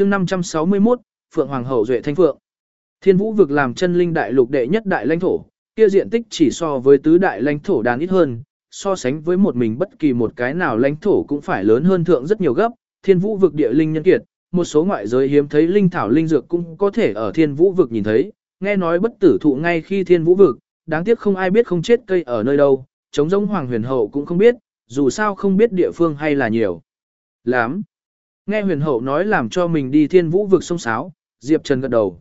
chương 561, Phượng Hoàng hậu duệ thanh phượng. Thiên Vũ vực làm chân linh đại lục đệ nhất đại lãnh thổ, kia diện tích chỉ so với tứ đại lãnh thổ đàn ít hơn, so sánh với một mình bất kỳ một cái nào lãnh thổ cũng phải lớn hơn thượng rất nhiều gấp. Thiên Vũ vực địa linh nhân kiệt, một số ngoại giới hiếm thấy linh thảo linh dược cũng có thể ở Thiên Vũ vực nhìn thấy, nghe nói bất tử thụ ngay khi Thiên Vũ vực, đáng tiếc không ai biết không chết cây ở nơi đâu, chống giống Hoàng Huyền Hậu cũng không biết, dù sao không biết địa phương hay là nhiều. Lắm. Nghe Huyền Hậu nói làm cho mình đi Thiên Vũ vực sông sáo, Diệp Trần gật đầu.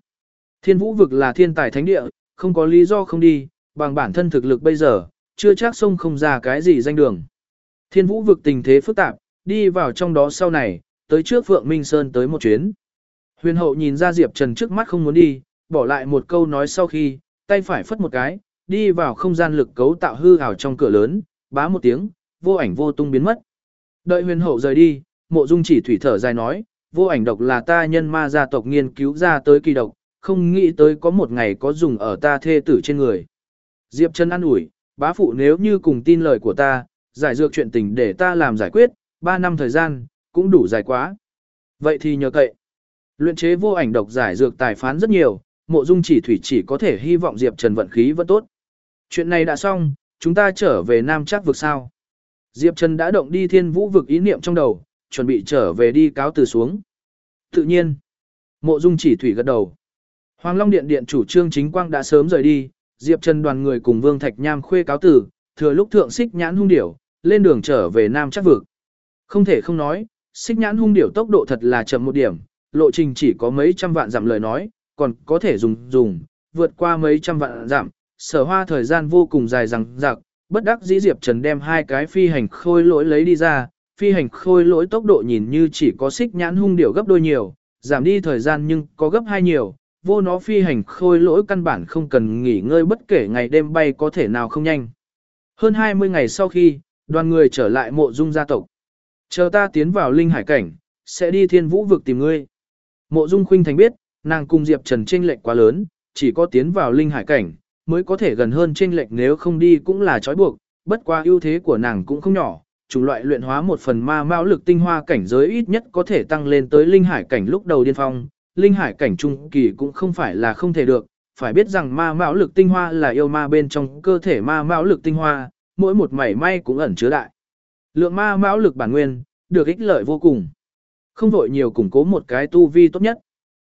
Thiên Vũ vực là thiên tài thánh địa, không có lý do không đi, bằng bản thân thực lực bây giờ, chưa chắc sông không ra cái gì danh đường. Thiên Vũ vực tình thế phức tạp, đi vào trong đó sau này, tới trước Phượng Minh Sơn tới một chuyến. Huyền hậu nhìn ra Diệp Trần trước mắt không muốn đi, bỏ lại một câu nói sau khi, tay phải phất một cái, đi vào không gian lực cấu tạo hư ảo trong cửa lớn, bá một tiếng, vô ảnh vô tung biến mất. Đợi huyền hậu rời đi, mộ dung chỉ thủy thở dài nói, vô ảnh độc là ta nhân ma gia tộc nghiên cứu ra tới kỳ độc, không nghĩ tới có một ngày có dùng ở ta thê tử trên người. Diệp Trần ăn ủi, bá phụ nếu như cùng tin lời của ta, giải dược chuyện tình để ta làm giải quyết, 3 năm thời gian, cũng đủ dài quá. Vậy thì nhờ cậy. Luyện chế vô ảnh độc giải dược tài phán rất nhiều, mộ dung chỉ thủy chỉ có thể hy vọng Diệp Trần vận khí vẫn tốt. Chuyện này đã xong, chúng ta trở về Nam chắc vực sao. Diệp Trần đã động đi thiên vũ vực ý niệm trong đầu, chuẩn bị trở về đi cáo từ xuống. Tự nhiên, mộ dung chỉ thủy gật đầu. Hoàng Long Điện Điện chủ trương chính quang đã sớm rời đi, Diệp Trần đoàn người cùng Vương Thạch Nham khuê cáo tử, thừa lúc thượng xích nhãn hung điểu, lên đường trở về Nam chắc vực. Không thể không nói, xích nhãn hung điểu tốc độ thật là chậm một điểm, lộ trình chỉ có mấy trăm vạn dặm lời nói, còn có thể dùng dùng, vượt qua mấy trăm vạn dặm, sở hoa thời gian vô cùng dài rằng rạc, bất đắc dĩ Diệp Trần đem hai cái phi hành khôi lỗi lấy đi ra, phi hành khôi lỗi tốc độ nhìn như chỉ có xích nhãn hung điểu gấp đôi nhiều, giảm đi thời gian nhưng có gấp hai nhiều, vô nó phi hành khôi lỗi căn bản không cần nghỉ ngơi bất kể ngày đêm bay có thể nào không nhanh. Hơn 20 ngày sau khi, đoàn người trở lại mộ dung gia tộc. Chờ ta tiến vào linh hải cảnh, sẽ đi thiên vũ vực tìm ngươi. Mộ dung khuynh thành biết, nàng cùng Diệp Trần chênh lệch quá lớn, chỉ có tiến vào linh hải cảnh, mới có thể gần hơn chênh lệch nếu không đi cũng là trói buộc, bất qua ưu thế của nàng cũng không nhỏ. Chủng loại luyện hóa một phần ma mao lực tinh hoa cảnh giới ít nhất có thể tăng lên tới linh hải cảnh lúc đầu điên phong, linh hải cảnh trung kỳ cũng không phải là không thể được, phải biết rằng ma mao lực tinh hoa là yêu ma bên trong cơ thể ma mao lực tinh hoa, mỗi một mảy may cũng ẩn chứa đại. Lượng ma mao lực bản nguyên, được ích lợi vô cùng. Không vội nhiều củng cố một cái tu vi tốt nhất.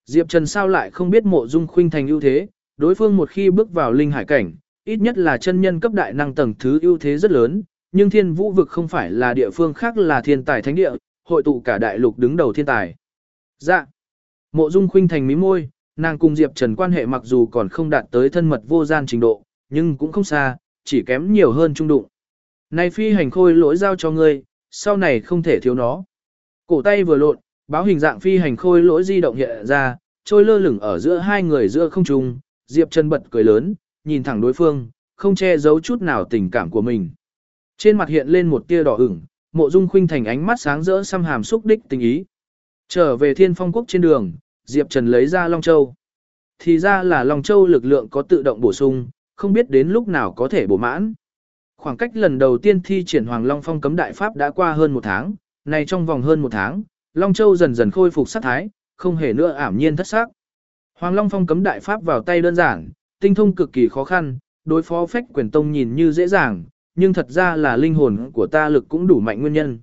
Diệp Trần sao lại không biết mộ dung khuynh thành ưu thế, đối phương một khi bước vào linh hải cảnh, ít nhất là chân nhân cấp đại năng tầng thứ ưu thế rất lớn, nhưng thiên vũ vực không phải là địa phương khác là thiên tài thánh địa, hội tụ cả đại lục đứng đầu thiên tài. Dạ. Mộ Dung Khuynh thành mí môi, nàng cùng Diệp Trần quan hệ mặc dù còn không đạt tới thân mật vô gian trình độ, nhưng cũng không xa, chỉ kém nhiều hơn trung đụng. Này phi hành khôi lỗi giao cho ngươi, sau này không thể thiếu nó. Cổ tay vừa lộn, báo hình dạng phi hành khôi lỗi di động hiện ra, trôi lơ lửng ở giữa hai người giữa không trung, Diệp Trần bật cười lớn, nhìn thẳng đối phương, không che giấu chút nào tình cảm của mình. Trên mặt hiện lên một tia đỏ ửng, Mộ Dung Khuynh thành ánh mắt sáng rỡ xăm hàm xúc đích tình ý. Trở về thiên phong quốc trên đường, Diệp Trần lấy ra Long Châu. Thì ra là Long Châu lực lượng có tự động bổ sung, không biết đến lúc nào có thể bổ mãn. Khoảng cách lần đầu tiên thi triển Hoàng Long Phong cấm đại pháp đã qua hơn một tháng, này trong vòng hơn một tháng, Long Châu dần dần khôi phục sát thái, không hề nữa ảm nhiên thất sắc. Hoàng Long Phong cấm đại pháp vào tay đơn giản, tinh thông cực kỳ khó khăn, đối phó phách quyền tông nhìn như dễ dàng, nhưng thật ra là linh hồn của ta lực cũng đủ mạnh nguyên nhân.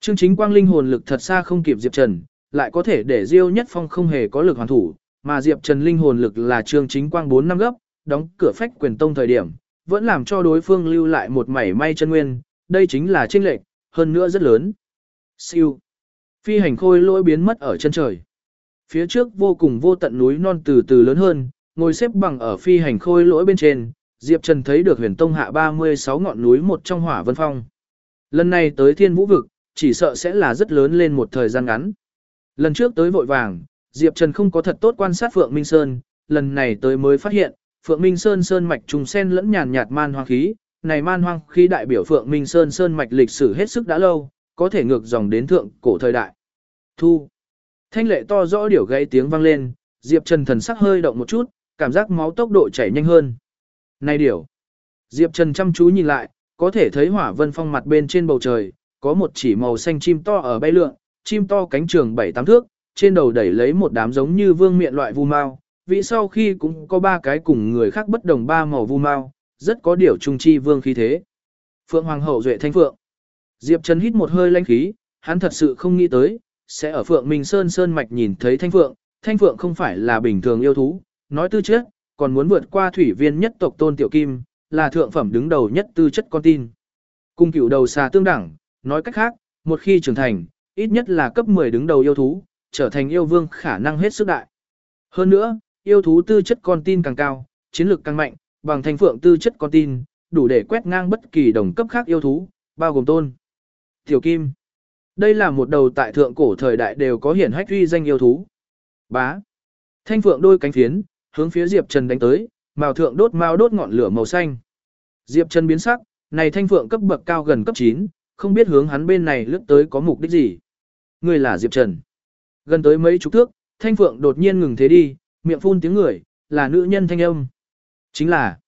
Trương chính quang linh hồn lực thật xa không kịp Diệp Trần, lại có thể để Diêu Nhất Phong không hề có lực hoàn thủ, mà Diệp Trần linh hồn lực là trương chính quang 4 năm gấp, đóng cửa phách quyền tông thời điểm, vẫn làm cho đối phương lưu lại một mảy may chân nguyên, đây chính là chênh lệch, hơn nữa rất lớn. Siêu. Phi hành khôi lỗi biến mất ở chân trời. Phía trước vô cùng vô tận núi non từ từ lớn hơn, ngồi xếp bằng ở phi hành khôi lỗi bên trên, Diệp Trần thấy được huyền tông hạ 36 ngọn núi một trong hỏa vân phong. Lần này tới thiên vũ vực, chỉ sợ sẽ là rất lớn lên một thời gian ngắn. Lần trước tới vội vàng, Diệp Trần không có thật tốt quan sát Phượng Minh Sơn, lần này tới mới phát hiện, Phượng Minh Sơn sơn mạch trùng sen lẫn nhàn nhạt man hoang khí, này man hoang khí đại biểu Phượng Minh Sơn sơn mạch lịch sử hết sức đã lâu, có thể ngược dòng đến thượng cổ thời đại. Thu. Thanh lệ to rõ điểu gây tiếng vang lên, Diệp Trần thần sắc hơi động một chút, cảm giác máu tốc độ chảy nhanh hơn. Này điều Diệp Trần chăm chú nhìn lại, có thể thấy hỏa vân phong mặt bên trên bầu trời, có một chỉ màu xanh chim to ở bay lượn, chim to cánh trường bảy tám thước, trên đầu đẩy lấy một đám giống như vương miện loại vu mao, vị sau khi cũng có ba cái cùng người khác bất đồng ba màu vu mao, rất có điều trung chi vương khí thế. Phượng Hoàng hậu duệ thanh phượng. Diệp Trần hít một hơi lanh khí, hắn thật sự không nghĩ tới, sẽ ở Phượng Minh Sơn Sơn Mạch nhìn thấy thanh phượng, thanh phượng không phải là bình thường yêu thú, nói tư chất, còn muốn vượt qua thủy viên nhất tộc tôn tiểu kim, là thượng phẩm đứng đầu nhất tư chất con tin. Cung cửu đầu xà tương đẳng, nói cách khác, một khi trưởng thành, ít nhất là cấp 10 đứng đầu yêu thú, trở thành yêu vương khả năng hết sức đại. Hơn nữa, yêu thú tư chất con tin càng cao, chiến lược càng mạnh, bằng thanh phượng tư chất con tin, đủ để quét ngang bất kỳ đồng cấp khác yêu thú, bao gồm tôn. Tiểu Kim. Đây là một đầu tại thượng cổ thời đại đều có hiển hách uy danh yêu thú. Bá. Thanh phượng đôi cánh phiến, hướng phía Diệp Trần đánh tới, màu thượng đốt mao đốt ngọn lửa màu xanh. Diệp Trần biến sắc, này thanh phượng cấp bậc cao gần cấp 9, không biết hướng hắn bên này lướt tới có mục đích gì. Người là Diệp Trần. Gần tới mấy chục thước, thanh phượng đột nhiên ngừng thế đi, miệng phun tiếng người, là nữ nhân thanh âm. Chính là,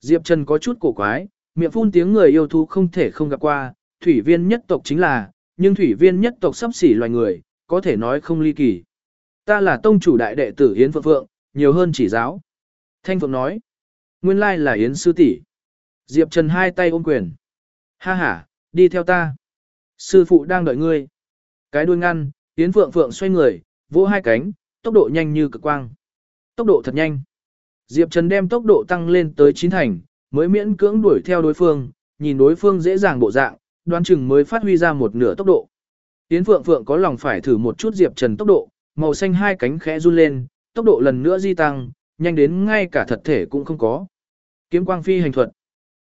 Diệp Trần có chút cổ quái, miệng phun tiếng người yêu thú không thể không gặp qua, thủy viên nhất tộc chính là, nhưng thủy viên nhất tộc sắp xỉ loài người, có thể nói không ly kỳ. Ta là tông chủ đại đệ tử Yến Phượng Phượng, nhiều hơn chỉ giáo. Thanh Phượng nói, nguyên lai là Yến Sư tỷ. Diệp Trần hai tay ôm quyền. Ha ha, đi theo ta. Sư phụ đang đợi ngươi. Cái đuôi ngăn, Yến Phượng Phượng xoay người, vỗ hai cánh, tốc độ nhanh như cực quang. Tốc độ thật nhanh. Diệp Trần đem tốc độ tăng lên tới chín thành, mới miễn cưỡng đuổi theo đối phương, nhìn đối phương dễ dàng bộ dạng, đoán chừng mới phát huy ra một nửa tốc độ. Yến Phượng Phượng có lòng phải thử một chút Diệp Trần tốc độ, màu xanh hai cánh khẽ run lên, tốc độ lần nữa di tăng, nhanh đến ngay cả thật thể cũng không có. Kiếm quang phi hành thuật.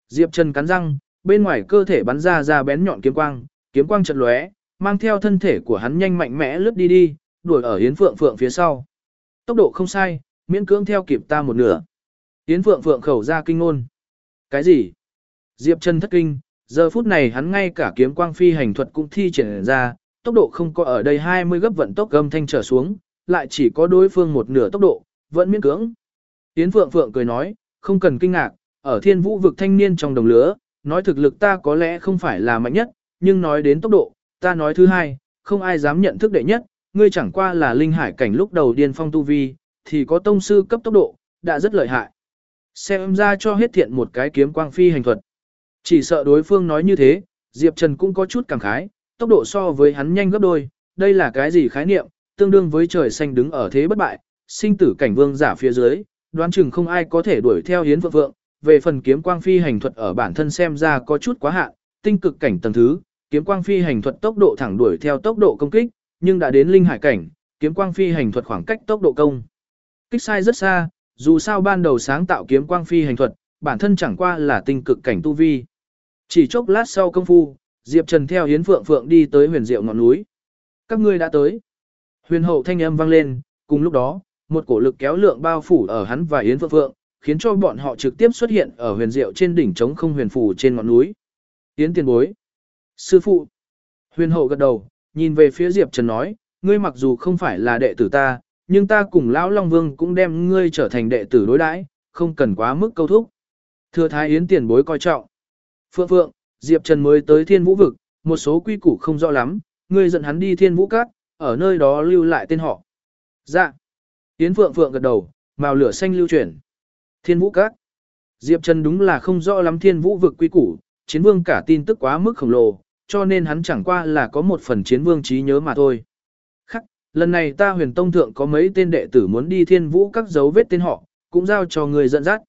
Diệp Trần cắn răng, bên ngoài cơ thể bắn ra ra bén nhọn kiếm quang, kiếm quang chợt lóe, mang theo thân thể của hắn nhanh mạnh mẽ lướt đi đi, đuổi ở Yến Phượng Phượng phía sau. Tốc độ không sai, miễn cưỡng theo kịp ta một nửa. Yến Phượng Phượng khẩu ra kinh ngôn. Cái gì? Diệp Trần thất kinh, giờ phút này hắn ngay cả kiếm quang phi hành thuật cũng thi triển ra, tốc độ không có ở đây 20 gấp vận tốc gầm thanh trở xuống, lại chỉ có đối phương một nửa tốc độ, vẫn miễn cưỡng. Yến Phượng Phượng cười nói, không cần kinh ngạc, ở thiên vũ vực thanh niên trong đồng lứa, nói thực lực ta có lẽ không phải là mạnh nhất, nhưng nói đến tốc độ, ta nói thứ hai, không ai dám nhận thức đệ nhất, ngươi chẳng qua là linh hải cảnh lúc đầu điên phong tu vi, thì có tông sư cấp tốc độ, đã rất lợi hại. Xem ra cho hết thiện một cái kiếm quang phi hành thuật. Chỉ sợ đối phương nói như thế, Diệp Trần cũng có chút cảm khái, tốc độ so với hắn nhanh gấp đôi, đây là cái gì khái niệm, tương đương với trời xanh đứng ở thế bất bại, sinh tử cảnh vương giả phía dưới, đoán chừng không ai có thể đuổi theo hiến vượng vượng, về phần kiếm quang phi hành thuật ở bản thân xem ra có chút quá hạn, tinh cực cảnh tầng thứ, kiếm quang phi hành thuật tốc độ thẳng đuổi theo tốc độ công kích, nhưng đã đến linh hải cảnh, kiếm quang phi hành thuật khoảng cách tốc độ công. Kích sai rất xa, dù sao ban đầu sáng tạo kiếm quang phi hành thuật, bản thân chẳng qua là tinh cực cảnh tu vi. Chỉ chốc lát sau công phu, Diệp Trần theo Hiến Phượng Phượng đi tới huyền diệu ngọn núi. Các ngươi đã tới. Huyền hậu thanh âm vang lên, cùng lúc đó, một cổ lực kéo lượng bao phủ ở hắn và Yến Phượng Phượng, khiến cho bọn họ trực tiếp xuất hiện ở huyền diệu trên đỉnh trống không huyền phủ trên ngọn núi. Yến tiền bối. Sư phụ. Huyền hậu gật đầu, nhìn về phía Diệp Trần nói, ngươi mặc dù không phải là đệ tử ta, nhưng ta cùng Lão Long Vương cũng đem ngươi trở thành đệ tử đối đãi, không cần quá mức câu thúc. Thưa Thái Yến tiền bối coi trọng. Phượng Phượng, Diệp Trần mới tới thiên vũ vực, một số quy củ không rõ lắm, ngươi dẫn hắn đi thiên vũ cát, ở nơi đó lưu lại tên họ. Dạ. Yến Phượng Phượng gật đầu, màu lửa xanh lưu chuyển. Thiên vũ cát. Diệp Trần đúng là không rõ lắm thiên vũ vực quy củ, chiến vương cả tin tức quá mức khổng lồ, cho nên hắn chẳng qua là có một phần chiến vương trí nhớ mà thôi. Khắc, lần này ta huyền tông thượng có mấy tên đệ tử muốn đi thiên vũ các dấu vết tên họ, cũng giao cho người dẫn dắt.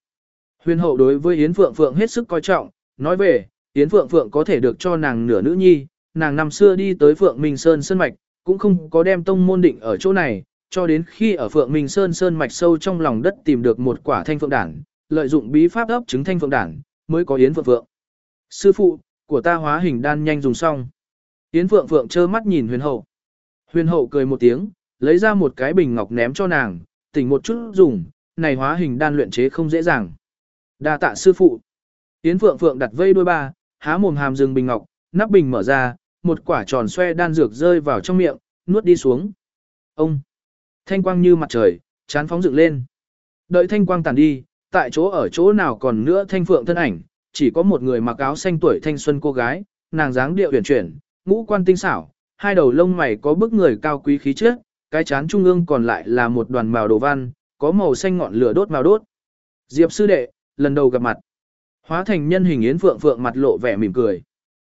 Huyền hậu đối với Yến Phượng Phượng hết sức coi trọng, nói về, Yến Phượng Phượng có thể được cho nàng nửa nữ nhi, nàng năm xưa đi tới Phượng Minh Sơn Sơn Mạch, cũng không có đem tông môn định ở chỗ này, cho đến khi ở Phượng Minh Sơn Sơn Mạch sâu trong lòng đất tìm được một quả thanh phượng đản, lợi dụng bí pháp ấp trứng thanh phượng đản, mới có Yến Phượng Phượng. Sư phụ, của ta hóa hình đan nhanh dùng xong. Yến Phượng Phượng trơ mắt nhìn huyền hậu. Huyền hậu cười một tiếng, lấy ra một cái bình ngọc ném cho nàng, tỉnh một chút dùng, này hóa hình đan luyện chế không dễ dàng. đa tạ sư phụ. Yến Phượng Phượng đặt vây đôi ba, há mồm hàm rừng bình ngọc, nắp bình mở ra, một quả tròn xoe đan dược rơi vào trong miệng, nuốt đi xuống. Ông! Thanh quang như mặt trời, chán phóng dựng lên. Đợi thanh quang tàn đi, tại chỗ ở chỗ nào còn nữa thanh phượng thân ảnh, chỉ có một người mặc áo xanh tuổi thanh xuân cô gái, nàng dáng điệu huyền chuyển, ngũ quan tinh xảo, hai đầu lông mày có bức người cao quý khí chất, cái chán trung ương còn lại là một đoàn màu đồ văn, có màu xanh ngọn lửa đốt màu đốt. Diệp sư đệ, lần đầu gặp mặt. Hóa thành nhân hình Yến Phượng Phượng mặt lộ vẻ mỉm cười.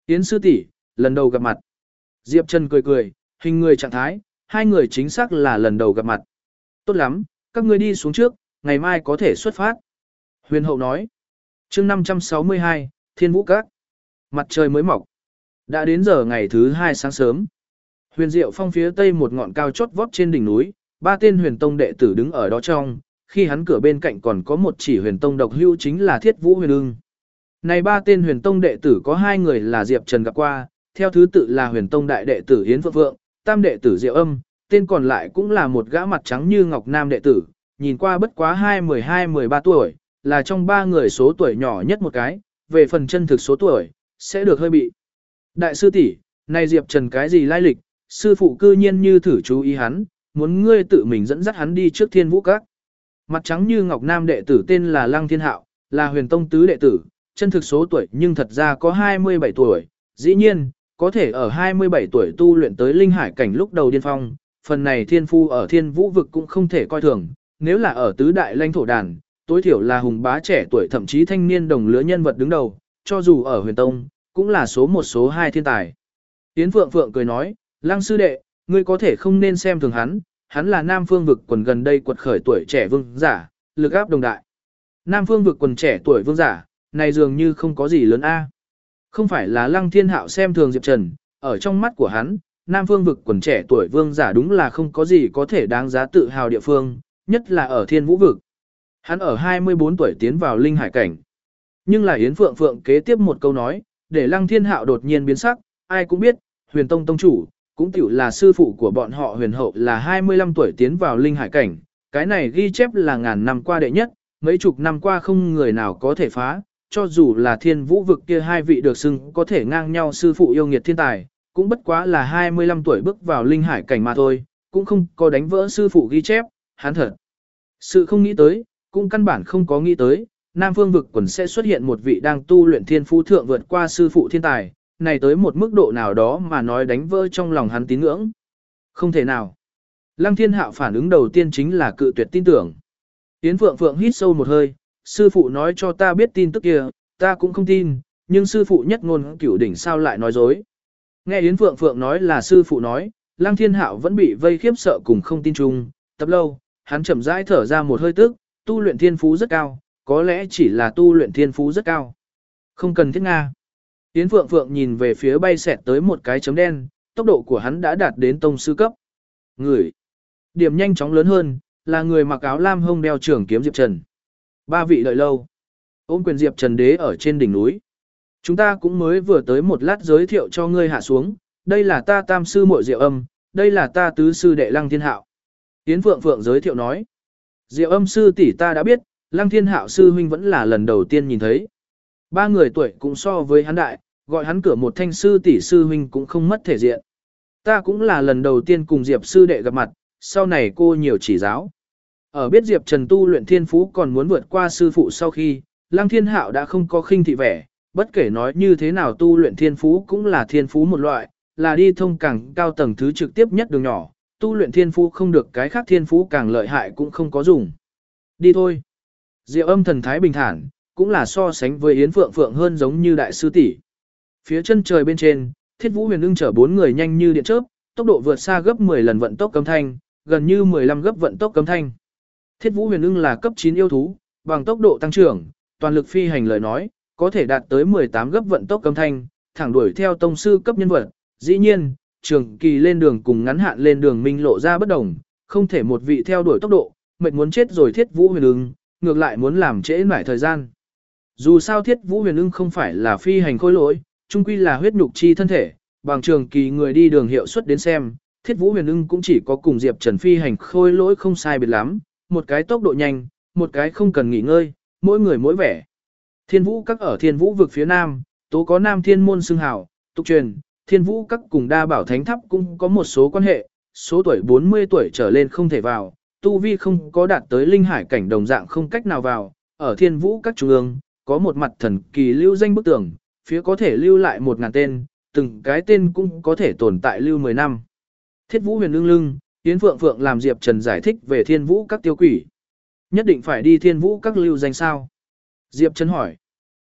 Yến sư tỷ, lần đầu gặp mặt. Diệp Trần cười cười, hình người trạng thái, hai người chính xác là lần đầu gặp mặt. Tốt lắm, các ngươi đi xuống trước, ngày mai có thể xuất phát. Huyền hậu nói. chương 562, Thiên Vũ Các. Mặt trời mới mọc. Đã đến giờ ngày thứ hai sáng sớm. Huyền Diệu Phong phía tây một ngọn cao chót vót trên đỉnh núi, ba tên huyền tông đệ tử đứng ở đó trong, khi hắn cửa bên cạnh còn có một chỉ huyền tông độc hưu chính là Thiết Vũ Huyền Ưng. Này ba tên huyền tông đệ tử có hai người là Diệp Trần gặp qua, theo thứ tự là huyền tông đại đệ tử Hiến Phượng vượng tam đệ tử Diệu Âm, tên còn lại cũng là một gã mặt trắng như ngọc nam đệ tử, nhìn qua bất quá 2-12-13 tuổi, là trong ba người số tuổi nhỏ nhất một cái, về phần chân thực số tuổi, sẽ được hơi bị. Đại sư tỷ, này Diệp Trần cái gì lai lịch, sư phụ cư nhiên như thử chú ý hắn, muốn ngươi tự mình dẫn dắt hắn đi trước thiên vũ các. Mặt trắng như ngọc nam đệ tử tên là Lăng Thiên Hạo, là huyền tông tứ đệ tử, chân thực số tuổi nhưng thật ra có 27 tuổi, dĩ nhiên, có thể ở 27 tuổi tu luyện tới linh hải cảnh lúc đầu điên phong, phần này thiên phu ở thiên vũ vực cũng không thể coi thường, nếu là ở tứ đại lãnh thổ đàn, tối thiểu là hùng bá trẻ tuổi thậm chí thanh niên đồng lứa nhân vật đứng đầu, cho dù ở huyền tông, cũng là số một số hai thiên tài. Yến Phượng Phượng cười nói, Lăng sư đệ, ngươi có thể không nên xem thường hắn, hắn là Nam Phương vực quần gần đây quật khởi tuổi trẻ vương giả, lực áp đồng đại. Nam Phương vực quần trẻ tuổi vương giả, này dường như không có gì lớn a. Không phải là Lăng Thiên Hạo xem thường Diệp Trần, ở trong mắt của hắn, Nam Phương vực quần trẻ tuổi vương giả đúng là không có gì có thể đáng giá tự hào địa phương, nhất là ở Thiên Vũ vực. Hắn ở 24 tuổi tiến vào linh hải cảnh. Nhưng là Yến Phượng Phượng kế tiếp một câu nói, để Lăng Thiên Hạo đột nhiên biến sắc, ai cũng biết, Huyền Tông tông chủ, cũng tiểu là sư phụ của bọn họ Huyền Hậu là 25 tuổi tiến vào linh hải cảnh, cái này ghi chép là ngàn năm qua đệ nhất, mấy chục năm qua không người nào có thể phá, cho dù là thiên vũ vực kia hai vị được xưng có thể ngang nhau sư phụ yêu nghiệt thiên tài, cũng bất quá là 25 tuổi bước vào linh hải cảnh mà thôi, cũng không có đánh vỡ sư phụ ghi chép, hắn thật. Sự không nghĩ tới, cũng căn bản không có nghĩ tới, Nam Phương vực quần sẽ xuất hiện một vị đang tu luyện thiên phú thượng vượt qua sư phụ thiên tài, này tới một mức độ nào đó mà nói đánh vỡ trong lòng hắn tín ngưỡng. Không thể nào. Lăng thiên hạo phản ứng đầu tiên chính là cự tuyệt tin tưởng. Yến Phượng Phượng hít sâu một hơi, sư phụ nói cho ta biết tin tức kia, ta cũng không tin, nhưng sư phụ nhất ngôn cửu đỉnh sao lại nói dối. Nghe Yến Phượng Phượng nói là sư phụ nói, Lăng Thiên Hạo vẫn bị vây khiếp sợ cùng không tin chung, tập lâu, hắn chậm rãi thở ra một hơi tức, tu luyện thiên phú rất cao, có lẽ chỉ là tu luyện thiên phú rất cao. Không cần thiết Nga. Yến Phượng Phượng nhìn về phía bay xẹt tới một cái chấm đen, tốc độ của hắn đã đạt đến tông sư cấp. Người. Điểm nhanh chóng lớn hơn, là người mặc áo lam hông đeo trưởng kiếm Diệp Trần. Ba vị đợi lâu. Ôm quyền Diệp Trần Đế ở trên đỉnh núi. Chúng ta cũng mới vừa tới một lát giới thiệu cho ngươi hạ xuống, đây là ta tam sư muội diệu âm, đây là ta tứ sư đệ lăng thiên hạo. Yến Phượng Phượng giới thiệu nói. Diệu âm sư tỷ ta đã biết, lăng thiên hạo sư huynh vẫn là lần đầu tiên nhìn thấy. Ba người tuổi cũng so với hắn đại, gọi hắn cửa một thanh sư tỷ sư huynh cũng không mất thể diện. Ta cũng là lần đầu tiên cùng Diệp sư đệ gặp mặt, sau này cô nhiều chỉ giáo. Ở biết Diệp Trần tu luyện thiên phú còn muốn vượt qua sư phụ sau khi, Lăng Thiên Hạo đã không có khinh thị vẻ, bất kể nói như thế nào tu luyện thiên phú cũng là thiên phú một loại, là đi thông càng cao tầng thứ trực tiếp nhất đường nhỏ, tu luyện thiên phú không được cái khác thiên phú càng lợi hại cũng không có dùng. Đi thôi. Diệu âm thần thái bình thản, cũng là so sánh với Yến Phượng Phượng hơn giống như đại sư tỷ. Phía chân trời bên trên, Thiết Vũ Huyền ưng chở bốn người nhanh như điện chớp, tốc độ vượt xa gấp 10 lần vận tốc cấm thanh, gần như 15 gấp vận tốc cấm thanh. Thiết Vũ Huyền ưng là cấp 9 yêu thú, bằng tốc độ tăng trưởng, toàn lực phi hành lời nói, có thể đạt tới 18 gấp vận tốc âm thanh, thẳng đuổi theo tông sư cấp nhân vật. Dĩ nhiên, trường kỳ lên đường cùng ngắn hạn lên đường minh lộ ra bất đồng, không thể một vị theo đuổi tốc độ, mệt muốn chết rồi Thiết Vũ Huyền ưng, ngược lại muốn làm trễ nải thời gian. Dù sao Thiết Vũ Huyền ưng không phải là phi hành khôi lỗi, chung quy là huyết nhục chi thân thể, bằng trường kỳ người đi đường hiệu suất đến xem, Thiết Vũ Huyền ưng cũng chỉ có cùng Diệp Trần phi hành khôi lỗi không sai biệt lắm, một cái tốc độ nhanh, một cái không cần nghỉ ngơi, mỗi người mỗi vẻ. Thiên vũ các ở thiên vũ vực phía nam, tố có nam thiên môn xưng hào, tục truyền, thiên vũ các cùng đa bảo thánh tháp cũng có một số quan hệ, số tuổi 40 tuổi trở lên không thể vào, tu vi không có đạt tới linh hải cảnh đồng dạng không cách nào vào, ở thiên vũ các trung ương, có một mặt thần kỳ lưu danh bức tường, phía có thể lưu lại một ngàn tên, từng cái tên cũng có thể tồn tại lưu 10 năm. Thiết vũ huyền lương lưng, Yến Phượng Phượng làm Diệp Trần giải thích về thiên vũ các tiêu quỷ. Nhất định phải đi thiên vũ các lưu danh sao? Diệp Trần hỏi.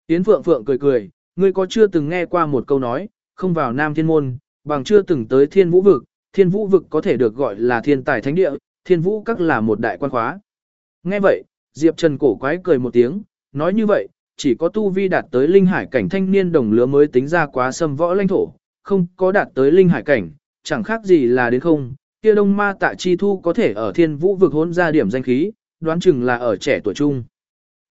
Yến Phượng Phượng cười cười, ngươi có chưa từng nghe qua một câu nói, không vào Nam Thiên Môn, bằng chưa từng tới thiên vũ vực, thiên vũ vực có thể được gọi là thiên tài thánh địa, thiên vũ các là một đại quan khóa. Nghe vậy, Diệp Trần cổ quái cười một tiếng, nói như vậy, chỉ có tu vi đạt tới linh hải cảnh thanh niên đồng lứa mới tính ra quá xâm võ lãnh thổ, không có đạt tới linh hải cảnh, chẳng khác gì là đến không, kia đông ma tạ chi thu có thể ở thiên vũ vực hôn ra điểm danh khí, đoán chừng là ở trẻ tuổi trung.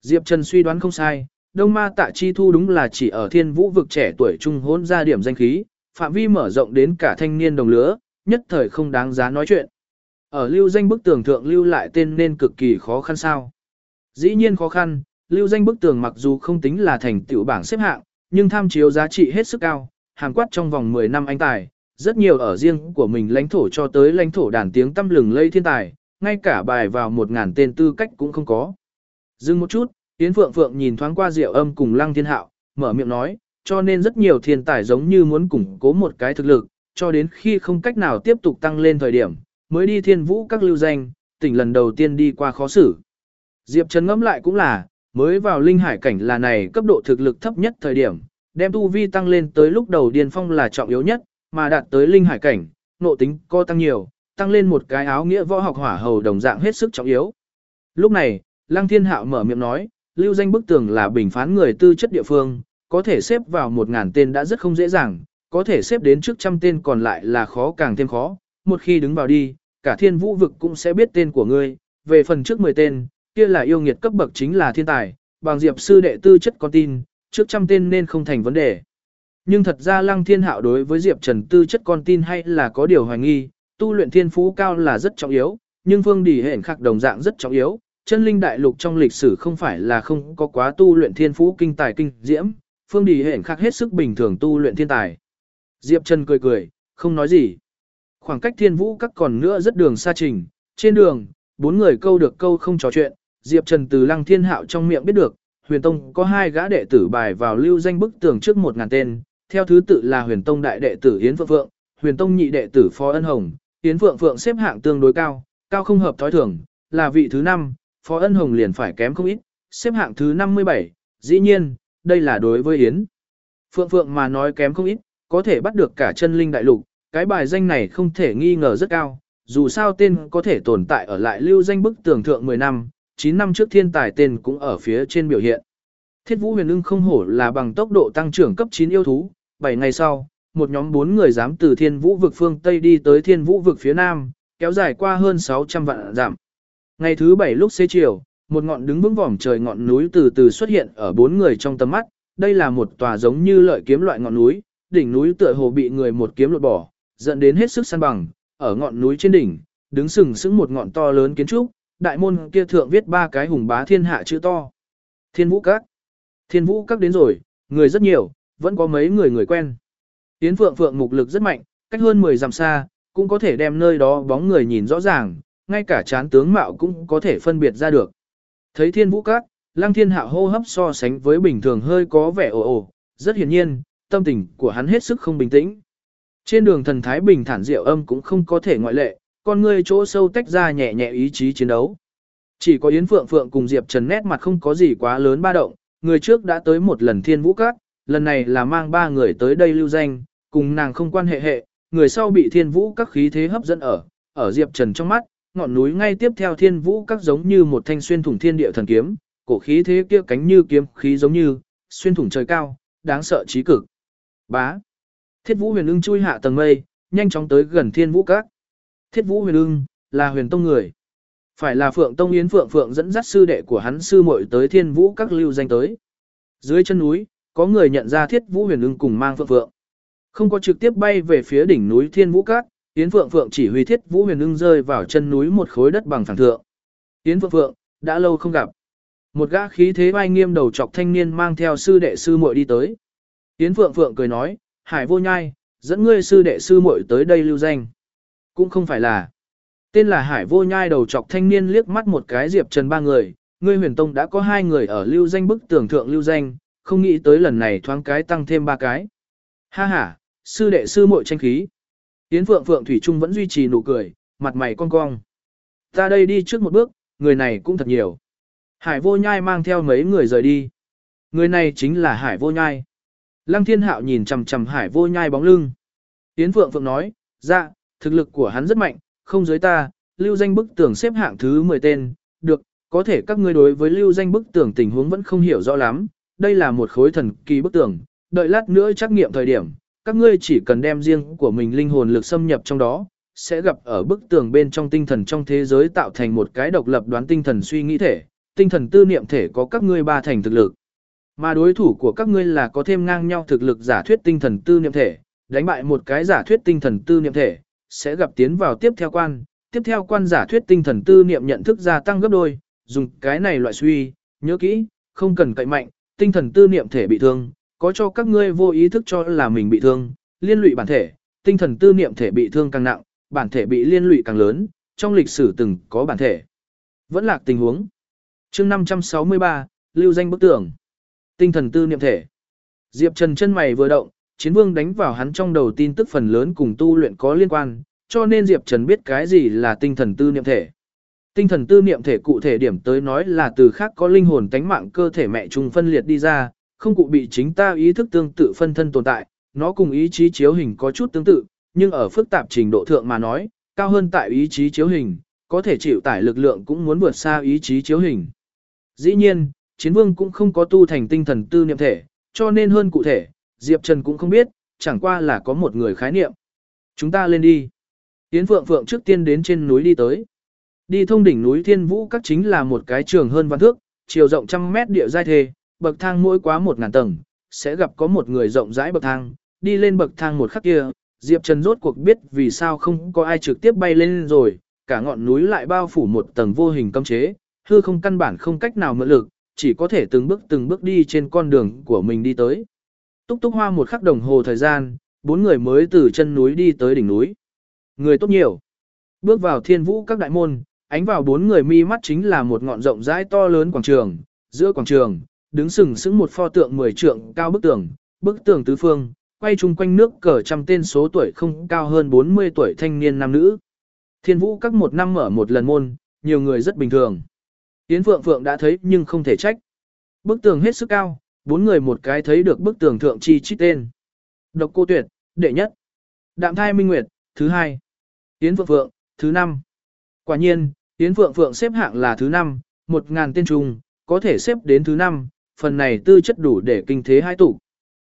Diệp Trần suy đoán không sai, đông ma tạ chi thu đúng là chỉ ở thiên vũ vực trẻ tuổi trung hôn ra điểm danh khí, phạm vi mở rộng đến cả thanh niên đồng lứa, nhất thời không đáng giá nói chuyện. Ở lưu danh bức tường thượng lưu lại tên nên cực kỳ khó khăn sao. Dĩ nhiên khó khăn, lưu danh bức tường mặc dù không tính là thành tựu bảng xếp hạng, nhưng tham chiếu giá trị hết sức cao, hàng quát trong vòng 10 năm anh tài, rất nhiều ở riêng của mình lãnh thổ cho tới lãnh thổ đàn tiếng tăm lừng lây thiên tài, ngay cả bài vào một ngàn tên tư cách cũng không có. Dừng một chút, Yến Phượng Phượng nhìn thoáng qua Diệu Âm cùng Lăng Thiên Hạo, mở miệng nói, cho nên rất nhiều thiên tài giống như muốn củng cố một cái thực lực, cho đến khi không cách nào tiếp tục tăng lên thời điểm, mới đi thiên vũ các lưu danh, tỉnh lần đầu tiên đi qua khó xử. Diệp Trần ngẫm lại cũng là, mới vào linh hải cảnh là này cấp độ thực lực thấp nhất thời điểm, đem tu vi tăng lên tới lúc đầu điên phong là trọng yếu nhất, mà đạt tới linh hải cảnh, nộ tính co tăng nhiều, tăng lên một cái áo nghĩa võ học hỏa hầu đồng dạng hết sức trọng yếu. Lúc này, Lăng Thiên Hạo mở miệng nói, lưu danh bức tường là bình phán người tư chất địa phương, có thể xếp vào một ngàn tên đã rất không dễ dàng, có thể xếp đến trước trăm tên còn lại là khó càng thêm khó, một khi đứng vào đi, cả thiên vũ vực cũng sẽ biết tên của ngươi, về phần trước 10 tên, kia là yêu nghiệt cấp bậc chính là thiên tài, bằng diệp sư đệ tư chất con tin, trước trăm tên nên không thành vấn đề. Nhưng thật ra Lăng Thiên Hạo đối với Diệp Trần tư chất con tin hay là có điều hoài nghi, tu luyện thiên phú cao là rất trọng yếu, nhưng phương đỉ hển khắc đồng dạng rất trọng yếu. Chân linh đại lục trong lịch sử không phải là không có quá tu luyện thiên phú kinh tài kinh diễm, phương đỉ hển khắc hết sức bình thường tu luyện thiên tài. Diệp Trần cười cười, không nói gì. Khoảng cách thiên vũ các còn nữa rất đường xa trình, trên đường, bốn người câu được câu không trò chuyện, Diệp Trần từ lăng thiên hạo trong miệng biết được, huyền tông có hai gã đệ tử bài vào lưu danh bức tường trước một ngàn tên, theo thứ tự là huyền tông đại đệ tử Yến Phượng Phượng, huyền tông nhị đệ tử Phó Ân Hồng, Yến Phượng Phượng xếp hạng tương đối cao, cao không hợp thói thường, là vị thứ năm, Phó Ân Hồng liền phải kém không ít, xếp hạng thứ 57, dĩ nhiên, đây là đối với Yến. Phượng Phượng mà nói kém không ít, có thể bắt được cả chân linh đại lục, cái bài danh này không thể nghi ngờ rất cao, dù sao tên có thể tồn tại ở lại lưu danh bức tường thượng 10 năm, 9 năm trước thiên tài tên cũng ở phía trên biểu hiện. Thiết vũ huyền ưng không hổ là bằng tốc độ tăng trưởng cấp 9 yêu thú, 7 ngày sau, một nhóm 4 người dám từ thiên vũ vực phương Tây đi tới thiên vũ vực phía Nam, kéo dài qua hơn 600 vạn giảm. Ngày thứ 7 lúc xế chiều, một ngọn đứng vững vòm trời ngọn núi từ từ xuất hiện ở bốn người trong tầm mắt, đây là một tòa giống như lợi kiếm loại ngọn núi, đỉnh núi tựa hồ bị người một kiếm lột bỏ, dẫn đến hết sức săn bằng, ở ngọn núi trên đỉnh, đứng sừng sững một ngọn to lớn kiến trúc, đại môn kia thượng viết ba cái hùng bá thiên hạ chữ to. Thiên vũ các. Thiên vũ các đến rồi, người rất nhiều, vẫn có mấy người người quen. Yến phượng phượng mục lực rất mạnh, cách hơn 10 dặm xa, cũng có thể đem nơi đó bóng người nhìn rõ ràng, ngay cả chán tướng mạo cũng có thể phân biệt ra được. Thấy thiên vũ các, lăng thiên hạ hô hấp so sánh với bình thường hơi có vẻ ồ ồ, rất hiển nhiên, tâm tình của hắn hết sức không bình tĩnh. Trên đường thần thái bình thản diệu âm cũng không có thể ngoại lệ, con ngươi chỗ sâu tách ra nhẹ nhẹ ý chí chiến đấu. Chỉ có Yến Phượng Phượng cùng Diệp Trần nét mặt không có gì quá lớn ba động, người trước đã tới một lần thiên vũ các, lần này là mang ba người tới đây lưu danh, cùng nàng không quan hệ hệ, người sau bị thiên vũ các khí thế hấp dẫn ở, ở Diệp Trần trong mắt, ngọn núi ngay tiếp theo thiên vũ các giống như một thanh xuyên thủng thiên địa thần kiếm, cổ khí thế kia cánh như kiếm khí giống như, xuyên thủng trời cao, đáng sợ trí cực. Bá. Thiết vũ huyền ưng chui hạ tầng mây, nhanh chóng tới gần thiên vũ các. Thiết vũ huyền ưng, là huyền tông người. Phải là phượng tông yến phượng phượng dẫn dắt sư đệ của hắn sư muội tới thiên vũ các lưu danh tới. Dưới chân núi, có người nhận ra thiết vũ huyền ưng cùng mang phượng phượng. Không có trực tiếp bay về phía đỉnh núi thiên vũ các, yến phượng phượng chỉ huy thiết vũ huyền ưng rơi vào chân núi một khối đất bằng phẳng thượng. Yến phượng phượng, đã lâu không gặp. Một gã khí thế vai nghiêm đầu chọc thanh niên mang theo sư đệ sư muội đi tới. Yến phượng phượng cười nói, hải vô nhai, dẫn ngươi sư đệ sư muội tới đây lưu danh. Cũng không phải là. Tên là hải vô nhai đầu chọc thanh niên liếc mắt một cái diệp trần ba người, ngươi huyền tông đã có hai người ở lưu danh bức tưởng thượng lưu danh, không nghĩ tới lần này thoáng cái tăng thêm ba cái. Ha ha, sư đệ sư muội tranh khí. Yến Phượng Phượng Thủy Trung vẫn duy trì nụ cười, mặt mày cong cong. Ta đây đi trước một bước, người này cũng thật nhiều. Hải vô nhai mang theo mấy người rời đi. Người này chính là Hải vô nhai. Lăng thiên hạo nhìn chằm chằm Hải vô nhai bóng lưng. Yến Phượng Phượng nói, dạ, thực lực của hắn rất mạnh, không giới ta, lưu danh bức tưởng xếp hạng thứ 10 tên, được, có thể các ngươi đối với lưu danh bức tưởng tình huống vẫn không hiểu rõ lắm, đây là một khối thần kỳ bức tường. đợi lát nữa trắc nghiệm thời điểm, các ngươi chỉ cần đem riêng của mình linh hồn lực xâm nhập trong đó, sẽ gặp ở bức tường bên trong tinh thần trong thế giới tạo thành một cái độc lập đoán tinh thần suy nghĩ thể, tinh thần tư niệm thể có các ngươi ba thành thực lực. Mà đối thủ của các ngươi là có thêm ngang nhau thực lực giả thuyết tinh thần tư niệm thể, đánh bại một cái giả thuyết tinh thần tư niệm thể, sẽ gặp tiến vào tiếp theo quan, tiếp theo quan giả thuyết tinh thần tư niệm nhận thức gia tăng gấp đôi, dùng cái này loại suy, nhớ kỹ, không cần cậy mạnh, tinh thần tư niệm thể bị thương, có cho các ngươi vô ý thức cho là mình bị thương, liên lụy bản thể, tinh thần tư niệm thể bị thương càng nặng, bản thể bị liên lụy càng lớn, trong lịch sử từng có bản thể. Vẫn lạc tình huống. chương 563, lưu danh bức tưởng. Tinh thần tư niệm thể. Diệp Trần chân mày vừa động, chiến vương đánh vào hắn trong đầu tin tức phần lớn cùng tu luyện có liên quan, cho nên Diệp Trần biết cái gì là tinh thần tư niệm thể. Tinh thần tư niệm thể cụ thể điểm tới nói là từ khác có linh hồn tánh mạng cơ thể mẹ trùng phân liệt đi ra, không cụ bị chính ta ý thức tương tự phân thân tồn tại, nó cùng ý chí chiếu hình có chút tương tự, nhưng ở phức tạp trình độ thượng mà nói, cao hơn tại ý chí chiếu hình, có thể chịu tải lực lượng cũng muốn vượt xa ý chí chiếu hình. Dĩ nhiên, chiến vương cũng không có tu thành tinh thần tư niệm thể, cho nên hơn cụ thể, Diệp Trần cũng không biết, chẳng qua là có một người khái niệm. Chúng ta lên đi. Tiến Phượng Phượng trước tiên đến trên núi đi tới. Đi thông đỉnh núi Thiên Vũ các chính là một cái trường hơn văn thước, chiều rộng trăm mét địa giai thề, bậc thang mỗi quá một ngàn tầng, sẽ gặp có một người rộng rãi bậc thang, đi lên bậc thang một khắc kia, Diệp Trần rốt cuộc biết vì sao không có ai trực tiếp bay lên rồi, cả ngọn núi lại bao phủ một tầng vô hình cấm chế, hư không căn bản không cách nào mượn lực, chỉ có thể từng bước từng bước đi trên con đường của mình đi tới. Túc túc hoa một khắc đồng hồ thời gian, bốn người mới từ chân núi đi tới đỉnh núi. Người tốt nhiều. Bước vào thiên vũ các đại môn, ánh vào bốn người mi mắt chính là một ngọn rộng rãi to lớn quảng trường. Giữa quảng trường, đứng sừng sững một pho tượng mười trượng cao bức tường, bức tường tứ phương, quay chung quanh nước cờ trăm tên số tuổi không cao hơn 40 tuổi thanh niên nam nữ. Thiên vũ các một năm mở một lần môn, nhiều người rất bình thường. Yến Phượng Phượng đã thấy nhưng không thể trách. Bức tường hết sức cao, bốn người một cái thấy được bức tường thượng chi chít tên. Độc cô tuyệt, đệ nhất. Đạm thai minh nguyệt, thứ hai. Yến Phượng Phượng, thứ năm. Quả nhiên, Yến Phượng Phượng xếp hạng là thứ năm, một ngàn tên trùng, có thể xếp đến thứ năm, phần này tư chất đủ để kinh thế hai tụ.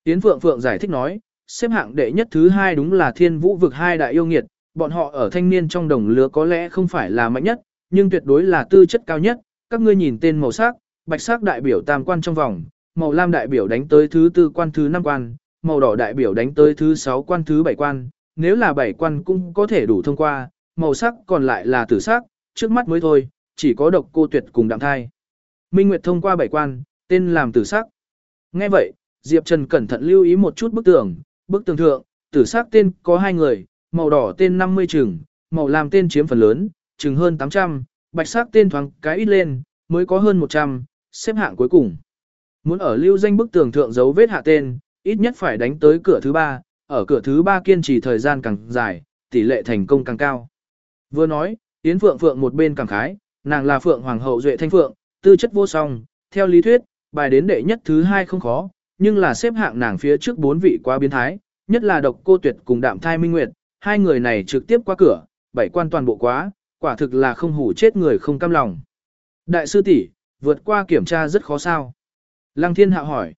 Yến Phượng Phượng giải thích nói, xếp hạng đệ nhất thứ hai đúng là thiên vũ vực hai đại yêu nghiệt, bọn họ ở thanh niên trong đồng lứa có lẽ không phải là mạnh nhất, nhưng tuyệt đối là tư chất cao nhất, các ngươi nhìn tên màu sắc, bạch sắc đại biểu tam quan trong vòng, màu lam đại biểu đánh tới thứ tư quan thứ năm quan, màu đỏ đại biểu đánh tới thứ sáu quan thứ bảy quan, nếu là bảy quan cũng có thể đủ thông qua, màu sắc còn lại là tử sắc, trước mắt mới thôi, chỉ có độc cô tuyệt cùng đạm thai. Minh Nguyệt thông qua bảy quan, tên làm tử sắc. Nghe vậy, Diệp Trần cẩn thận lưu ý một chút bức tường, bức tường thượng, tử sắc tên có hai người, màu đỏ tên 50 chừng, màu làm tên chiếm phần lớn, chừng hơn 800, bạch sắc tên thoáng cái ít lên, mới có hơn 100, xếp hạng cuối cùng. Muốn ở lưu danh bức tường thượng dấu vết hạ tên, ít nhất phải đánh tới cửa thứ ba, ở cửa thứ ba kiên trì thời gian càng dài, tỷ lệ thành công càng cao. Vừa nói, Yến Phượng Phượng một bên cảm khái, nàng là Phượng Hoàng hậu duệ thanh phượng, tư chất vô song, theo lý thuyết, bài đến đệ nhất thứ hai không khó, nhưng là xếp hạng nàng phía trước bốn vị quá biến thái, nhất là độc cô tuyệt cùng đạm thai minh nguyệt, hai người này trực tiếp qua cửa, bảy quan toàn bộ quá, quả thực là không hủ chết người không cam lòng. Đại sư tỷ vượt qua kiểm tra rất khó sao. Lăng thiên hạ hỏi.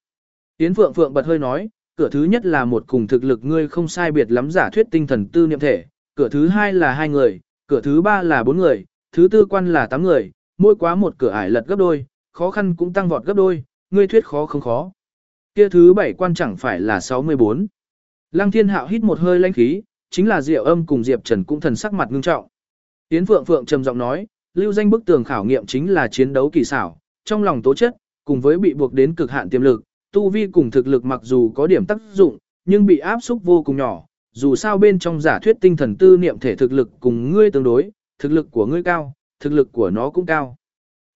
Yến Phượng Phượng bật hơi nói, cửa thứ nhất là một cùng thực lực ngươi không sai biệt lắm giả thuyết tinh thần tư niệm thể, cửa thứ hai là hai người, cửa thứ ba là bốn người, thứ tư quan là tám người, mỗi quá một cửa ải lật gấp đôi, khó khăn cũng tăng vọt gấp đôi, ngươi thuyết khó không khó. Kia thứ bảy quan chẳng phải là 64. Lăng thiên hạo hít một hơi lãnh khí, chính là Diệu Âm cùng Diệp Trần cũng thần sắc mặt ngưng trọng. Tiễn Phượng Phượng trầm giọng nói, lưu danh bức tường khảo nghiệm chính là chiến đấu kỳ xảo, trong lòng tố chất, cùng với bị buộc đến cực hạn tiềm lực, tu vi cùng thực lực mặc dù có điểm tác dụng, nhưng bị áp xúc vô cùng nhỏ, dù sao bên trong giả thuyết tinh thần tư niệm thể thực lực cùng ngươi tương đối, thực lực của ngươi cao, thực lực của nó cũng cao.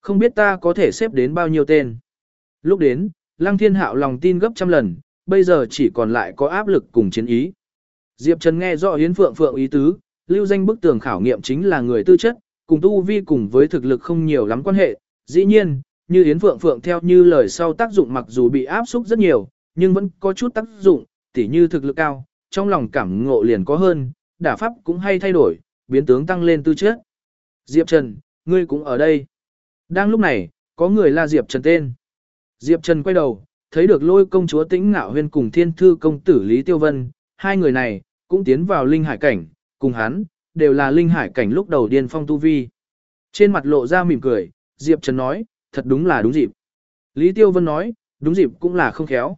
Không biết ta có thể xếp đến bao nhiêu tên. Lúc đến, Lăng Thiên Hạo lòng tin gấp trăm lần, bây giờ chỉ còn lại có áp lực cùng chiến ý. Diệp Trần nghe rõ Yến Phượng Phượng ý tứ, lưu danh bức tường khảo nghiệm chính là người tư chất, cùng tu vi cùng với thực lực không nhiều lắm quan hệ. Dĩ nhiên, như Yến Phượng Phượng theo như lời sau tác dụng mặc dù bị áp xúc rất nhiều, nhưng vẫn có chút tác dụng, tỉ như thực lực cao, trong lòng cảm ngộ liền có hơn, đả pháp cũng hay thay đổi, biến tướng tăng lên tư chất. Diệp Trần, ngươi cũng ở đây. Đang lúc này, có người la Diệp Trần tên. Diệp Trần quay đầu, thấy được lôi công chúa tĩnh ngạo huyên cùng thiên thư công tử Lý Tiêu Vân, hai người này, cũng tiến vào linh hải cảnh, cùng hắn, đều là linh hải cảnh lúc đầu điên phong tu vi. Trên mặt lộ ra mỉm cười, Diệp Trần nói, thật đúng là đúng dịp. Lý Tiêu Vân nói, đúng dịp cũng là không khéo.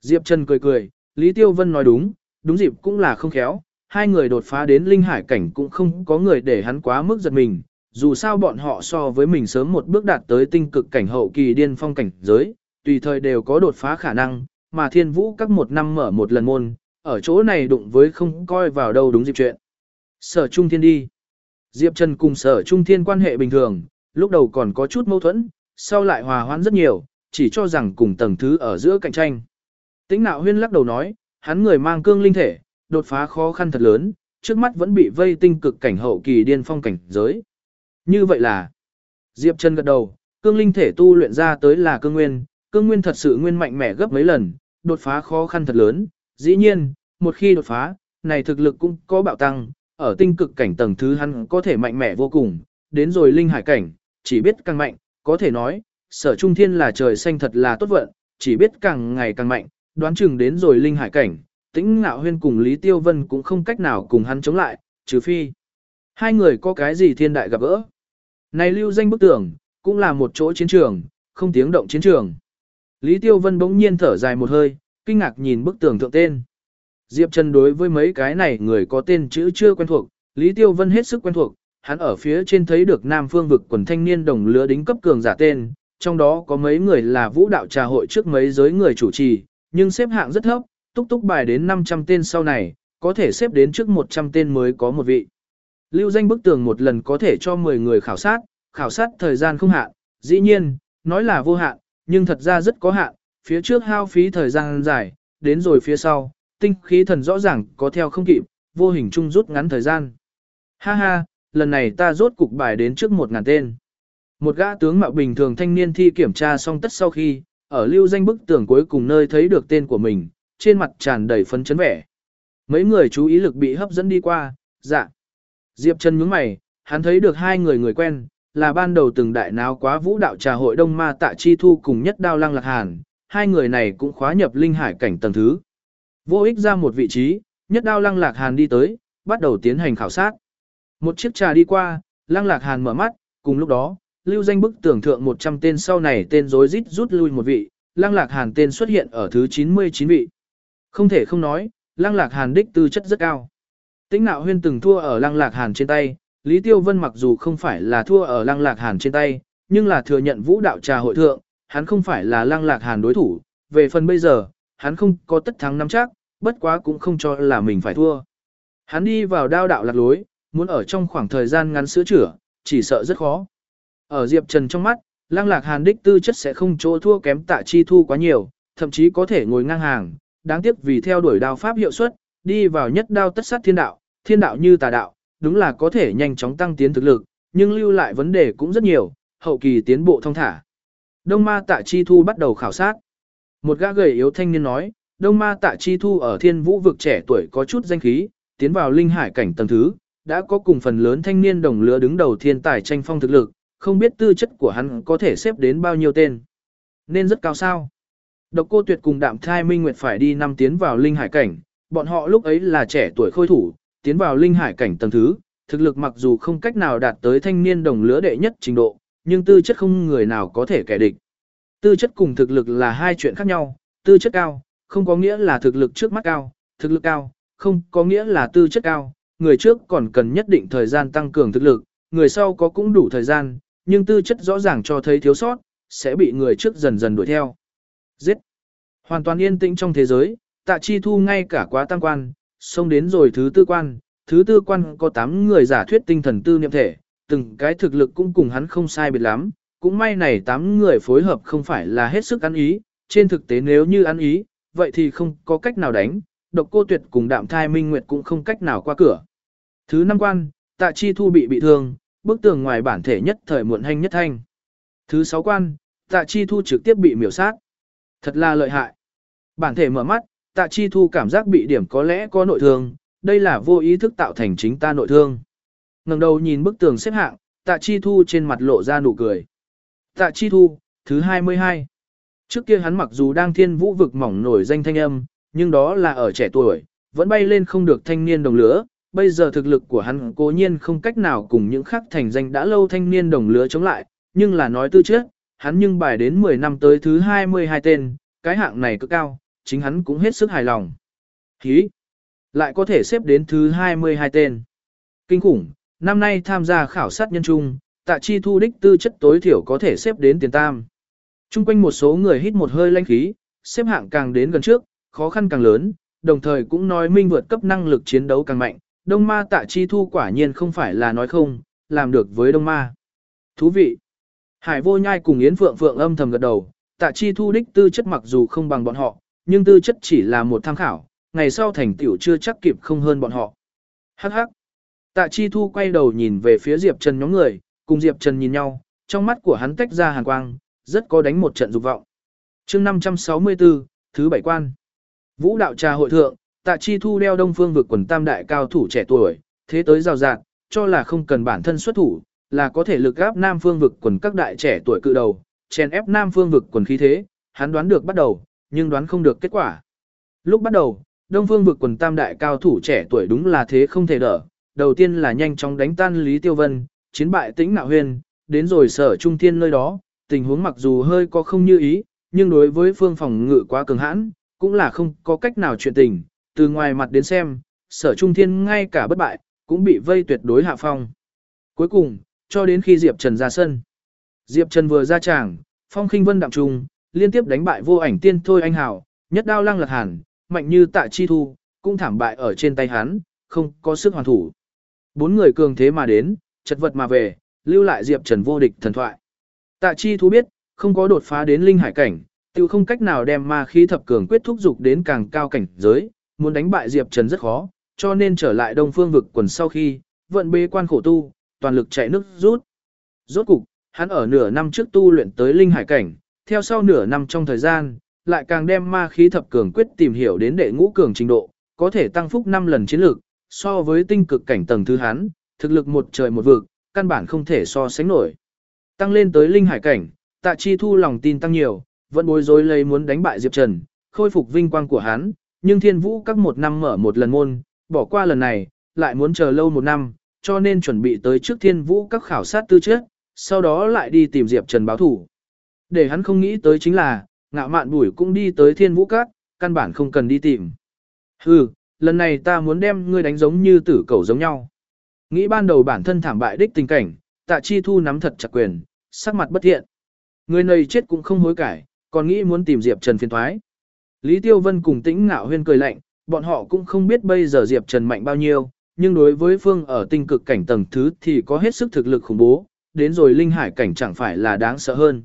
Diệp Trần cười cười, Lý Tiêu Vân nói đúng, đúng dịp cũng là không khéo. Hai người đột phá đến linh hải cảnh cũng không có người để hắn quá mức giật mình. Dù sao bọn họ so với mình sớm một bước đạt tới tinh cực cảnh hậu kỳ điên phong cảnh giới, tùy thời đều có đột phá khả năng, mà thiên vũ các một năm mở một lần môn, ở chỗ này đụng với không coi vào đâu đúng dịp chuyện. Sở Trung Thiên đi. Diệp Trần cùng Sở Trung Thiên quan hệ bình thường, lúc đầu còn có chút mâu thuẫn, sau lại hòa hoãn rất nhiều, chỉ cho rằng cùng tầng thứ ở giữa cạnh tranh. Tĩnh nạo huyên lắc đầu nói, hắn người mang cương linh thể, đột phá khó khăn thật lớn, trước mắt vẫn bị vây tinh cực cảnh hậu kỳ điên phong cảnh giới. Như vậy là, Diệp Trần gật đầu, cương linh thể tu luyện ra tới là cương nguyên, cương nguyên thật sự nguyên mạnh mẽ gấp mấy lần, đột phá khó khăn thật lớn, dĩ nhiên, một khi đột phá, này thực lực cũng có bạo tăng, ở tinh cực cảnh tầng thứ hắn có thể mạnh mẽ vô cùng, đến rồi linh hải cảnh, chỉ biết càng mạnh, có thể nói, sở trung thiên là trời xanh thật là tốt vận, chỉ biết càng ngày càng mạnh, đoán chừng đến rồi linh hải cảnh, tĩnh ngạo huyên cùng Lý Tiêu Vân cũng không cách nào cùng hắn chống lại, trừ phi. Hai người có cái gì thiên đại gặp gỡ. Này lưu danh bức tưởng, cũng là một chỗ chiến trường, không tiếng động chiến trường. Lý Tiêu Vân bỗng nhiên thở dài một hơi, kinh ngạc nhìn bức tường thượng tên. Diệp Trần đối với mấy cái này người có tên chữ chưa quen thuộc, Lý Tiêu Vân hết sức quen thuộc, hắn ở phía trên thấy được Nam Phương vực quần thanh niên đồng lứa đính cấp cường giả tên, trong đó có mấy người là vũ đạo trà hội trước mấy giới người chủ trì, nhưng xếp hạng rất thấp, túc túc bài đến 500 tên sau này, có thể xếp đến trước 100 tên mới có một vị. Lưu danh bức tường một lần có thể cho 10 người khảo sát, khảo sát thời gian không hạn, dĩ nhiên, nói là vô hạn, nhưng thật ra rất có hạn, phía trước hao phí thời gian dài, đến rồi phía sau, tinh khí thần rõ ràng có theo không kịp, vô hình chung rút ngắn thời gian. Ha ha, lần này ta rốt cục bài đến trước một ngàn tên. Một gã tướng mạo bình thường thanh niên thi kiểm tra xong tất sau khi, ở lưu danh bức tường cuối cùng nơi thấy được tên của mình, trên mặt tràn đầy phấn chấn vẻ. Mấy người chú ý lực bị hấp dẫn đi qua, dạ. Diệp Trần nhướng mày, hắn thấy được hai người người quen, là ban đầu từng đại náo quá vũ đạo trà hội đông ma tạ chi thu cùng nhất đao lăng lạc hàn, hai người này cũng khóa nhập linh hải cảnh tầng thứ. Vô ích ra một vị trí, nhất đao lăng lạc hàn đi tới, bắt đầu tiến hành khảo sát. Một chiếc trà đi qua, lăng lạc hàn mở mắt, cùng lúc đó, lưu danh bức tưởng thượng 100 tên sau này tên rối rít rút lui một vị, lăng lạc hàn tên xuất hiện ở thứ 99 vị. Không thể không nói, lăng lạc hàn đích tư chất rất cao. Tĩnh nạo huyên từng thua ở lăng lạc hàn trên tay, Lý Tiêu Vân mặc dù không phải là thua ở lăng lạc hàn trên tay, nhưng là thừa nhận vũ đạo trà hội thượng, hắn không phải là lăng lạc hàn đối thủ, về phần bây giờ, hắn không có tất thắng nắm chắc, bất quá cũng không cho là mình phải thua. Hắn đi vào đao đạo lạc lối, muốn ở trong khoảng thời gian ngắn sữa chữa, chỉ sợ rất khó. Ở Diệp Trần trong mắt, lăng lạc hàn đích tư chất sẽ không chỗ thua kém tạ chi thu quá nhiều, thậm chí có thể ngồi ngang hàng, đáng tiếc vì theo đuổi đao pháp hiệu suất, đi vào nhất đao tất sát thiên đạo, thiên đạo như tà đạo, đúng là có thể nhanh chóng tăng tiến thực lực, nhưng lưu lại vấn đề cũng rất nhiều, hậu kỳ tiến bộ thông thả. Đông ma tạ chi thu bắt đầu khảo sát. Một gã gầy yếu thanh niên nói, Đông ma tạ chi thu ở thiên vũ vực trẻ tuổi có chút danh khí, tiến vào linh hải cảnh tầng thứ, đã có cùng phần lớn thanh niên đồng lứa đứng đầu thiên tài tranh phong thực lực, không biết tư chất của hắn có thể xếp đến bao nhiêu tên. Nên rất cao sao. Độc cô tuyệt cùng đạm thai minh nguyệt phải đi năm tiến vào linh hải cảnh, bọn họ lúc ấy là trẻ tuổi khôi thủ, tiến vào linh hải cảnh tầng thứ, thực lực mặc dù không cách nào đạt tới thanh niên đồng lứa đệ nhất trình độ, nhưng tư chất không người nào có thể kẻ địch. Tư chất cùng thực lực là hai chuyện khác nhau, tư chất cao, không có nghĩa là thực lực trước mắt cao, thực lực cao, không có nghĩa là tư chất cao, người trước còn cần nhất định thời gian tăng cường thực lực, người sau có cũng đủ thời gian, nhưng tư chất rõ ràng cho thấy thiếu sót, sẽ bị người trước dần dần đuổi theo. Giết! Hoàn toàn yên tĩnh trong thế giới, tạ chi thu ngay cả quá tăng quan, xông đến rồi thứ tư quan, thứ tư quan có 8 người giả thuyết tinh thần tư niệm thể, từng cái thực lực cũng cùng hắn không sai biệt lắm, cũng may này 8 người phối hợp không phải là hết sức ăn ý, trên thực tế nếu như ăn ý, vậy thì không có cách nào đánh, độc cô tuyệt cùng đạm thai minh nguyệt cũng không cách nào qua cửa. Thứ năm quan, tạ chi thu bị bị thương, bức tường ngoài bản thể nhất thời muộn hành nhất thanh. Thứ sáu quan, tạ chi thu trực tiếp bị miểu sát. Thật là lợi hại. Bản thể mở mắt, tạ chi thu cảm giác bị điểm có lẽ có nội thương, đây là vô ý thức tạo thành chính ta nội thương. ngẩng đầu nhìn bức tường xếp hạng, tạ chi thu trên mặt lộ ra nụ cười. Tạ chi thu, thứ 22. Trước kia hắn mặc dù đang thiên vũ vực mỏng nổi danh thanh âm, nhưng đó là ở trẻ tuổi, vẫn bay lên không được thanh niên đồng lứa. Bây giờ thực lực của hắn cố nhiên không cách nào cùng những khác thành danh đã lâu thanh niên đồng lứa chống lại, nhưng là nói tư trước, hắn nhưng bài đến 10 năm tới thứ 22 tên, cái hạng này cực cao, chính hắn cũng hết sức hài lòng. Hí! Lại có thể xếp đến thứ 22 tên. Kinh khủng, năm nay tham gia khảo sát nhân trung, tạ chi thu đích tư chất tối thiểu có thể xếp đến tiền tam. Trung quanh một số người hít một hơi lanh khí, xếp hạng càng đến gần trước, khó khăn càng lớn, đồng thời cũng nói minh vượt cấp năng lực chiến đấu càng mạnh. Đông ma tạ chi thu quả nhiên không phải là nói không, làm được với đông ma. Thú vị! Hải vô nhai cùng Yến Phượng Phượng âm thầm gật đầu, tạ chi thu đích tư chất mặc dù không bằng bọn họ, nhưng tư chất chỉ là một tham khảo, ngày sau thành tiểu chưa chắc kịp không hơn bọn họ. Hắc hắc! Tạ chi thu quay đầu nhìn về phía Diệp Trần nhóm người, cùng Diệp Trần nhìn nhau, trong mắt của hắn tách ra hàn quang, rất có đánh một trận dục vọng. chương 564, thứ bảy quan. Vũ đạo trà hội thượng, tạ chi thu đeo đông phương vực quần tam đại cao thủ trẻ tuổi, thế tới rào dạng, cho là không cần bản thân xuất thủ, là có thể lực gáp nam phương vực quần các đại trẻ tuổi cự đầu, chèn ép nam phương vực quần khí thế, hắn đoán được bắt đầu, nhưng đoán không được kết quả. Lúc bắt đầu, đông phương vực quần tam đại cao thủ trẻ tuổi đúng là thế không thể đỡ, đầu tiên là nhanh chóng đánh tan Lý Tiêu Vân, chiến bại tĩnh nạo huyền, đến rồi sở trung thiên nơi đó, tình huống mặc dù hơi có không như ý, nhưng đối với phương phòng ngự quá cường hãn, cũng là không có cách nào chuyện tình, từ ngoài mặt đến xem, sở trung thiên ngay cả bất bại, cũng bị vây tuyệt đối hạ phong. Cuối cùng, cho đến khi Diệp Trần ra sân. Diệp Trần vừa ra tràng, phong khinh vân đạm trung, liên tiếp đánh bại vô ảnh tiên thôi anh hảo, nhất đao lăng lật hàn, mạnh như tạ chi thu, cũng thảm bại ở trên tay hắn, không có sức hoàn thủ. Bốn người cường thế mà đến, chật vật mà về, lưu lại Diệp Trần vô địch thần thoại. Tạ chi thu biết, không có đột phá đến linh hải cảnh, tiêu không cách nào đem ma khí thập cường quyết thúc dục đến càng cao cảnh giới, muốn đánh bại Diệp Trần rất khó, cho nên trở lại đông phương vực quần sau khi, vận bế quan khổ tu, toàn lực chạy nước rút. Rốt cục, hắn ở nửa năm trước tu luyện tới linh hải cảnh, theo sau nửa năm trong thời gian, lại càng đem ma khí thập cường quyết tìm hiểu đến đệ ngũ cường trình độ, có thể tăng phúc 5 lần chiến lược, so với tinh cực cảnh tầng thứ hắn, thực lực một trời một vực, căn bản không thể so sánh nổi. Tăng lên tới linh hải cảnh, tạ chi thu lòng tin tăng nhiều, vẫn bối rối lấy muốn đánh bại Diệp Trần, khôi phục vinh quang của hắn, nhưng thiên vũ các một năm mở một lần môn, bỏ qua lần này, lại muốn chờ lâu một năm, cho nên chuẩn bị tới trước thiên vũ các khảo sát tư trước, sau đó lại đi tìm Diệp Trần báo thủ. Để hắn không nghĩ tới chính là, ngạo mạn bùi cũng đi tới thiên vũ các, căn bản không cần đi tìm. Hừ, lần này ta muốn đem ngươi đánh giống như tử cầu giống nhau. Nghĩ ban đầu bản thân thảm bại đích tình cảnh, tạ chi thu nắm thật chặt quyền, sắc mặt bất thiện. Người này chết cũng không hối cải, còn nghĩ muốn tìm Diệp Trần phiền thoái. Lý Tiêu Vân cùng tĩnh ngạo huyên cười lạnh, bọn họ cũng không biết bây giờ Diệp Trần mạnh bao nhiêu, nhưng đối với phương ở tinh cực cảnh tầng thứ thì có hết sức thực lực khủng bố, đến rồi linh hải cảnh chẳng phải là đáng sợ hơn.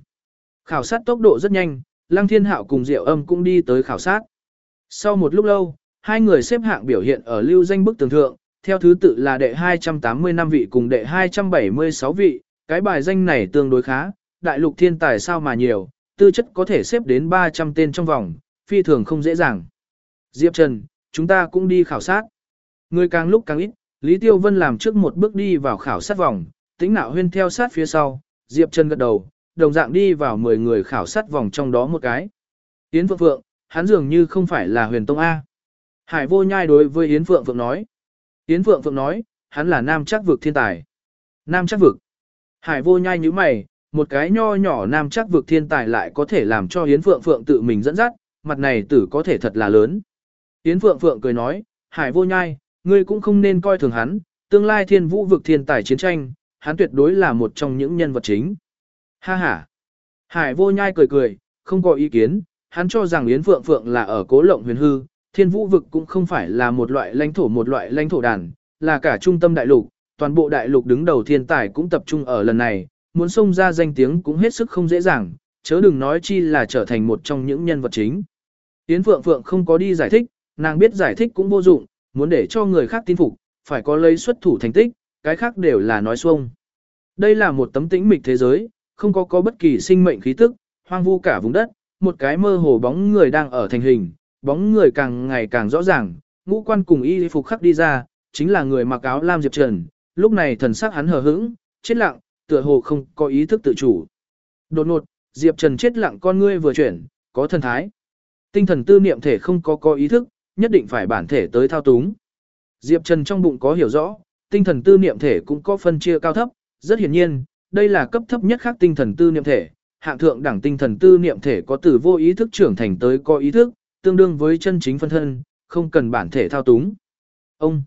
Khảo sát tốc độ rất nhanh, Lăng Thiên Hạo cùng Diệu Âm cũng đi tới khảo sát. Sau một lúc lâu, hai người xếp hạng biểu hiện ở lưu danh bức tường thượng, theo thứ tự là đệ 280 năm vị cùng đệ 276 vị, cái bài danh này tương đối khá, đại lục thiên tài sao mà nhiều, tư chất có thể xếp đến 300 tên trong vòng, phi thường không dễ dàng. Diệp Trần, chúng ta cũng đi khảo sát. Người càng lúc càng ít, Lý Tiêu Vân làm trước một bước đi vào khảo sát vòng, tính nạo huyên theo sát phía sau, Diệp Trần gật đầu, đồng dạng đi vào 10 người khảo sát vòng trong đó một cái. Yến Phượng Phượng, hắn dường như không phải là huyền tông A. Hải vô nhai đối với Yến Phượng Phượng nói. Yến Phượng Phượng nói, hắn là nam chắc vực thiên tài. Nam chắc vực. Hải vô nhai như mày, một cái nho nhỏ nam chắc vực thiên tài lại có thể làm cho Yến Phượng Phượng tự mình dẫn dắt, mặt này tử có thể thật là lớn. Yến Phượng Phượng cười nói, Hải vô nhai, ngươi cũng không nên coi thường hắn, tương lai thiên vũ vực thiên tài chiến tranh, hắn tuyệt đối là một trong những nhân vật chính. Ha ha. Hải vô nhai cười cười, không có ý kiến, hắn cho rằng Yến Phượng Phượng là ở cố lộng huyền hư, thiên vũ vực cũng không phải là một loại lãnh thổ một loại lãnh thổ đàn, là cả trung tâm đại lục, toàn bộ đại lục đứng đầu thiên tài cũng tập trung ở lần này, muốn xông ra danh tiếng cũng hết sức không dễ dàng, chớ đừng nói chi là trở thành một trong những nhân vật chính. Yến Phượng Phượng không có đi giải thích, nàng biết giải thích cũng vô dụng, muốn để cho người khác tin phục, phải có lấy xuất thủ thành tích, cái khác đều là nói xuông. Đây là một tấm tĩnh mịch thế giới, không có có bất kỳ sinh mệnh khí tức, hoang vu cả vùng đất, một cái mơ hồ bóng người đang ở thành hình, bóng người càng ngày càng rõ ràng, ngũ quan cùng y phục khắc đi ra, chính là người mặc áo lam Diệp Trần, lúc này thần sắc hắn hờ hững, chết lặng, tựa hồ không có ý thức tự chủ. Đột ngột, Diệp Trần chết lặng con ngươi vừa chuyển, có thần thái. Tinh thần tư niệm thể không có có ý thức, nhất định phải bản thể tới thao túng. Diệp Trần trong bụng có hiểu rõ, tinh thần tư niệm thể cũng có phân chia cao thấp, rất hiển nhiên, đây là cấp thấp nhất khác tinh thần tư niệm thể, hạng thượng đẳng tinh thần tư niệm thể có từ vô ý thức trưởng thành tới có ý thức, tương đương với chân chính phân thân, không cần bản thể thao túng. Ông,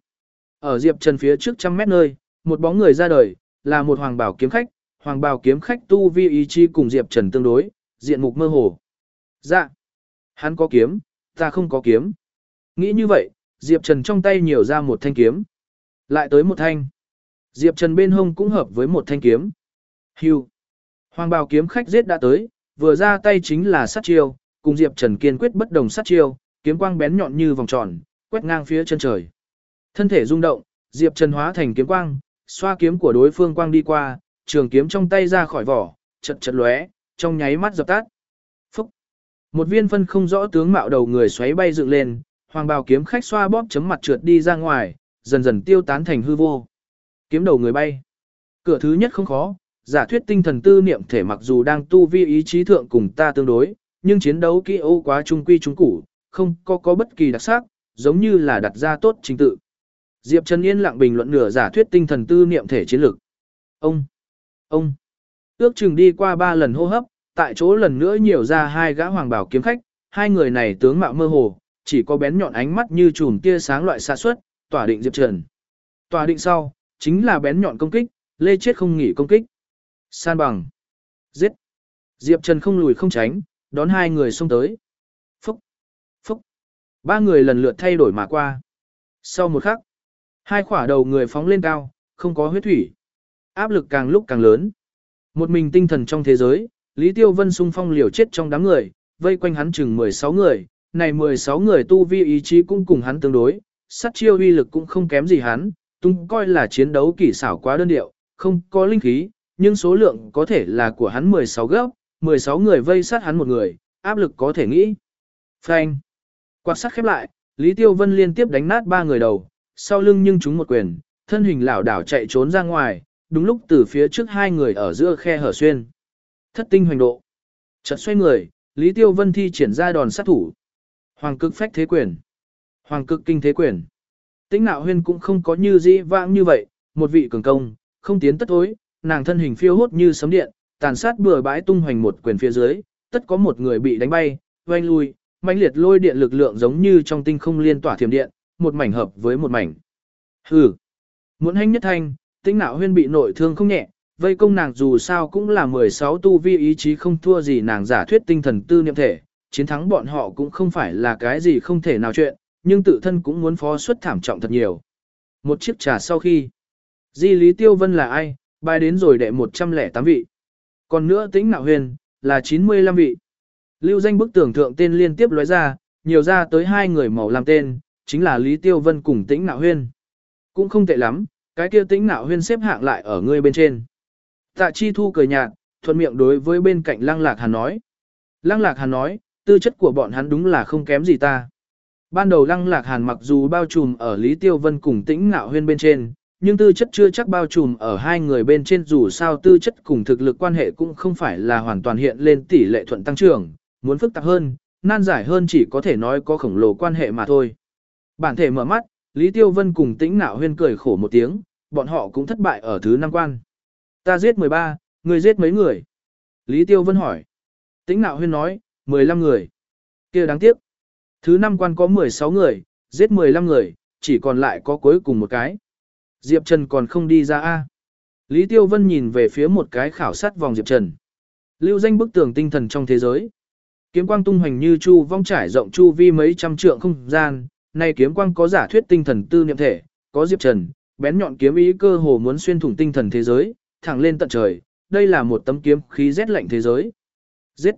ở Diệp Trần phía trước trăm mét nơi, một bóng người ra đời, là một hoàng bảo kiếm khách, hoàng bảo kiếm khách tu vi ý chi cùng Diệp Trần tương đối, diện mục mơ hồ. Dạ, hắn có kiếm, ta không có kiếm. Nghĩ như vậy, Diệp Trần trong tay nhiều ra một thanh kiếm. Lại tới một thanh. Diệp Trần bên hông cũng hợp với một thanh kiếm. Hưu. Hoàng bào kiếm khách giết đã tới, vừa ra tay chính là sát chiêu, cùng Diệp Trần kiên quyết bất đồng sát chiêu, kiếm quang bén nhọn như vòng tròn, quét ngang phía chân trời. Thân thể rung động, Diệp Trần hóa thành kiếm quang, xoa kiếm của đối phương quang đi qua, trường kiếm trong tay ra khỏi vỏ, chật chật lóe, trong nháy mắt dập tắt. Một viên phân không rõ tướng mạo đầu người xoáy bay dựng lên, hoàng bào kiếm khách xoa bóp chấm mặt trượt đi ra ngoài, dần dần tiêu tán thành hư vô. Kiếm đầu người bay. Cửa thứ nhất không khó, giả thuyết tinh thần tư niệm thể mặc dù đang tu vi ý chí thượng cùng ta tương đối, nhưng chiến đấu kỹ ô quá trung quy trung củ, không có có bất kỳ đặc sắc, giống như là đặt ra tốt trình tự. Diệp Trần Yên lặng bình luận nửa giả thuyết tinh thần tư niệm thể chiến lược. Ông, ông, ước chừng đi qua ba lần hô hấp, tại chỗ lần nữa nhiều ra hai gã hoàng bảo kiếm khách, hai người này tướng mạo mơ hồ, chỉ có bén nhọn ánh mắt như chùm tia sáng loại xa suất, tỏa định Diệp Trần. Tỏa định sau, chính là bén nhọn công kích, lê chết không nghỉ công kích. San bằng. Giết. Diệp Trần không lùi không tránh, đón hai người xông tới. Phúc. Phúc. Ba người lần lượt thay đổi mà qua. Sau một khắc, hai khỏa đầu người phóng lên cao, không có huyết thủy. Áp lực càng lúc càng lớn. Một mình tinh thần trong thế giới, Lý Tiêu Vân sung phong liều chết trong đám người, vây quanh hắn chừng 16 người, này 16 người tu vi ý chí cũng cùng hắn tương đối, sát chiêu uy lực cũng không kém gì hắn, tung coi là chiến đấu kỳ xảo quá đơn điệu, không có linh khí, nhưng số lượng có thể là của hắn 16 gấp, 16 người vây sát hắn một người, áp lực có thể nghĩ. Phanh. Quạt sát khép lại, Lý Tiêu Vân liên tiếp đánh nát ba người đầu, sau lưng nhưng chúng một quyền, thân hình lảo đảo chạy trốn ra ngoài, đúng lúc từ phía trước hai người ở giữa khe hở xuyên. Thất tinh hoành độ. Chợt xoay người, Lý Tiêu Vân thi triển ra đòn sát thủ. Hoàng cực phách thế quyền. Hoàng cực kinh thế quyền. Tĩnh nạo huyên cũng không có như dĩ vãng như vậy, một vị cường công, không tiến tất thối, nàng thân hình phiêu hốt như sấm điện, tàn sát bừa bãi tung hoành một quyền phía dưới, tất có một người bị đánh bay, oanh lui, mãnh liệt lôi điện lực lượng giống như trong tinh không liên tỏa thiểm điện, một mảnh hợp với một mảnh. Hừ. Muốn hành nhất thanh, tĩnh nạo huyên bị nội thương không nhẹ, vây công nàng dù sao cũng là 16 tu vi ý chí không thua gì nàng giả thuyết tinh thần tư niệm thể, chiến thắng bọn họ cũng không phải là cái gì không thể nào chuyện, nhưng tự thân cũng muốn phó suất thảm trọng thật nhiều. Một chiếc trà sau khi, Di Lý Tiêu Vân là ai, bài đến rồi đệ 108 vị. Còn nữa tính nạo huyền, là 95 vị. Lưu danh bức tưởng thượng tên liên tiếp lóe ra, nhiều ra tới hai người màu làm tên, chính là Lý Tiêu Vân cùng tĩnh nạo huyên. Cũng không tệ lắm, cái kia tĩnh nạo huyên xếp hạng lại ở ngươi bên trên. Tạ Chi Thu cười nhạt, thuận miệng đối với bên cạnh Lăng Lạc Hàn nói. Lăng Lạc Hàn nói, tư chất của bọn hắn đúng là không kém gì ta. Ban đầu Lăng Lạc Hàn mặc dù bao trùm ở Lý Tiêu Vân cùng tĩnh nạo huyên bên trên, nhưng tư chất chưa chắc bao trùm ở hai người bên trên dù sao tư chất cùng thực lực quan hệ cũng không phải là hoàn toàn hiện lên tỷ lệ thuận tăng trưởng, muốn phức tạp hơn, nan giải hơn chỉ có thể nói có khổng lồ quan hệ mà thôi. Bản thể mở mắt, Lý Tiêu Vân cùng tĩnh nạo huyên cười khổ một tiếng, bọn họ cũng thất bại ở thứ năm quan. Ta giết 13, người giết mấy người? Lý Tiêu Vân hỏi. Tĩnh nạo huyên nói, 15 người. kia đáng tiếc. Thứ năm quan có 16 người, giết 15 người, chỉ còn lại có cuối cùng một cái. Diệp Trần còn không đi ra A. Lý Tiêu Vân nhìn về phía một cái khảo sát vòng Diệp Trần. Lưu danh bức tường tinh thần trong thế giới. Kiếm quang tung hoành như chu vong trải rộng chu vi mấy trăm trượng không gian, nay kiếm quang có giả thuyết tinh thần tư niệm thể, có Diệp Trần, bén nhọn kiếm ý cơ hồ muốn xuyên thủng tinh thần thế giới, thẳng lên tận trời, đây là một tấm kiếm khí rét lạnh thế giới. Giết!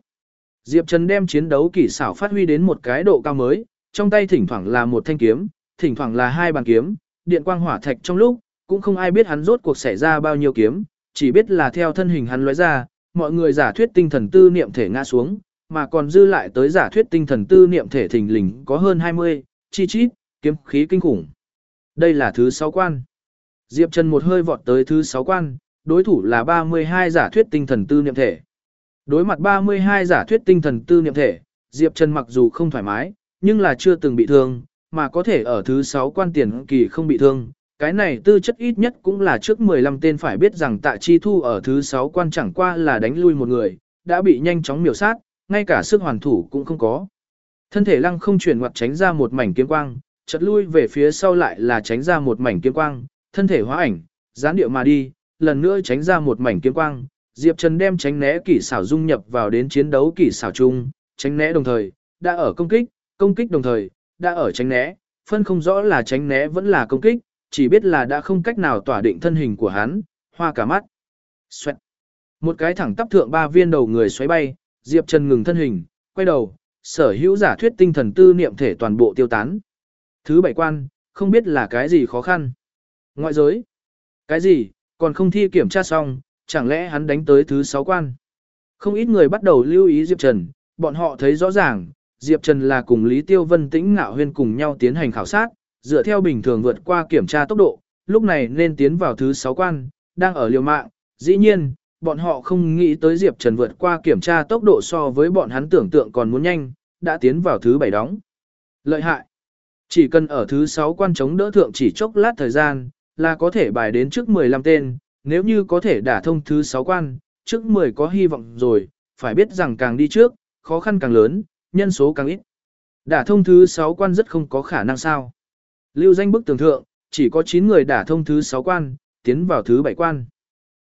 Diệp Trần đem chiến đấu kỹ xảo phát huy đến một cái độ cao mới, trong tay thỉnh thoảng là một thanh kiếm, thỉnh thoảng là hai bàn kiếm, điện quang hỏa thạch trong lúc, cũng không ai biết hắn rốt cuộc xảy ra bao nhiêu kiếm, chỉ biết là theo thân hình hắn lóe ra, mọi người giả thuyết tinh thần tư niệm thể ngã xuống, mà còn dư lại tới giả thuyết tinh thần tư niệm thể thình lình có hơn 20, chi chít, kiếm khí kinh khủng. Đây là thứ 6 quan. Diệp Trần một hơi vọt tới thứ 6 quan, đối thủ là 32 giả thuyết tinh thần tư niệm thể. Đối mặt 32 giả thuyết tinh thần tư niệm thể, Diệp Trần mặc dù không thoải mái, nhưng là chưa từng bị thương, mà có thể ở thứ 6 quan tiền kỳ không bị thương. Cái này tư chất ít nhất cũng là trước 15 tên phải biết rằng tạ chi thu ở thứ 6 quan chẳng qua là đánh lui một người, đã bị nhanh chóng miểu sát, ngay cả sức hoàn thủ cũng không có. Thân thể lăng không chuyển ngoặt tránh ra một mảnh kiếm quang, chật lui về phía sau lại là tránh ra một mảnh kiếm quang, thân thể hóa ảnh, gián điệu mà đi, lần nữa tránh ra một mảnh kiếm quang. Diệp Trần đem tránh né kỳ xảo dung nhập vào đến chiến đấu kỳ xảo chung, tránh né đồng thời, đã ở công kích, công kích đồng thời, đã ở tránh né, phân không rõ là tránh né vẫn là công kích, chỉ biết là đã không cách nào tỏa định thân hình của hắn, hoa cả mắt. Xoẹt. Một cái thẳng tắp thượng ba viên đầu người xoáy bay, Diệp Trần ngừng thân hình, quay đầu, sở hữu giả thuyết tinh thần tư niệm thể toàn bộ tiêu tán. Thứ bảy quan, không biết là cái gì khó khăn. Ngoại giới. Cái gì, còn không thi kiểm tra xong, chẳng lẽ hắn đánh tới thứ sáu quan. Không ít người bắt đầu lưu ý Diệp Trần, bọn họ thấy rõ ràng, Diệp Trần là cùng Lý Tiêu Vân Tĩnh Ngạo Huyên cùng nhau tiến hành khảo sát, dựa theo bình thường vượt qua kiểm tra tốc độ, lúc này nên tiến vào thứ 6 quan, đang ở liều mạng. Dĩ nhiên, bọn họ không nghĩ tới Diệp Trần vượt qua kiểm tra tốc độ so với bọn hắn tưởng tượng còn muốn nhanh, đã tiến vào thứ 7 đóng. Lợi hại. Chỉ cần ở thứ 6 quan chống đỡ thượng chỉ chốc lát thời gian, là có thể bài đến trước 15 tên, nếu như có thể đả thông thứ 6 quan, trước 10 có hy vọng rồi, phải biết rằng càng đi trước, khó khăn càng lớn, nhân số càng ít. Đả thông thứ 6 quan rất không có khả năng sao. Lưu danh bức tường thượng, chỉ có 9 người đả thông thứ 6 quan, tiến vào thứ 7 quan.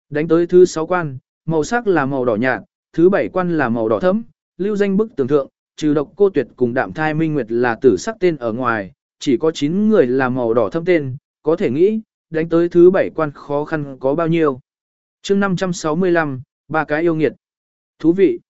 Đánh tới thứ 6 quan, màu sắc là màu đỏ nhạt, thứ 7 quan là màu đỏ thẫm, lưu danh bức tường thượng, trừ độc cô tuyệt cùng đạm thai minh nguyệt là tử sắc tên ở ngoài, chỉ có 9 người là màu đỏ thâm tên, có thể nghĩ, đánh tới thứ bảy quan khó khăn có bao nhiêu. chương 565, ba cái yêu nghiệt. Thú vị.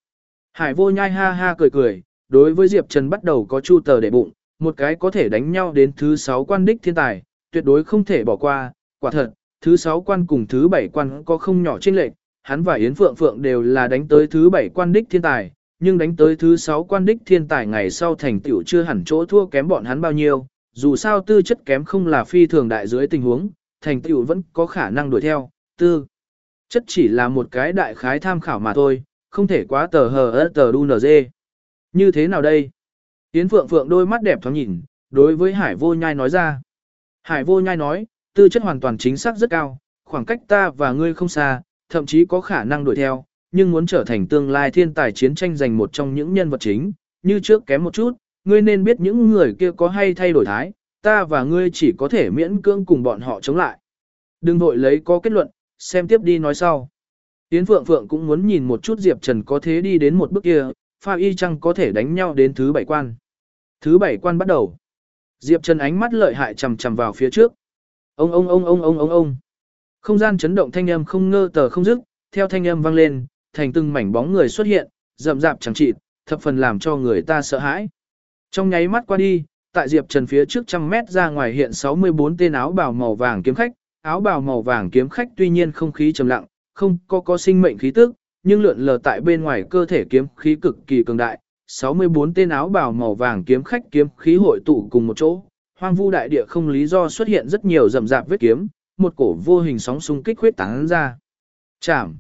Hải vô nhai ha ha cười cười, đối với Diệp Trần bắt đầu có chu tờ để bụng, một cái có thể đánh nhau đến thứ sáu quan đích thiên tài, tuyệt đối không thể bỏ qua, quả thật, thứ sáu quan cùng thứ bảy quan có không nhỏ chênh lệch, hắn và Yến Phượng Phượng đều là đánh tới thứ bảy quan đích thiên tài, nhưng đánh tới thứ sáu quan đích thiên tài ngày sau thành tựu chưa hẳn chỗ thua kém bọn hắn bao nhiêu, dù sao tư chất kém không là phi thường đại dưới tình huống, thành tựu vẫn có khả năng đuổi theo, tư. Chất chỉ là một cái đại khái tham khảo mà thôi, không thể quá tờ hờ ớt tờ đu nờ dê. Như thế nào đây? Yến Phượng Phượng đôi mắt đẹp thoáng nhìn, đối với Hải Vô Nhai nói ra. Hải Vô Nhai nói, tư chất hoàn toàn chính xác rất cao, khoảng cách ta và ngươi không xa, thậm chí có khả năng đuổi theo, nhưng muốn trở thành tương lai thiên tài chiến tranh giành một trong những nhân vật chính, như trước kém một chút, ngươi nên biết những người kia có hay thay đổi thái, ta và ngươi chỉ có thể miễn cưỡng cùng bọn họ chống lại. Đừng vội lấy có kết luận, xem tiếp đi nói sau. Yến Phượng Phượng cũng muốn nhìn một chút Diệp Trần có thế đi đến một bước kia, pha y chăng có thể đánh nhau đến thứ bảy quan. Thứ bảy quan bắt đầu. Diệp Trần ánh mắt lợi hại chầm chầm vào phía trước. Ông ông ông ông ông ông ông. Không gian chấn động thanh âm không ngơ tờ không dứt, theo thanh âm vang lên, thành từng mảnh bóng người xuất hiện, rậm rạp chẳng chịt, thập phần làm cho người ta sợ hãi. Trong nháy mắt qua đi, tại Diệp Trần phía trước trăm mét ra ngoài hiện 64 tên áo bào màu vàng kiếm khách, áo bào màu vàng kiếm khách tuy nhiên không khí trầm lặng, không có có sinh mệnh khí tức, nhưng lượn lờ tại bên ngoài cơ thể kiếm khí cực kỳ cường đại. 64 tên áo bào màu vàng kiếm khách kiếm khí hội tụ cùng một chỗ, hoang vu đại địa không lý do xuất hiện rất nhiều rậm rạp vết kiếm, một cổ vô hình sóng xung kích huyết tán ra. Chạm.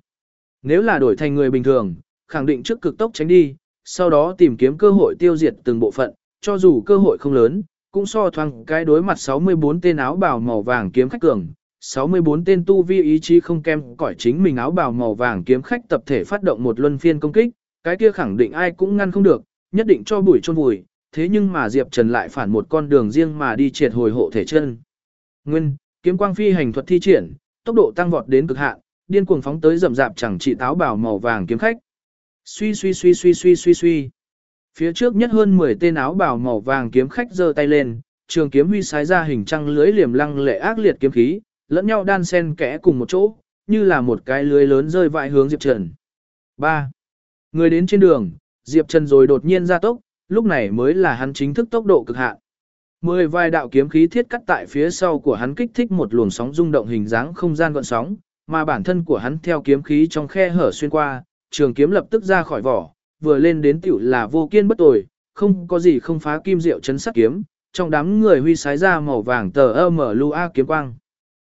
Nếu là đổi thành người bình thường, khẳng định trước cực tốc tránh đi, sau đó tìm kiếm cơ hội tiêu diệt từng bộ phận, cho dù cơ hội không lớn, cũng so thoáng cái đối mặt 64 tên áo bào màu vàng kiếm khách cường, 64 tên tu vi ý chí không kem cỏi chính mình áo bào màu vàng kiếm khách tập thể phát động một luân phiên công kích, cái kia khẳng định ai cũng ngăn không được, nhất định cho bụi chôn vùi, thế nhưng mà Diệp Trần lại phản một con đường riêng mà đi triệt hồi hộ thể chân. Nguyên, kiếm quang phi hành thuật thi triển, tốc độ tăng vọt đến cực hạn, điên cuồng phóng tới rậm rạp chẳng chỉ táo bào màu vàng kiếm khách. Suy suy suy suy suy suy suy. Phía trước nhất hơn 10 tên áo bào màu vàng kiếm khách giơ tay lên, trường kiếm huy sái ra hình trăng lưới liềm lăng lệ ác liệt kiếm khí, lẫn nhau đan xen kẽ cùng một chỗ, như là một cái lưới lớn rơi vãi hướng Diệp Trần. 3. Người đến trên đường, Diệp Trần rồi đột nhiên ra tốc, lúc này mới là hắn chính thức tốc độ cực hạn. Mười vài đạo kiếm khí thiết cắt tại phía sau của hắn kích thích một luồng sóng rung động hình dáng không gian gọn sóng, mà bản thân của hắn theo kiếm khí trong khe hở xuyên qua, trường kiếm lập tức ra khỏi vỏ, vừa lên đến tiểu là vô kiên bất tồi, không có gì không phá kim diệu chấn sắt kiếm, trong đám người huy sái ra màu vàng tờ ơ mở lu a kiếm quang.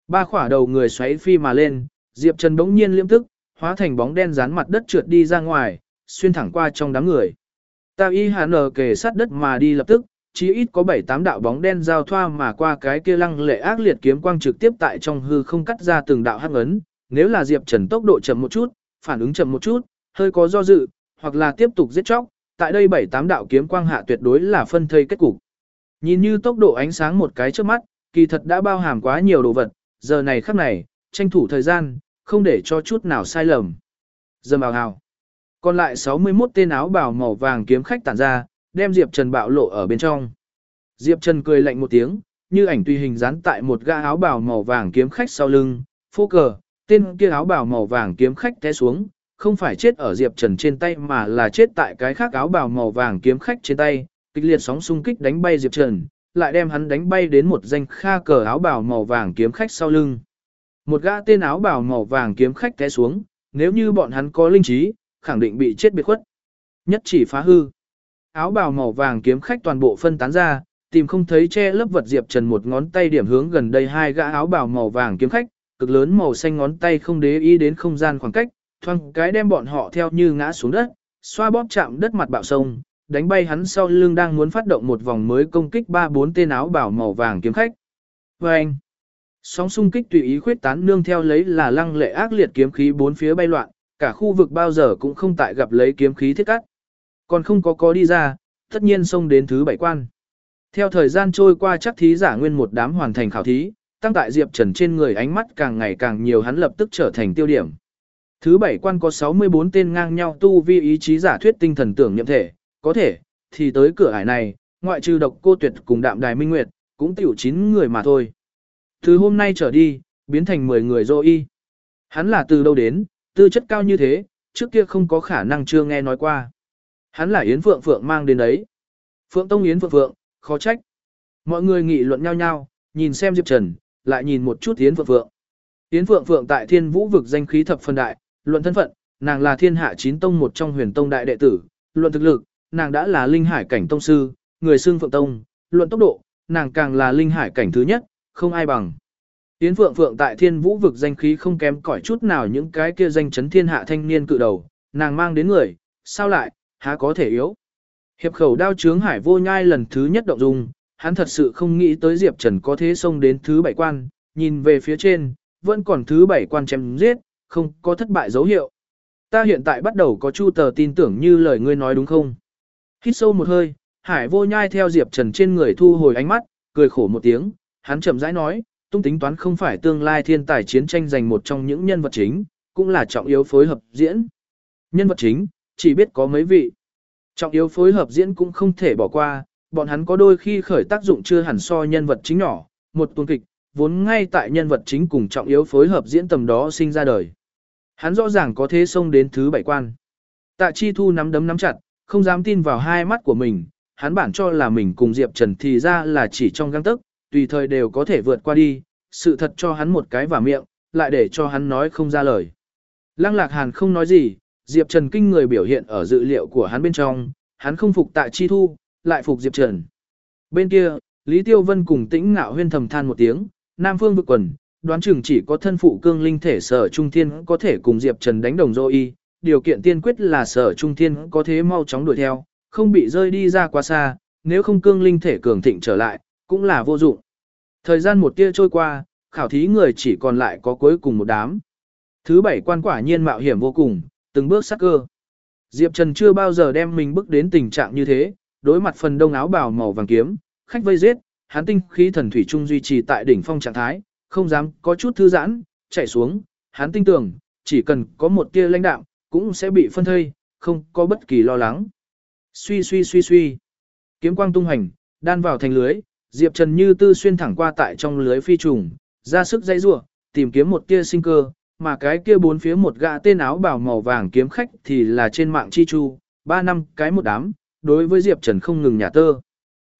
Ba khỏa đầu người xoáy phi mà lên, Diệp Trần bỗng nhiên liêm tức, hóa thành bóng đen dán mặt đất trượt đi ra ngoài, xuyên thẳng qua trong đám người. Tao y hà nở kề sát đất mà đi lập tức, chỉ ít có 7-8 đạo bóng đen giao thoa mà qua cái kia lăng lệ ác liệt kiếm quang trực tiếp tại trong hư không cắt ra từng đạo hắc ấn. Nếu là Diệp Trần tốc độ chậm một chút, phản ứng chậm một chút, hơi có do dự, hoặc là tiếp tục giết chóc, tại đây 7-8 đạo kiếm quang hạ tuyệt đối là phân thây kết cục. Nhìn như tốc độ ánh sáng một cái trước mắt, kỳ thật đã bao hàm quá nhiều đồ vật, giờ này khắc này, tranh thủ thời gian, không để cho chút nào sai lầm. Dầm ào hào. Còn lại 61 tên áo bào màu vàng kiếm khách tản ra, đem Diệp Trần bạo lộ ở bên trong. Diệp Trần cười lạnh một tiếng, như ảnh tùy hình dán tại một gã áo bào màu vàng kiếm khách sau lưng, phô cờ, tên kia áo bào màu vàng kiếm khách té xuống, không phải chết ở Diệp Trần trên tay mà là chết tại cái khác áo bào màu vàng kiếm khách trên tay, kịch liệt sóng xung kích đánh bay Diệp Trần, lại đem hắn đánh bay đến một danh kha cờ áo bào màu vàng kiếm khách sau lưng. Một gã tên áo bào màu vàng kiếm khách té xuống, nếu như bọn hắn có linh trí, khẳng định bị chết biệt khuất. Nhất chỉ phá hư. Áo bào màu vàng kiếm khách toàn bộ phân tán ra, tìm không thấy che lớp vật Diệp Trần một ngón tay điểm hướng gần đây hai gã áo bào màu vàng kiếm khách, cực lớn màu xanh ngón tay không để ý đến không gian khoảng cách, thoang cái đem bọn họ theo như ngã xuống đất, xoa bóp chạm đất mặt bạo sông, đánh bay hắn sau lưng đang muốn phát động một vòng mới công kích ba bốn tên áo bảo màu vàng kiếm khách. Và anh, sóng xung kích tùy ý khuyết tán nương theo lấy là lăng lệ ác liệt kiếm khí bốn phía bay loạn, cả khu vực bao giờ cũng không tại gặp lấy kiếm khí thiết cắt. Còn không có có đi ra, tất nhiên xông đến thứ bảy quan. Theo thời gian trôi qua chắc thí giả nguyên một đám hoàn thành khảo thí, tăng tại Diệp Trần trên người ánh mắt càng ngày càng nhiều hắn lập tức trở thành tiêu điểm. Thứ bảy quan có 64 tên ngang nhau tu vi ý chí giả thuyết tinh thần tưởng niệm thể, có thể, thì tới cửa ải này, ngoại trừ độc cô tuyệt cùng đạm đài minh nguyệt, cũng tiểu 9 người mà thôi. Từ hôm nay trở đi, biến thành 10 người dô y. Hắn là từ đâu đến, tư chất cao như thế, trước kia không có khả năng chưa nghe nói qua. Hắn là Yến Phượng Phượng mang đến đấy. Phượng Tông Yến Phượng Phượng, khó trách. Mọi người nghị luận nhau nhau, nhìn xem Diệp Trần, lại nhìn một chút Yến Phượng Phượng. Yến Phượng Phượng tại Thiên Vũ vực danh khí thập phân đại, luận thân phận, nàng là Thiên Hạ Chín Tông một trong Huyền Tông đại đệ tử, luận thực lực, nàng đã là linh hải cảnh tông sư, người xương Phượng Tông, luận tốc độ, nàng càng là linh hải cảnh thứ nhất, không ai bằng. Yến Phượng Phượng tại Thiên Vũ vực danh khí không kém cỏi chút nào những cái kia danh chấn thiên hạ thanh niên cự đầu, nàng mang đến người, sao lại, há có thể yếu. Hiệp khẩu đao chướng hải vô nhai lần thứ nhất động dung, hắn thật sự không nghĩ tới Diệp Trần có thế xông đến thứ bảy quan, nhìn về phía trên, vẫn còn thứ bảy quan chém giết, không có thất bại dấu hiệu. Ta hiện tại bắt đầu có chu tờ tin tưởng như lời ngươi nói đúng không? Hít sâu một hơi, hải vô nhai theo Diệp Trần trên người thu hồi ánh mắt, cười khổ một tiếng, hắn chậm rãi nói, tung tính toán không phải tương lai thiên tài chiến tranh giành một trong những nhân vật chính, cũng là trọng yếu phối hợp diễn. Nhân vật chính, chỉ biết có mấy vị. Trọng yếu phối hợp diễn cũng không thể bỏ qua, bọn hắn có đôi khi khởi tác dụng chưa hẳn so nhân vật chính nhỏ, một tuần kịch, vốn ngay tại nhân vật chính cùng trọng yếu phối hợp diễn tầm đó sinh ra đời. Hắn rõ ràng có thế xông đến thứ bảy quan. Tạ Chi Thu nắm đấm nắm chặt, không dám tin vào hai mắt của mình, hắn bản cho là mình cùng Diệp Trần thì ra là chỉ trong găng tức, tùy thời đều có thể vượt qua đi, sự thật cho hắn một cái vào miệng, lại để cho hắn nói không ra lời. Lăng Lạc Hàn không nói gì, Diệp Trần kinh người biểu hiện ở dự liệu của hắn bên trong, hắn không phục Tạ Chi Thu, lại phục Diệp Trần. Bên kia, Lý Tiêu Vân cùng Tĩnh Ngạo Huyên thầm than một tiếng, Nam Phương vực quần, đoán chừng chỉ có thân phụ cương linh thể sở trung thiên có thể cùng Diệp Trần đánh đồng dô y, điều kiện tiên quyết là sở trung thiên có thế mau chóng đuổi theo, không bị rơi đi ra quá xa, nếu không cương linh thể cường thịnh trở lại, cũng là vô dụng. Thời gian một tia trôi qua, khảo thí người chỉ còn lại có cuối cùng một đám. Thứ bảy quan quả nhiên mạo hiểm vô cùng, từng bước sắc cơ. Diệp Trần chưa bao giờ đem mình bước đến tình trạng như thế, đối mặt phần đông áo bào màu vàng kiếm, khách vây giết, hắn tinh khí thần thủy trung duy trì tại đỉnh phong trạng thái, không dám có chút thư giãn, chạy xuống, hắn tin tưởng, chỉ cần có một tia lãnh đạo, cũng sẽ bị phân thây, không có bất kỳ lo lắng. Suy suy suy suy. Kiếm quang tung hành, đan vào thành lưới, Diệp Trần như tư xuyên thẳng qua tại trong lưới phi trùng, ra sức dây rủa, tìm kiếm một tia sinh cơ, mà cái kia bốn phía một gã tên áo bảo màu vàng kiếm khách thì là trên mạng chi chu, ba năm cái một đám, đối với Diệp Trần không ngừng nhà tơ.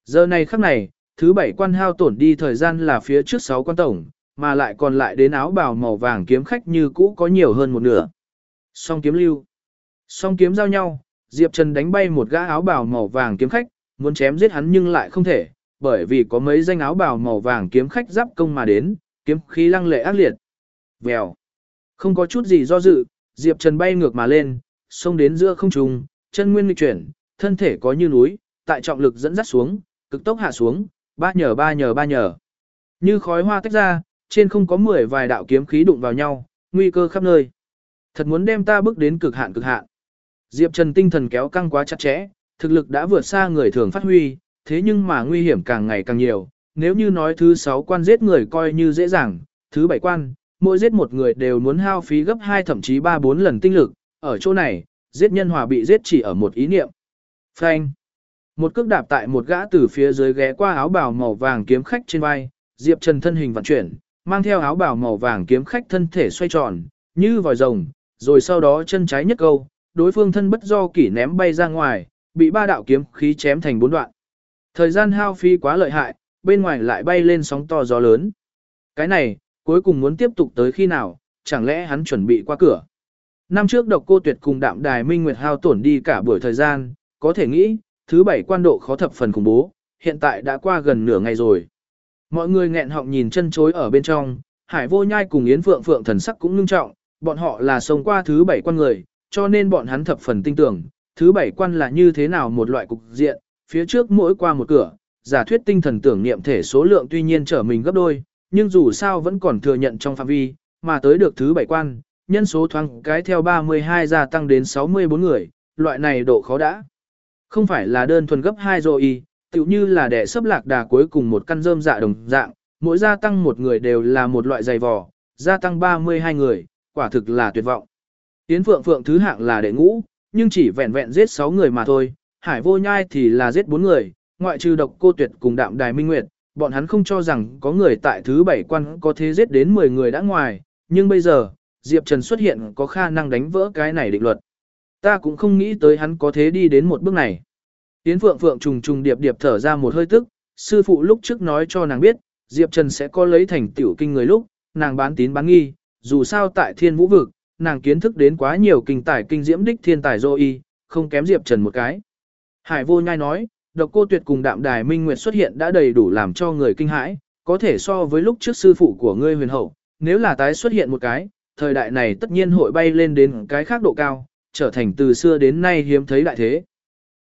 Giờ này khắc này, thứ bảy quan hao tổn đi thời gian là phía trước 6 quan tổng, mà lại còn lại đến áo bào màu vàng kiếm khách như cũ có nhiều hơn một nửa. Song kiếm lưu. Song kiếm giao nhau, Diệp Trần đánh bay một gã áo bào màu vàng kiếm khách, muốn chém giết hắn nhưng lại không thể, bởi vì có mấy danh áo bào màu vàng kiếm khách giáp công mà đến, kiếm khí lăng lệ ác liệt. Vèo. Không có chút gì do dự, Diệp Trần bay ngược mà lên, xông đến giữa không trung, chân nguyên lịch chuyển, thân thể có như núi, tại trọng lực dẫn dắt xuống, cực tốc hạ xuống, ba nhờ ba nhờ ba nhờ. Như khói hoa tách ra, trên không có mười vài đạo kiếm khí đụng vào nhau, nguy cơ khắp nơi. Thật muốn đem ta bước đến cực hạn cực hạn. Diệp Trần tinh thần kéo căng quá chặt chẽ, thực lực đã vượt xa người thường phát huy, thế nhưng mà nguy hiểm càng ngày càng nhiều. Nếu như nói thứ 6 quan giết người coi như dễ dàng, thứ 7 quan, mỗi giết một người đều muốn hao phí gấp 2 thậm chí 3-4 lần tinh lực, ở chỗ này, giết nhân hòa bị giết chỉ ở một ý niệm. Phanh. Một cước đạp tại một gã từ phía dưới ghé qua áo bào màu vàng kiếm khách trên vai, Diệp Trần thân hình vận chuyển, mang theo áo bào màu vàng kiếm khách thân thể xoay tròn, như vòi rồng, rồi sau đó chân trái nhất câu, đối phương thân bất do kỷ ném bay ra ngoài, bị ba đạo kiếm khí chém thành bốn đoạn. Thời gian hao phí quá lợi hại, bên ngoài lại bay lên sóng to gió lớn. Cái này, cuối cùng muốn tiếp tục tới khi nào, chẳng lẽ hắn chuẩn bị qua cửa. Năm trước độc cô tuyệt cùng đạm đài minh nguyệt hao tổn đi cả buổi thời gian, có thể nghĩ, thứ bảy quan độ khó thập phần khủng bố, hiện tại đã qua gần nửa ngày rồi. Mọi người nghẹn họng nhìn chân chối ở bên trong, hải vô nhai cùng yến phượng phượng thần sắc cũng ngưng trọng, bọn họ là sống qua thứ bảy quan người, cho nên bọn hắn thập phần tin tưởng, thứ bảy quan là như thế nào một loại cục diện, phía trước mỗi qua một cửa, giả thuyết tinh thần tưởng niệm thể số lượng tuy nhiên trở mình gấp đôi, nhưng dù sao vẫn còn thừa nhận trong phạm vi, mà tới được thứ bảy quan, nhân số thoáng cái theo 32 gia tăng đến 64 người, loại này độ khó đã. Không phải là đơn thuần gấp 2 rồi y, tựu như là để sấp lạc đà cuối cùng một căn rơm dạ đồng dạng, mỗi gia tăng một người đều là một loại dày vò, gia tăng 32 người, quả thực là tuyệt vọng. Yến Phượng Phượng thứ hạng là đệ ngũ, nhưng chỉ vẹn vẹn giết 6 người mà thôi, Hải Vô Nhai thì là giết 4 người, ngoại trừ độc cô tuyệt cùng đạm đài minh nguyệt, bọn hắn không cho rằng có người tại thứ 7 quan có thế giết đến 10 người đã ngoài, nhưng bây giờ, Diệp Trần xuất hiện có khả năng đánh vỡ cái này định luật. Ta cũng không nghĩ tới hắn có thế đi đến một bước này. Yến Phượng Phượng trùng trùng điệp điệp thở ra một hơi tức, sư phụ lúc trước nói cho nàng biết, Diệp Trần sẽ có lấy thành tiểu kinh người lúc, nàng bán tín bán nghi, dù sao tại thiên vũ vực, nàng kiến thức đến quá nhiều kinh tài kinh diễm đích thiên tài dô y, không kém Diệp Trần một cái. Hải vô nhai nói, độc cô tuyệt cùng đạm đài minh nguyệt xuất hiện đã đầy đủ làm cho người kinh hãi, có thể so với lúc trước sư phụ của ngươi huyền hậu, nếu là tái xuất hiện một cái, thời đại này tất nhiên hội bay lên đến cái khác độ cao, trở thành từ xưa đến nay hiếm thấy đại thế.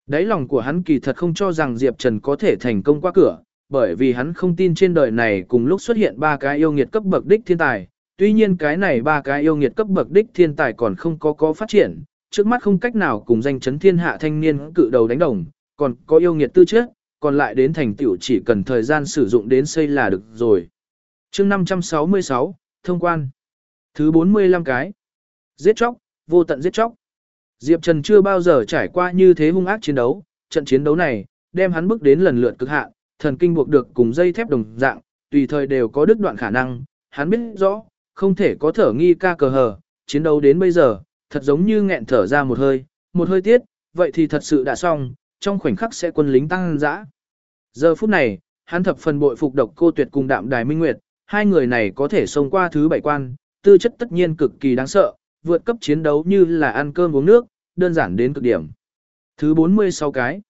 Đáy lòng của hắn kỳ thật không cho rằng Diệp Trần có thể thành công qua cửa, bởi vì hắn không tin trên đời này cùng lúc xuất hiện ba cái yêu nghiệt cấp bậc đích thiên tài, tuy nhiên cái này ba cái yêu nghiệt cấp bậc đích thiên tài còn không có có phát triển, trước mắt không cách nào cùng danh chấn thiên hạ thanh niên cự đầu đánh đồng, còn có yêu nghiệt tư chất, còn lại đến thành tựu chỉ cần thời gian sử dụng đến xây là được rồi. chương 566, thông quan. Thứ 45 cái. Giết chóc, vô tận giết chóc. Diệp Trần chưa bao giờ trải qua như thế hung ác chiến đấu, trận chiến đấu này, đem hắn bước đến lần lượt cực hạn, thần kinh buộc được cùng dây thép đồng dạng, tùy thời đều có đứt đoạn khả năng, hắn biết rõ, không thể có thở nghi ca cờ hờ, chiến đấu đến bây giờ, thật giống như nghẹn thở ra một hơi, một hơi tiết, vậy thì thật sự đã xong, trong khoảnh khắc sẽ quân lính tăng dã. Giờ phút này, hắn thập phần bội phục độc cô tuyệt cùng đạm đài minh nguyệt, hai người này có thể xông qua thứ bảy quan, tư chất tất nhiên cực kỳ đáng sợ, vượt cấp chiến đấu như là ăn cơm uống nước, đơn giản đến cực điểm. Thứ 46 cái.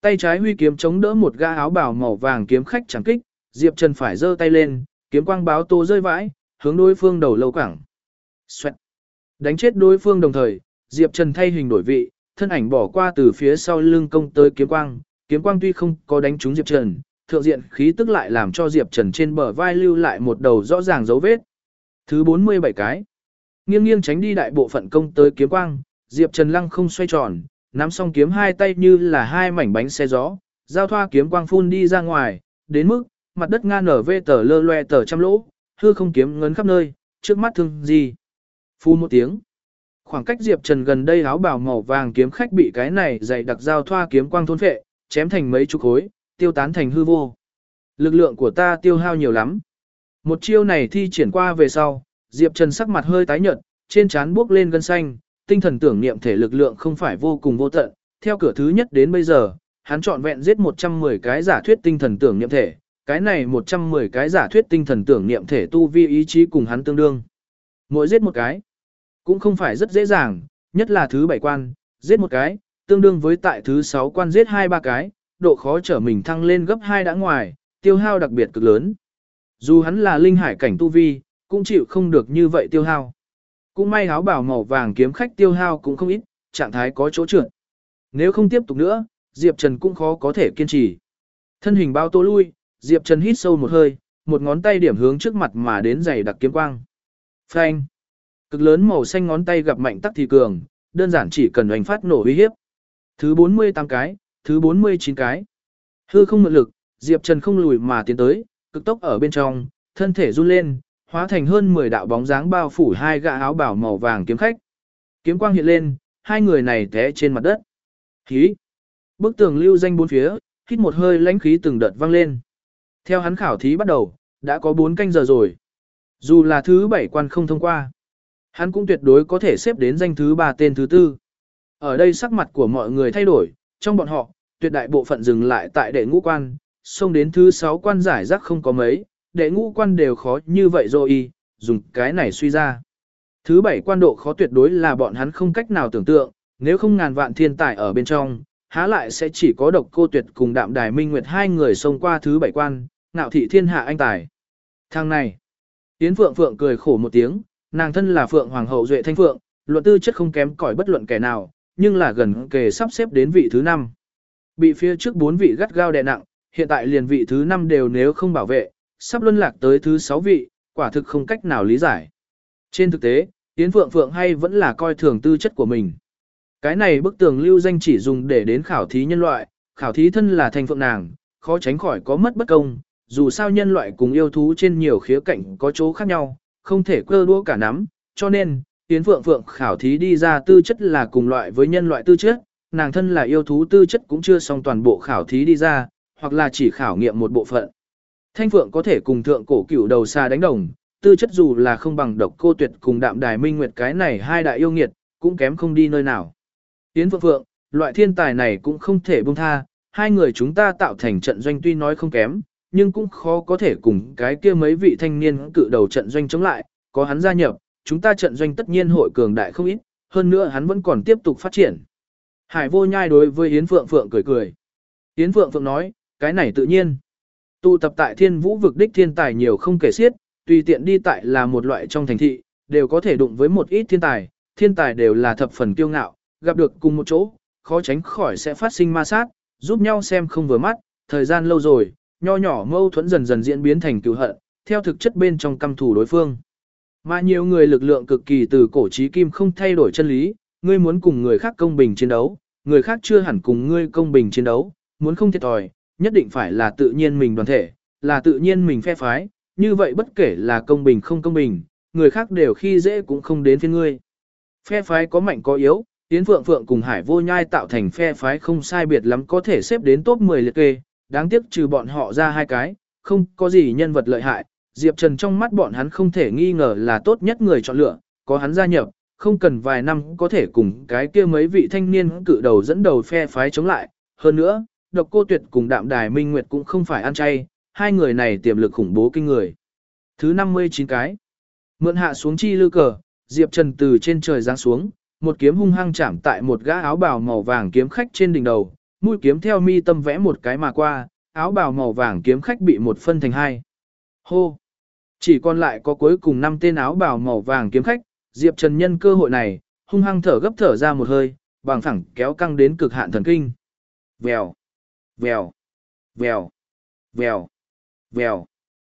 Tay trái huy kiếm chống đỡ một ga áo bào màu vàng kiếm khách chẳng kích, Diệp Trần phải giơ tay lên, kiếm quang báo tô rơi vãi, hướng đối phương đầu lâu cẳng. Xoẹt. Đánh chết đối phương đồng thời, Diệp Trần thay hình đổi vị, thân ảnh bỏ qua từ phía sau lưng công tới kiếm quang, kiếm quang tuy không có đánh trúng Diệp Trần, thượng diện khí tức lại làm cho Diệp Trần trên bờ vai lưu lại một đầu rõ ràng dấu vết. Thứ 47 cái. Nghiêng nghiêng tránh đi đại bộ phận công tới kiếm quang, Diệp Trần lăng không xoay tròn, nắm song kiếm hai tay như là hai mảnh bánh xe gió, giao thoa kiếm quang phun đi ra ngoài, đến mức mặt đất nga nở vê tờ lơ loe tờ trăm lỗ, hư không kiếm ngấn khắp nơi, trước mắt thương gì. Phun một tiếng. Khoảng cách Diệp Trần gần đây áo bào màu vàng kiếm khách bị cái này dày đặc giao thoa kiếm quang thôn phệ, chém thành mấy chục khối, tiêu tán thành hư vô. Lực lượng của ta tiêu hao nhiều lắm. Một chiêu này thi triển qua về sau, Diệp Trần sắc mặt hơi tái nhợt, trên trán bước lên gân xanh, tinh thần tưởng niệm thể lực lượng không phải vô cùng vô tận, theo cửa thứ nhất đến bây giờ, hắn chọn vẹn giết 110 cái giả thuyết tinh thần tưởng niệm thể, cái này 110 cái giả thuyết tinh thần tưởng niệm thể tu vi ý chí cùng hắn tương đương. Mỗi giết một cái, cũng không phải rất dễ dàng, nhất là thứ bảy quan, giết một cái, tương đương với tại thứ sáu quan giết hai ba cái, độ khó trở mình thăng lên gấp hai đã ngoài, tiêu hao đặc biệt cực lớn. Dù hắn là linh hải cảnh tu vi, cũng chịu không được như vậy tiêu hao. Cũng may áo bảo màu vàng kiếm khách tiêu hao cũng không ít, trạng thái có chỗ trượt. Nếu không tiếp tục nữa, Diệp Trần cũng khó có thể kiên trì. Thân hình bao tô lui, Diệp Trần hít sâu một hơi, một ngón tay điểm hướng trước mặt mà đến dày đặc kiếm quang. Phanh! Cực lớn màu xanh ngón tay gặp mạnh tắc thì cường, đơn giản chỉ cần oanh phát nổ uy hiếp. Thứ 48 cái, thứ 49 cái. Hư không mượn lực, Diệp Trần không lùi mà tiến tới, cực tốc ở bên trong, thân thể run lên, hóa thành hơn 10 đạo bóng dáng bao phủ hai gã áo bảo màu vàng kiếm khách. Kiếm quang hiện lên, hai người này té trên mặt đất. Khí! Bức tường lưu danh bốn phía, hít một hơi lãnh khí từng đợt vang lên. Theo hắn khảo thí bắt đầu, đã có 4 canh giờ rồi. Dù là thứ 7 quan không thông qua, hắn cũng tuyệt đối có thể xếp đến danh thứ 3 tên thứ 4. Ở đây sắc mặt của mọi người thay đổi, trong bọn họ, tuyệt đại bộ phận dừng lại tại đệ ngũ quan, xông đến thứ 6 quan giải rác không có mấy, đệ ngũ quan đều khó như vậy rồi y, dùng cái này suy ra. Thứ bảy quan độ khó tuyệt đối là bọn hắn không cách nào tưởng tượng, nếu không ngàn vạn thiên tài ở bên trong, há lại sẽ chỉ có độc cô tuyệt cùng đạm đài minh nguyệt hai người xông qua thứ bảy quan, ngạo thị thiên hạ anh tài. Thằng này, Yến Phượng Phượng cười khổ một tiếng, nàng thân là Phượng Hoàng hậu duệ thanh Phượng, luận tư chất không kém cỏi bất luận kẻ nào, nhưng là gần kề sắp xếp đến vị thứ năm. Bị phía trước bốn vị gắt gao đè nặng, hiện tại liền vị thứ năm đều nếu không bảo vệ, sắp luân lạc tới thứ sáu vị, quả thực không cách nào lý giải. Trên thực tế, Yến Phượng Phượng hay vẫn là coi thường tư chất của mình. Cái này bức tường lưu danh chỉ dùng để đến khảo thí nhân loại, khảo thí thân là thành phượng nàng, khó tránh khỏi có mất bất công, dù sao nhân loại cùng yêu thú trên nhiều khía cạnh có chỗ khác nhau, không thể cơ đua cả nắm, cho nên, Yến Phượng Phượng khảo thí đi ra tư chất là cùng loại với nhân loại tư chất, nàng thân là yêu thú tư chất cũng chưa xong toàn bộ khảo thí đi ra, hoặc là chỉ khảo nghiệm một bộ phận. Thanh Phượng có thể cùng thượng cổ cửu đầu xa đánh đồng, tư chất dù là không bằng độc cô tuyệt cùng đạm đài minh nguyệt cái này hai đại yêu nghiệt, cũng kém không đi nơi nào. Yến Phượng Phượng, loại thiên tài này cũng không thể buông tha, hai người chúng ta tạo thành trận doanh tuy nói không kém, nhưng cũng khó có thể cùng cái kia mấy vị thanh niên cự đầu trận doanh chống lại, có hắn gia nhập, chúng ta trận doanh tất nhiên hội cường đại không ít, hơn nữa hắn vẫn còn tiếp tục phát triển. Hải vô nhai đối với Yến Phượng Phượng cười cười. Yến Phượng Phượng nói, cái này tự nhiên. Tụ tập tại thiên vũ vực đích thiên tài nhiều không kể xiết, tùy tiện đi tại là một loại trong thành thị, đều có thể đụng với một ít thiên tài, thiên tài đều là thập phần kiêu ngạo, gặp được cùng một chỗ, khó tránh khỏi sẽ phát sinh ma sát, giúp nhau xem không vừa mắt, thời gian lâu rồi, nho nhỏ mâu thuẫn dần dần diễn biến thành cựu hận, theo thực chất bên trong căm thù đối phương. Mà nhiều người lực lượng cực kỳ từ cổ chí kim không thay đổi chân lý, ngươi muốn cùng người khác công bình chiến đấu, người khác chưa hẳn cùng ngươi công bình chiến đấu, muốn không thiệt thòi, nhất định phải là tự nhiên mình đoàn thể, là tự nhiên mình phe phái, như vậy bất kể là công bình không công bình, người khác đều khi dễ cũng không đến phiên ngươi. Phe phái có mạnh có yếu, Yến Phượng Phượng cùng Hải Vô Nhai tạo thành phe phái không sai biệt lắm có thể xếp đến top 10 liệt kê, đáng tiếc trừ bọn họ ra hai cái, không có gì nhân vật lợi hại, Diệp Trần trong mắt bọn hắn không thể nghi ngờ là tốt nhất người chọn lựa, có hắn gia nhập, không cần vài năm có thể cùng cái kia mấy vị thanh niên cự đầu dẫn đầu phe phái chống lại, hơn nữa, độc cô tuyệt cùng đạm đài minh nguyệt cũng không phải ăn chay, hai người này tiềm lực khủng bố kinh người. Thứ 59 cái. Mượn hạ xuống chi lư cờ, Diệp Trần từ trên trời giáng xuống, một kiếm hung hăng chạm tại một gã áo bào màu vàng kiếm khách trên đỉnh đầu, mũi kiếm theo mi tâm vẽ một cái mà qua, áo bào màu vàng kiếm khách bị một phân thành hai. Hô! Chỉ còn lại có cuối cùng năm tên áo bào màu vàng kiếm khách, Diệp Trần nhân cơ hội này, hung hăng thở gấp thở ra một hơi, bằng thẳng kéo căng đến cực hạn thần kinh. Vèo, vèo, vèo, vèo, vèo.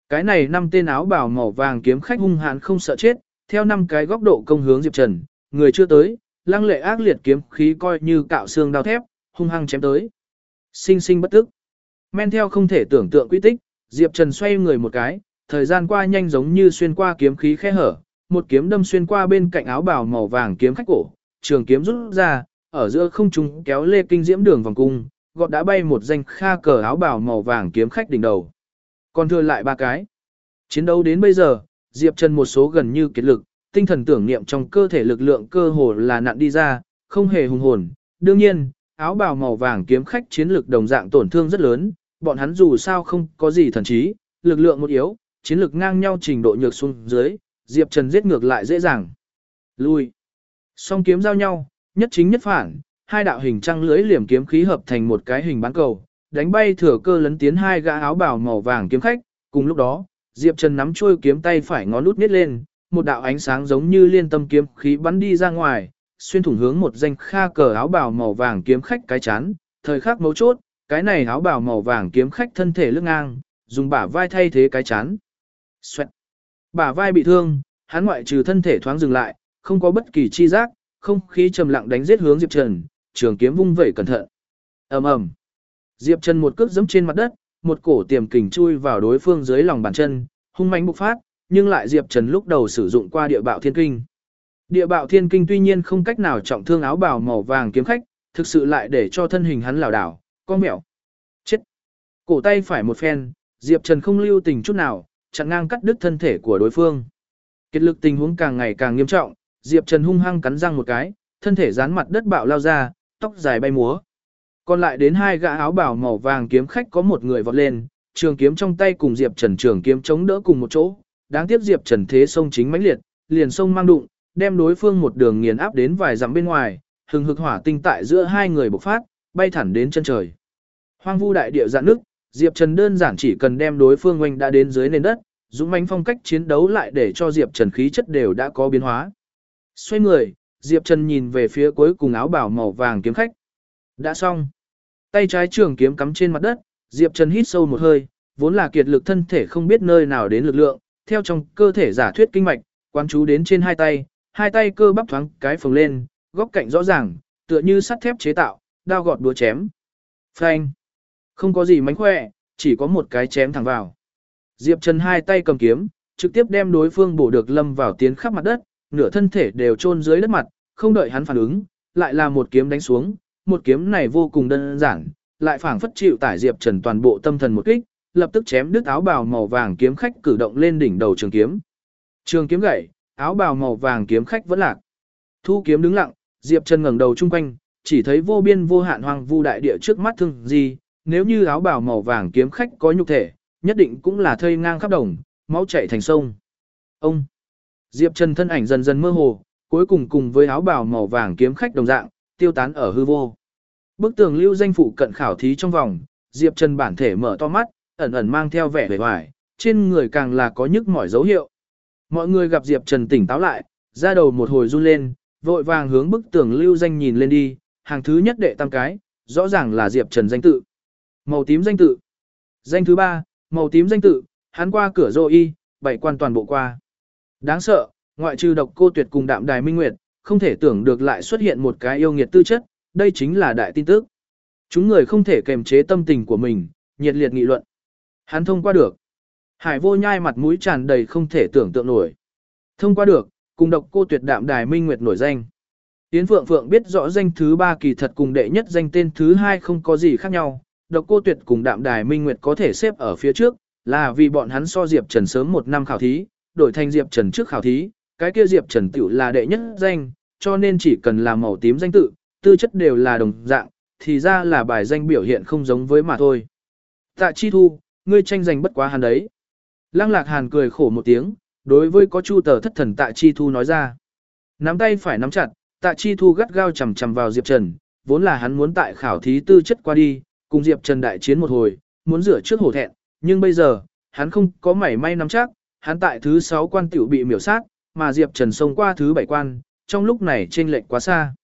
Cái này năm tên áo bào màu vàng kiếm khách hung hãn không sợ chết, theo năm cái góc độ công hướng Diệp Trần, người chưa tới, lăng lệ ác liệt kiếm khí coi như cạo xương đao thép, hung hăng chém tới. Sinh sinh bất tức. Men theo không thể tưởng tượng quy tích, Diệp Trần xoay người một cái, thời gian qua nhanh giống như xuyên qua kiếm khí khe hở, một kiếm đâm xuyên qua bên cạnh áo bào màu vàng kiếm khách cổ, trường kiếm rút ra, ở giữa không trung kéo lê kinh diễm đường vòng cung, gọt đã bay một danh kha cờ áo bào màu vàng kiếm khách đỉnh đầu. Còn thừa lại ba cái. Chiến đấu đến bây giờ, Diệp Trần một số gần như kiệt lực, tinh thần tưởng niệm trong cơ thể lực lượng cơ hồ là nặn đi ra, không hề hùng hồn. Đương nhiên, áo bào màu vàng kiếm khách chiến lực đồng dạng tổn thương rất lớn, bọn hắn dù sao không có gì thần trí, lực lượng một yếu, chiến lực ngang nhau trình độ nhược xuống dưới, Diệp Trần giết ngược lại dễ dàng. Lui. Song kiếm giao nhau, nhất chính nhất phản, hai đạo hình trăng lưới liềm kiếm khí hợp thành một cái hình bán cầu, đánh bay thừa cơ lấn tiến hai gã áo bào màu vàng kiếm khách, cùng lúc đó, Diệp Trần nắm chuôi kiếm tay phải ngón út nít lên, một đạo ánh sáng giống như liên tâm kiếm khí bắn đi ra ngoài, xuyên thủng hướng một danh kha cờ áo bào màu vàng kiếm khách cái chán, thời khắc mấu chốt, cái này áo bào màu vàng kiếm khách thân thể lưng ngang, dùng bả vai thay thế cái chán. Xoẹt. Bả vai bị thương, hắn ngoại trừ thân thể thoáng dừng lại, không có bất kỳ chi giác, không khí trầm lặng đánh giết hướng Diệp Trần, trường kiếm vung vẩy cẩn thận. Ầm ầm. Diệp Trần một cước giẫm trên mặt đất, một cổ tiềm kình chui vào đối phương dưới lòng bàn chân, hung mãnh bộc phát, nhưng lại Diệp Trần lúc đầu sử dụng qua địa bạo thiên kinh. Địa bạo thiên kinh tuy nhiên không cách nào trọng thương áo bào màu vàng kiếm khách, thực sự lại để cho thân hình hắn lảo đảo, con mẹo. Chết. Cổ tay phải một phen, Diệp Trần không lưu tình chút nào, chặn ngang cắt đứt thân thể của đối phương. Kết lực tình huống càng ngày càng nghiêm trọng, Diệp Trần hung hăng cắn răng một cái, thân thể dán mặt đất bạo lao ra, tóc dài bay múa. Còn lại đến hai gã áo bảo màu vàng kiếm khách có một người vọt lên, trường kiếm trong tay cùng Diệp Trần trường kiếm chống đỡ cùng một chỗ. Đáng tiếc Diệp Trần thế sông chính mãnh liệt, liền sông mang đụng, đem đối phương một đường nghiền áp đến vài dặm bên ngoài, hừng hực hỏa tinh tại giữa hai người bộc phát, bay thẳng đến chân trời. Hoang vu đại địa dạn nước, Diệp Trần đơn giản chỉ cần đem đối phương oanh đã đến dưới nền đất, dũng mãnh phong cách chiến đấu lại để cho Diệp Trần khí chất đều đã có biến hóa. Xoay người, Diệp Trần nhìn về phía cuối cùng áo bảo màu vàng kiếm khách. Đã xong. Tay trái trường kiếm cắm trên mặt đất, Diệp Trần hít sâu một hơi, vốn là kiệt lực thân thể không biết nơi nào đến lực lượng, theo trong cơ thể giả thuyết kinh mạch, quán chú đến trên hai tay, hai tay cơ bắp thoáng cái phồng lên, góc cạnh rõ ràng, tựa như sắt thép chế tạo, đao gọt đũa chém. Phanh. Không có gì mánh khỏe, chỉ có một cái chém thẳng vào. Diệp Trần hai tay cầm kiếm, trực tiếp đem đối phương bổ được lâm vào tiến khắp mặt đất, nửa thân thể đều chôn dưới đất mặt, không đợi hắn phản ứng, lại là một kiếm đánh xuống, một kiếm này vô cùng đơn giản, lại phảng phất chịu tải Diệp Trần toàn bộ tâm thần một kích, lập tức chém đứt áo bào màu vàng kiếm khách cử động lên đỉnh đầu trường kiếm. Trường kiếm gãy, áo bào màu vàng kiếm khách vẫn lạc. Thu kiếm đứng lặng, Diệp Trần ngẩng đầu chung quanh, chỉ thấy vô biên vô hạn hoang vu đại địa trước mắt thương gì, nếu như áo bào màu vàng kiếm khách có nhục thể, nhất định cũng là thây ngang khắp đồng, máu chảy thành sông. Ông Diệp Trần thân ảnh dần dần mơ hồ, cuối cùng cùng với áo bào màu vàng kiếm khách đồng dạng, tiêu tán ở hư vô. Bức tường lưu danh phụ cận khảo thí trong vòng, Diệp Trần bản thể mở to mắt, ẩn ẩn mang theo vẻ vẻ hoài, trên người càng là có nhức mỏi dấu hiệu. Mọi người gặp Diệp Trần tỉnh táo lại, ra đầu một hồi run lên, vội vàng hướng bức tường lưu danh nhìn lên đi, hàng thứ nhất đệ tam cái, rõ ràng là Diệp Trần danh tự. Màu tím danh tự. Danh thứ ba, màu tím danh tự, hắn qua cửa rô y, bảy quan toàn bộ qua. Đáng sợ, ngoại trừ độc cô tuyệt cùng đạm đài minh nguyệt, không thể tưởng được lại xuất hiện một cái yêu nghiệt tư chất, đây chính là đại tin tức. Chúng người không thể kềm chế tâm tình của mình, nhiệt liệt nghị luận. Hắn thông qua được. Hải vô nhai mặt mũi tràn đầy không thể tưởng tượng nổi. Thông qua được, cùng độc cô tuyệt đạm đài minh nguyệt nổi danh. Tiến Phượng Phượng biết rõ danh thứ ba kỳ thật cùng đệ nhất danh tên thứ hai không có gì khác nhau. Độc cô tuyệt cùng đạm đài minh nguyệt có thể xếp ở phía trước, là vì bọn hắn so Diệp Trần sớm một năm khảo thí, đổi thành Diệp Trần trước khảo thí, cái kia Diệp Trần tiểu là đệ nhất danh, cho nên chỉ cần là màu tím danh tự, tư chất đều là đồng dạng, thì ra là bài danh biểu hiện không giống với mà thôi. Tạ Chi Thu, ngươi tranh giành bất quá hắn đấy. Lăng Lạc Hàn cười khổ một tiếng, đối với có chu tờ thất thần Tạ Chi Thu nói ra. Nắm tay phải nắm chặt, Tạ Chi Thu gắt gao chầm chầm vào Diệp Trần, vốn là hắn muốn tại khảo thí tư chất qua đi, cùng Diệp Trần đại chiến một hồi, muốn rửa trước hổ thẹn, nhưng bây giờ, hắn không có mảy may nắm chắc, hắn tại thứ 6 quan tiểu bị miểu sát, mà Diệp Trần xông qua thứ 7 quan, trong lúc này chênh lệch quá xa.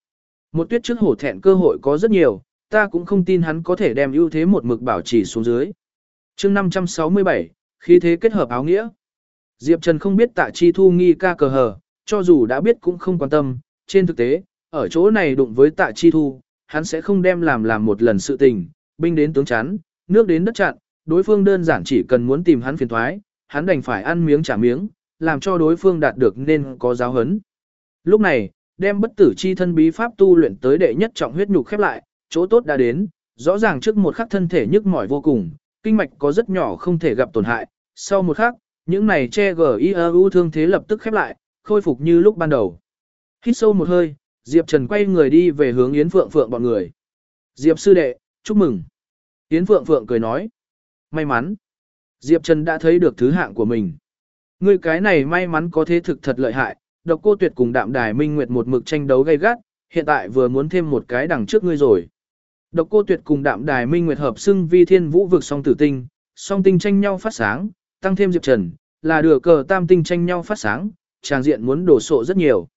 Một tuyết trước hổ thẹn cơ hội có rất nhiều, ta cũng không tin hắn có thể đem ưu thế một mực bảo trì xuống dưới. chương 567, khí thế kết hợp áo nghĩa. Diệp Trần không biết tạ chi thu nghi ca cờ hờ, cho dù đã biết cũng không quan tâm, trên thực tế, ở chỗ này đụng với tạ chi thu, hắn sẽ không đem làm làm một lần sự tình, binh đến tướng chắn, nước đến đất chặn, đối phương đơn giản chỉ cần muốn tìm hắn phiền thoái, hắn đành phải ăn miếng trả miếng, làm cho đối phương đạt được nên có giáo hấn. Lúc này, đem bất tử chi thân bí pháp tu luyện tới đệ nhất trọng huyết nhục khép lại, chỗ tốt đã đến, rõ ràng trước một khắc thân thể nhức mỏi vô cùng, kinh mạch có rất nhỏ không thể gặp tổn hại, sau một khắc, những này che GIU thương thế lập tức khép lại, khôi phục như lúc ban đầu. Hít sâu một hơi, Diệp Trần quay người đi về hướng Yến Phượng Phượng bọn người. Diệp sư đệ, chúc mừng. Yến Phượng Phượng cười nói, may mắn. Diệp Trần đã thấy được thứ hạng của mình. Ngươi cái này may mắn có thế thực thật lợi hại, độc cô tuyệt cùng đạm đài minh nguyệt một mực tranh đấu gay gắt, hiện tại vừa muốn thêm một cái đằng trước ngươi rồi. Độc cô tuyệt cùng đạm đài minh nguyệt hợp xưng vi thiên vũ vực song tử tinh, song tinh tranh nhau phát sáng, tăng thêm Diệp Trần, là đửa cờ tam tinh tranh nhau phát sáng, tràng diện muốn đổ sộ rất nhiều.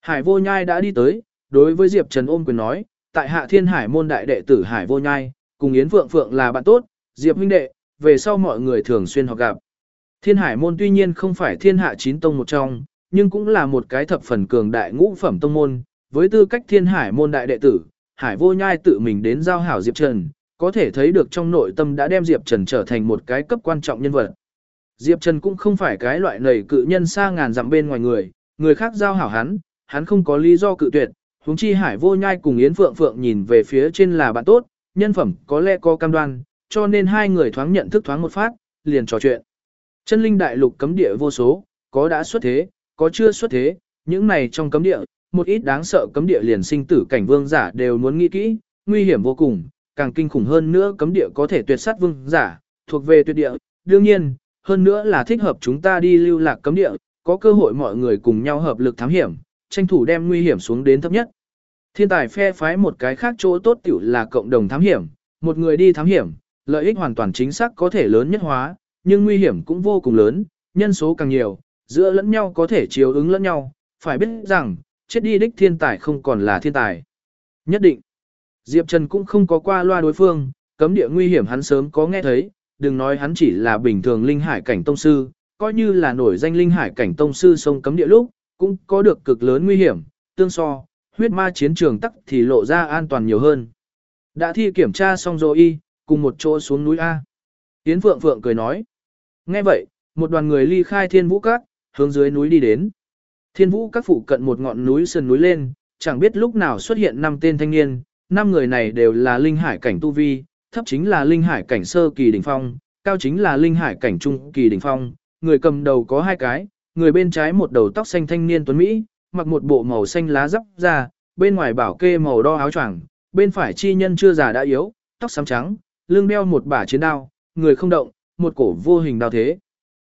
Hải vô nhai đã đi tới, đối với Diệp Trần ôm quyền nói, tại hạ thiên hải môn đại đệ tử Hải vô nhai, cùng Yến Phượng Phượng là bạn tốt, Diệp huynh đệ, về sau mọi người thường xuyên họp gặp. Thiên hải môn tuy nhiên không phải thiên hạ chín tông một trong, nhưng cũng là một cái thập phần cường đại ngũ phẩm tông môn, với tư cách thiên hải môn đại đệ tử, hải vô nhai tự mình đến giao hảo Diệp Trần, có thể thấy được trong nội tâm đã đem Diệp Trần trở thành một cái cấp quan trọng nhân vật. Diệp Trần cũng không phải cái loại nầy cự nhân xa ngàn dặm bên ngoài người, người khác giao hảo hắn, hắn không có lý do cự tuyệt, huống chi hải vô nhai cùng Yến Phượng Phượng nhìn về phía trên là bạn tốt, nhân phẩm có lẽ có cam đoan, cho nên hai người thoáng nhận thức thoáng một phát, liền trò chuyện. Chân linh đại lục cấm địa vô số, có đã xuất thế, có chưa xuất thế, những này trong cấm địa, một ít đáng sợ cấm địa liền sinh tử cảnh vương giả đều muốn nghĩ kỹ, nguy hiểm vô cùng, càng kinh khủng hơn nữa cấm địa có thể tuyệt sát vương giả, thuộc về tuyệt địa, đương nhiên, hơn nữa là thích hợp chúng ta đi lưu lạc cấm địa, có cơ hội mọi người cùng nhau hợp lực thám hiểm, tranh thủ đem nguy hiểm xuống đến thấp nhất. Thiên tài phe phái một cái khác chỗ tốt tiểu là cộng đồng thám hiểm, một người đi thám hiểm, lợi ích hoàn toàn chính xác có thể lớn nhất hóa, nhưng nguy hiểm cũng vô cùng lớn, nhân số càng nhiều, giữa lẫn nhau có thể chiếu ứng lẫn nhau, phải biết rằng, chết đi đích thiên tài không còn là thiên tài. Nhất định, Diệp Trần cũng không có qua loa đối phương, cấm địa nguy hiểm hắn sớm có nghe thấy, đừng nói hắn chỉ là bình thường linh hải cảnh tông sư, coi như là nổi danh linh hải cảnh tông sư sông cấm địa lúc, cũng có được cực lớn nguy hiểm, tương so, huyết ma chiến trường tắc thì lộ ra an toàn nhiều hơn. Đã thi kiểm tra xong rồi y, cùng một chỗ xuống núi A. Yến Phượng Phượng cười nói. Nghe vậy, một đoàn người ly khai thiên vũ các, hướng dưới núi đi đến. Thiên vũ các phụ cận một ngọn núi sườn núi lên, chẳng biết lúc nào xuất hiện năm tên thanh niên, năm người này đều là linh hải cảnh tu vi, thấp chính là linh hải cảnh sơ kỳ đỉnh phong, cao chính là linh hải cảnh trung kỳ đỉnh phong, người cầm đầu có hai cái, người bên trái một đầu tóc xanh thanh niên tuấn Mỹ, mặc một bộ màu xanh lá giáp ra, bên ngoài bảo kê màu đo áo choàng, bên phải chi nhân chưa già đã yếu, tóc xám trắng, lưng đeo một bả chiến đao, người không động, một cổ vô hình đao thế.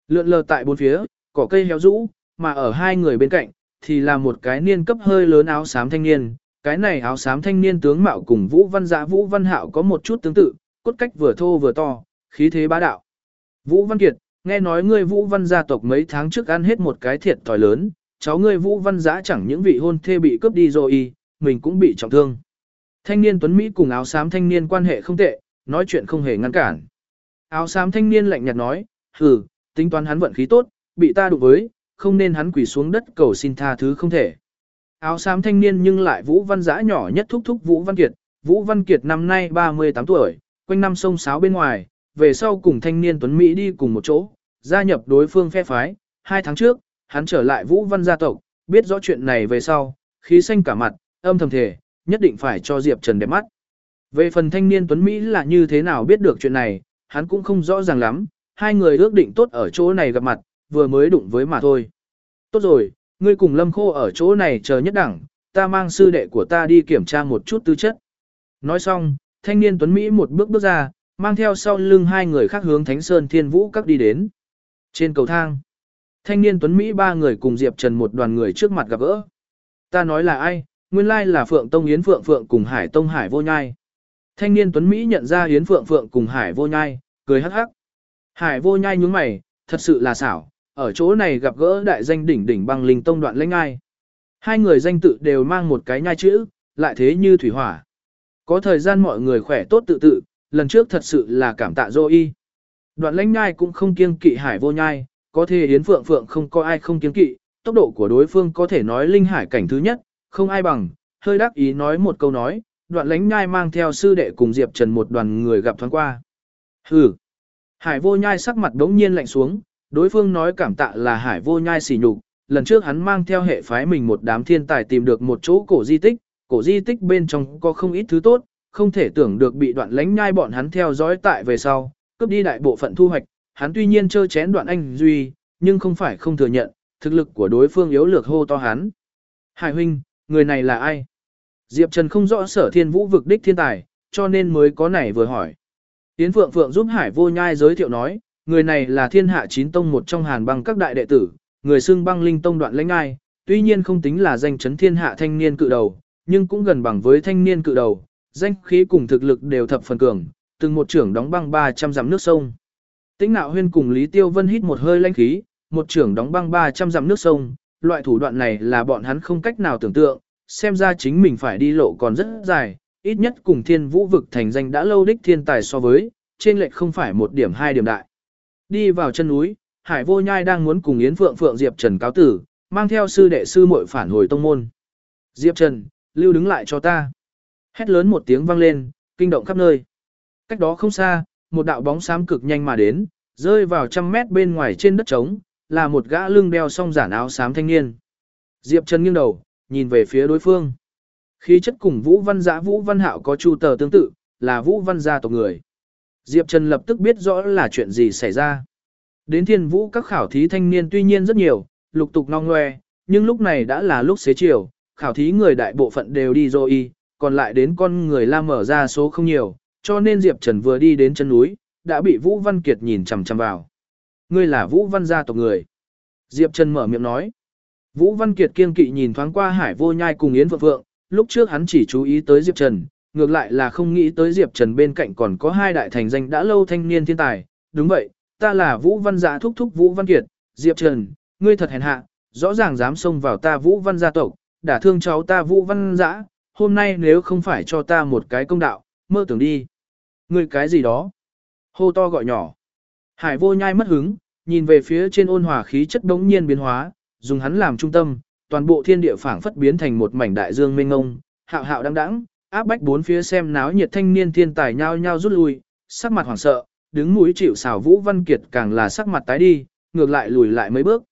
Lượn lờ tại bốn phía, cỏ cây héo rũ, mà ở hai người bên cạnh, thì là một cái niên cấp hơi lớn áo xám thanh niên. Cái này áo xám thanh niên tướng mạo cùng Vũ Văn Giã Vũ Văn Hạo có một chút tương tự, cốt cách vừa thô vừa to, khí thế bá đạo. Vũ Văn Kiệt, nghe nói ngươi Vũ Văn gia tộc mấy tháng trước ăn hết một cái thiệt thòi lớn, cháu ngươi Vũ Văn Giã chẳng những vị hôn thê bị cướp đi rồi y, mình cũng bị trọng thương. Thanh niên Tuấn Mỹ cùng áo xám thanh niên quan hệ không tệ, nói chuyện không hề ngăn cản. Áo xám thanh niên lạnh nhạt nói, hừ, tính toán hắn vận khí tốt, bị ta đụng với, không nên hắn quỳ xuống đất cầu xin tha thứ không thể. Áo xám thanh niên nhưng lại Vũ Văn Giã nhỏ nhất thúc thúc Vũ Văn Kiệt, Vũ Văn Kiệt năm nay 38 tuổi, quanh năm sông sáo bên ngoài, về sau cùng thanh niên Tuấn Mỹ đi cùng một chỗ, gia nhập đối phương phe phái, hai tháng trước, hắn trở lại Vũ Văn gia tộc, biết rõ chuyện này về sau, khí xanh cả mặt, âm thầm thể, nhất định phải cho Diệp Trần đẹp mắt. Về phần thanh niên Tuấn Mỹ là như thế nào biết được chuyện này, hắn cũng không rõ ràng lắm, hai người ước định tốt ở chỗ này gặp mặt, vừa mới đụng với mà thôi. Tốt rồi, ngươi cùng Lâm Khô ở chỗ này chờ nhất đẳng, ta mang sư đệ của ta đi kiểm tra một chút tư chất. Nói xong, thanh niên Tuấn Mỹ một bước bước ra, mang theo sau lưng hai người khác hướng Thánh Sơn Thiên Vũ các đi đến. Trên cầu thang, thanh niên Tuấn Mỹ ba người cùng Diệp Trần một đoàn người trước mặt gặp gỡ. Ta nói là ai, nguyên lai là Phượng Tông Yến Phượng Phượng cùng Hải Tông Hải vô nhai. Thanh niên Tuấn Mỹ nhận ra Yến Phượng Phượng cùng Hải vô nhai, cười hắc hắc. Hải vô nhai nhướng mày, thật sự là xảo, ở chỗ này gặp gỡ đại danh đỉnh đỉnh băng linh tông đoạn lãnh ai. Hai người danh tự đều mang một cái nhai chữ, lại thế như thủy hỏa. Có thời gian mọi người khỏe tốt tự tự, lần trước thật sự là cảm tạ dô y. Đoạn lãnh nhai cũng không kiêng kỵ hải vô nhai, có thể Yến Phượng Phượng không có ai không kiêng kỵ, tốc độ của đối phương có thể nói linh hải cảnh thứ nhất, không ai bằng, hơi đắc ý nói một câu nói, đoạn lãnh nhai mang theo sư đệ cùng Diệp Trần một đoàn người gặp thoáng qua. Hừ. Hải vô nhai sắc mặt đống nhiên lạnh xuống, đối phương nói cảm tạ là hải vô nhai xỉ nhục. Lần trước hắn mang theo hệ phái mình một đám thiên tài tìm được một chỗ cổ di tích, cổ di tích bên trong có không ít thứ tốt, không thể tưởng được bị đoạn lãnh nhai bọn hắn theo dõi tại về sau, cướp đi đại bộ phận thu hoạch, hắn tuy nhiên chơ chén đoạn anh duy, nhưng không phải không thừa nhận, thực lực của đối phương yếu lược hô to hắn. Hải huynh, người này là ai? Diệp Trần không rõ sở thiên vũ vực đích thiên tài, cho nên mới có này vừa hỏi. Tiến Phượng Phượng giúp Hải Vô Nhai giới thiệu nói, người này là thiên hạ chín tông một trong hàn băng các đại đệ tử, người xưng băng linh tông đoạn lãnh ai, tuy nhiên không tính là danh chấn thiên hạ thanh niên cự đầu, nhưng cũng gần bằng với thanh niên cự đầu, danh khí cùng thực lực đều thập phần cường, từng một trưởng đóng băng 300 dặm nước sông. Tĩnh Nạo Huyên cùng Lý Tiêu Vân hít một hơi lãnh khí, một trưởng đóng băng 300 dặm nước sông, loại thủ đoạn này là bọn hắn không cách nào tưởng tượng, xem ra chính mình phải đi lộ còn rất dài, ít nhất cùng thiên vũ vực thành danh đã lâu đích thiên tài so với, trên lệch không phải một điểm hai điểm đại. Đi vào chân núi, Hải Vô Nhai đang muốn cùng Yến Phượng Phượng Diệp Trần cáo tử, mang theo sư đệ sư muội phản hồi tông môn. Diệp Trần, lưu đứng lại cho ta. Hét lớn một tiếng vang lên, kinh động khắp nơi. Cách đó không xa, một đạo bóng xám cực nhanh mà đến, rơi vào trăm mét bên ngoài trên đất trống, là một gã lưng đeo song giản áo xám thanh niên. Diệp Trần nghiêng đầu, nhìn về phía đối phương. Khí chất cùng Vũ Văn Giã Vũ Văn Hạo có chu tờ tương tự, là Vũ Văn gia tộc người. Diệp Trần lập tức biết rõ là chuyện gì xảy ra. Đến thiên vũ các khảo thí thanh niên tuy nhiên rất nhiều, lục tục non ngoe, nhưng lúc này đã là lúc xế chiều, khảo thí người đại bộ phận đều đi rồi còn lại đến con người la mở ra số không nhiều, cho nên Diệp Trần vừa đi đến chân núi, đã bị Vũ Văn Kiệt nhìn chằm chằm vào. Ngươi là Vũ Văn gia tộc người. Diệp Trần mở miệng nói. Vũ Văn Kiệt kiên kỵ nhìn thoáng qua Hải Vô Nhai cùng Yến Phượng Phượng, lúc trước hắn chỉ chú ý tới Diệp Trần, ngược lại là không nghĩ tới Diệp Trần bên cạnh còn có hai đại thành danh đã lâu thanh niên thiên tài. Đúng vậy, ta là Vũ Văn Gia thúc thúc Vũ Văn Kiệt, Diệp Trần, ngươi thật hèn hạ, rõ ràng dám xông vào ta Vũ Văn gia tộc, đả thương cháu ta Vũ Văn Dã, hôm nay nếu không phải cho ta một cái công đạo, mơ tưởng đi. Ngươi cái gì đó? Hô to gọi nhỏ. Hải vô nhai mất hứng, nhìn về phía trên ôn hòa khí chất đống nhiên biến hóa, dùng hắn làm trung tâm, toàn bộ thiên địa phảng phất biến thành một mảnh đại dương mênh ngông, hạo hạo đăng đãng, áp bách bốn phía xem náo nhiệt thanh niên thiên tài nhao nhao rút lui, sắc mặt hoảng sợ, đứng mũi chịu xảo Vũ Văn Kiệt càng là sắc mặt tái đi, ngược lại lùi lại mấy bước.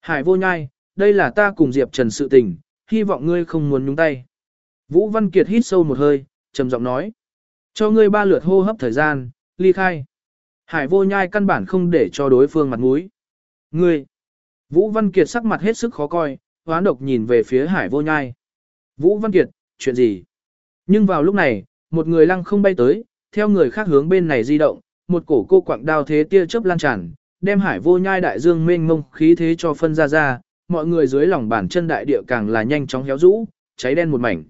Hải vô nhai, đây là ta cùng Diệp Trần sự tình, hy vọng ngươi không muốn nhúng tay. Vũ Văn Kiệt hít sâu một hơi, trầm giọng nói. Cho ngươi ba lượt hô hấp thời gian, ly khai. Hải vô nhai căn bản không để cho đối phương mặt mũi. Ngươi! Vũ Văn Kiệt sắc mặt hết sức khó coi, hoán độc nhìn về phía hải vô nhai. Vũ Văn Kiệt, chuyện gì? Nhưng vào lúc này, một người lăng không bay tới, theo người khác hướng bên này di động, một cổ cô quạng đao thế tia chớp lan tràn, đem hải vô nhai đại dương mênh mông khí thế cho phân ra ra, mọi người dưới lòng bàn chân đại địa càng là nhanh chóng héo rũ, cháy đen một mảnh.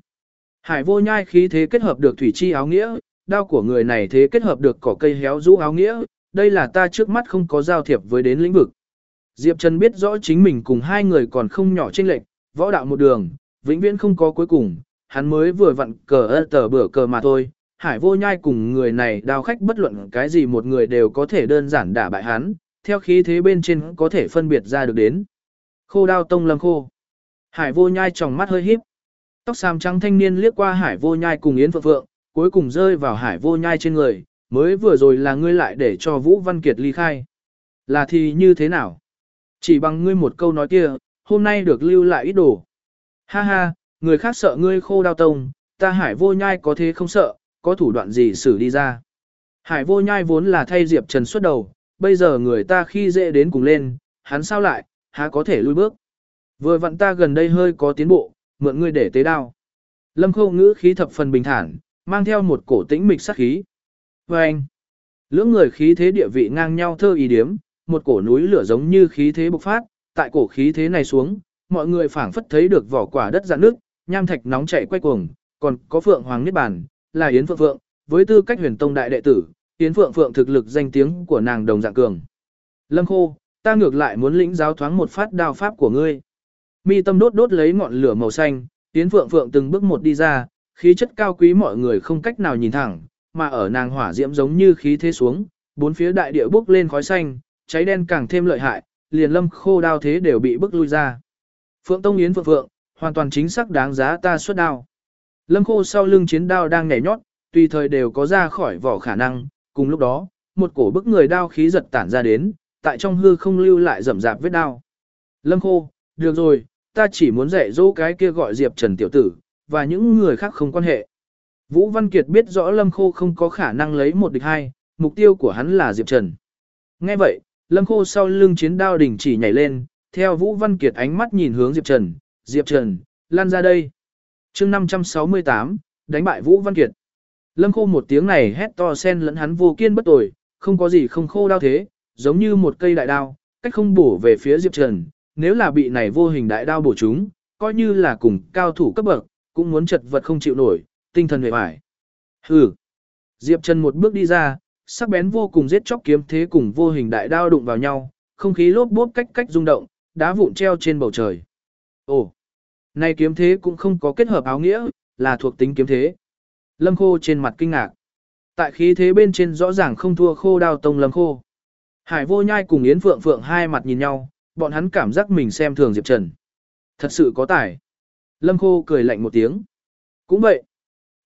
Hải vô nhai khí thế kết hợp được thủy chi áo nghĩa, đao của người này thế kết hợp được cỏ cây héo rũ áo nghĩa, đây là ta trước mắt không có giao thiệp với đến lĩnh vực. Diệp Trần biết rõ chính mình cùng hai người còn không nhỏ chênh lệch, võ đạo một đường, vĩnh viễn không có cuối cùng, hắn mới vừa vặn cờ ơ tờ bữa cờ mà thôi. Hải vô nhai cùng người này đao khách bất luận cái gì một người đều có thể đơn giản đả bại hắn, theo khí thế bên trên có thể phân biệt ra được đến. Khô đao tông lâm khô. Hải vô nhai tròng mắt hơi híp. Tóc xám trắng thanh niên liếc qua hải vô nhai cùng Yến Phượng Phượng, cuối cùng rơi vào hải vô nhai trên người, mới vừa rồi là ngươi lại để cho Vũ Văn Kiệt ly khai. Là thì như thế nào? Chỉ bằng ngươi một câu nói kia, hôm nay được lưu lại ít đồ. Ha ha, người khác sợ ngươi khô đao tông, ta hải vô nhai có thế không sợ, có thủ đoạn gì xử đi ra. Hải vô nhai vốn là thay Diệp Trần xuất đầu, bây giờ người ta khi dễ đến cùng lên, hắn sao lại, há có thể lui bước. Vừa vặn ta gần đây hơi có tiến bộ, mượn ngươi để tế đao. Lâm khô ngữ khí thập phần bình thản, mang theo một cổ tĩnh mịch sát khí. Và anh, lưỡng người khí thế địa vị ngang nhau thơ ý điếm, một cổ núi lửa giống như khí thế bộc phát, tại cổ khí thế này xuống, mọi người phảng phất thấy được vỏ quả đất rạn nước, nham thạch nóng chảy quay cuồng, còn có Phượng Hoàng Niết Bàn, là Yến Phượng Phượng, với tư cách huyền tông đại đệ tử, Yến Phượng Phượng thực lực danh tiếng của nàng đồng dạng cường. Lâm Khô, ta ngược lại muốn lĩnh giáo thoáng một phát đao pháp của ngươi. Mi tâm đốt đốt lấy ngọn lửa màu xanh, Yến Phượng Phượng từng bước một đi ra, khí chất cao quý mọi người không cách nào nhìn thẳng, mà ở nàng hỏa diễm giống như khí thế xuống, bốn phía đại địa bốc lên khói xanh, cháy đen càng thêm lợi hại, liền lâm khô đao thế đều bị bức lui ra. Phượng Tông Yến Phượng Phượng, hoàn toàn chính xác đáng giá ta xuất đao. Lâm khô sau lưng chiến đao đang nhảy nhót, tùy thời đều có ra khỏi vỏ khả năng, cùng lúc đó, một cổ bức người đao khí giật tản ra đến, tại trong hư không lưu lại rậm rạp vết đao. Lâm khô, được rồi, ta chỉ muốn dạy dỗ cái kia gọi Diệp Trần tiểu tử, và những người khác không quan hệ. Vũ Văn Kiệt biết rõ Lâm Khô không có khả năng lấy một địch hai, mục tiêu của hắn là Diệp Trần. Nghe vậy, Lâm Khô sau lưng chiến đao đỉnh chỉ nhảy lên, theo Vũ Văn Kiệt ánh mắt nhìn hướng Diệp Trần, Diệp Trần, lan ra đây. chương 568, đánh bại Vũ Văn Kiệt. Lâm khô một tiếng này hét to sen lẫn hắn vô kiên bất tồi, không có gì không khô đao thế, giống như một cây đại đao, cách không bổ về phía Diệp Trần, nếu là bị này vô hình đại đao bổ chúng, coi như là cùng cao thủ cấp bậc, cũng muốn chật vật không chịu nổi, tinh thần hề bại. Hừ. Diệp Trần một bước đi ra, sắc bén vô cùng giết chóc kiếm thế cùng vô hình đại đao đụng vào nhau, không khí lốp bốp cách cách rung động, đá vụn treo trên bầu trời. Ồ, này kiếm thế cũng không có kết hợp áo nghĩa, là thuộc tính kiếm thế. Lâm Khô trên mặt kinh ngạc. Tại khí thế bên trên rõ ràng không thua khô đao tông Lâm Khô. Hải vô nhai cùng Yến Phượng Phượng hai mặt nhìn nhau, bọn hắn cảm giác mình xem thường Diệp Trần. Thật sự có tài. Lâm Khô cười lạnh một tiếng. Cũng vậy.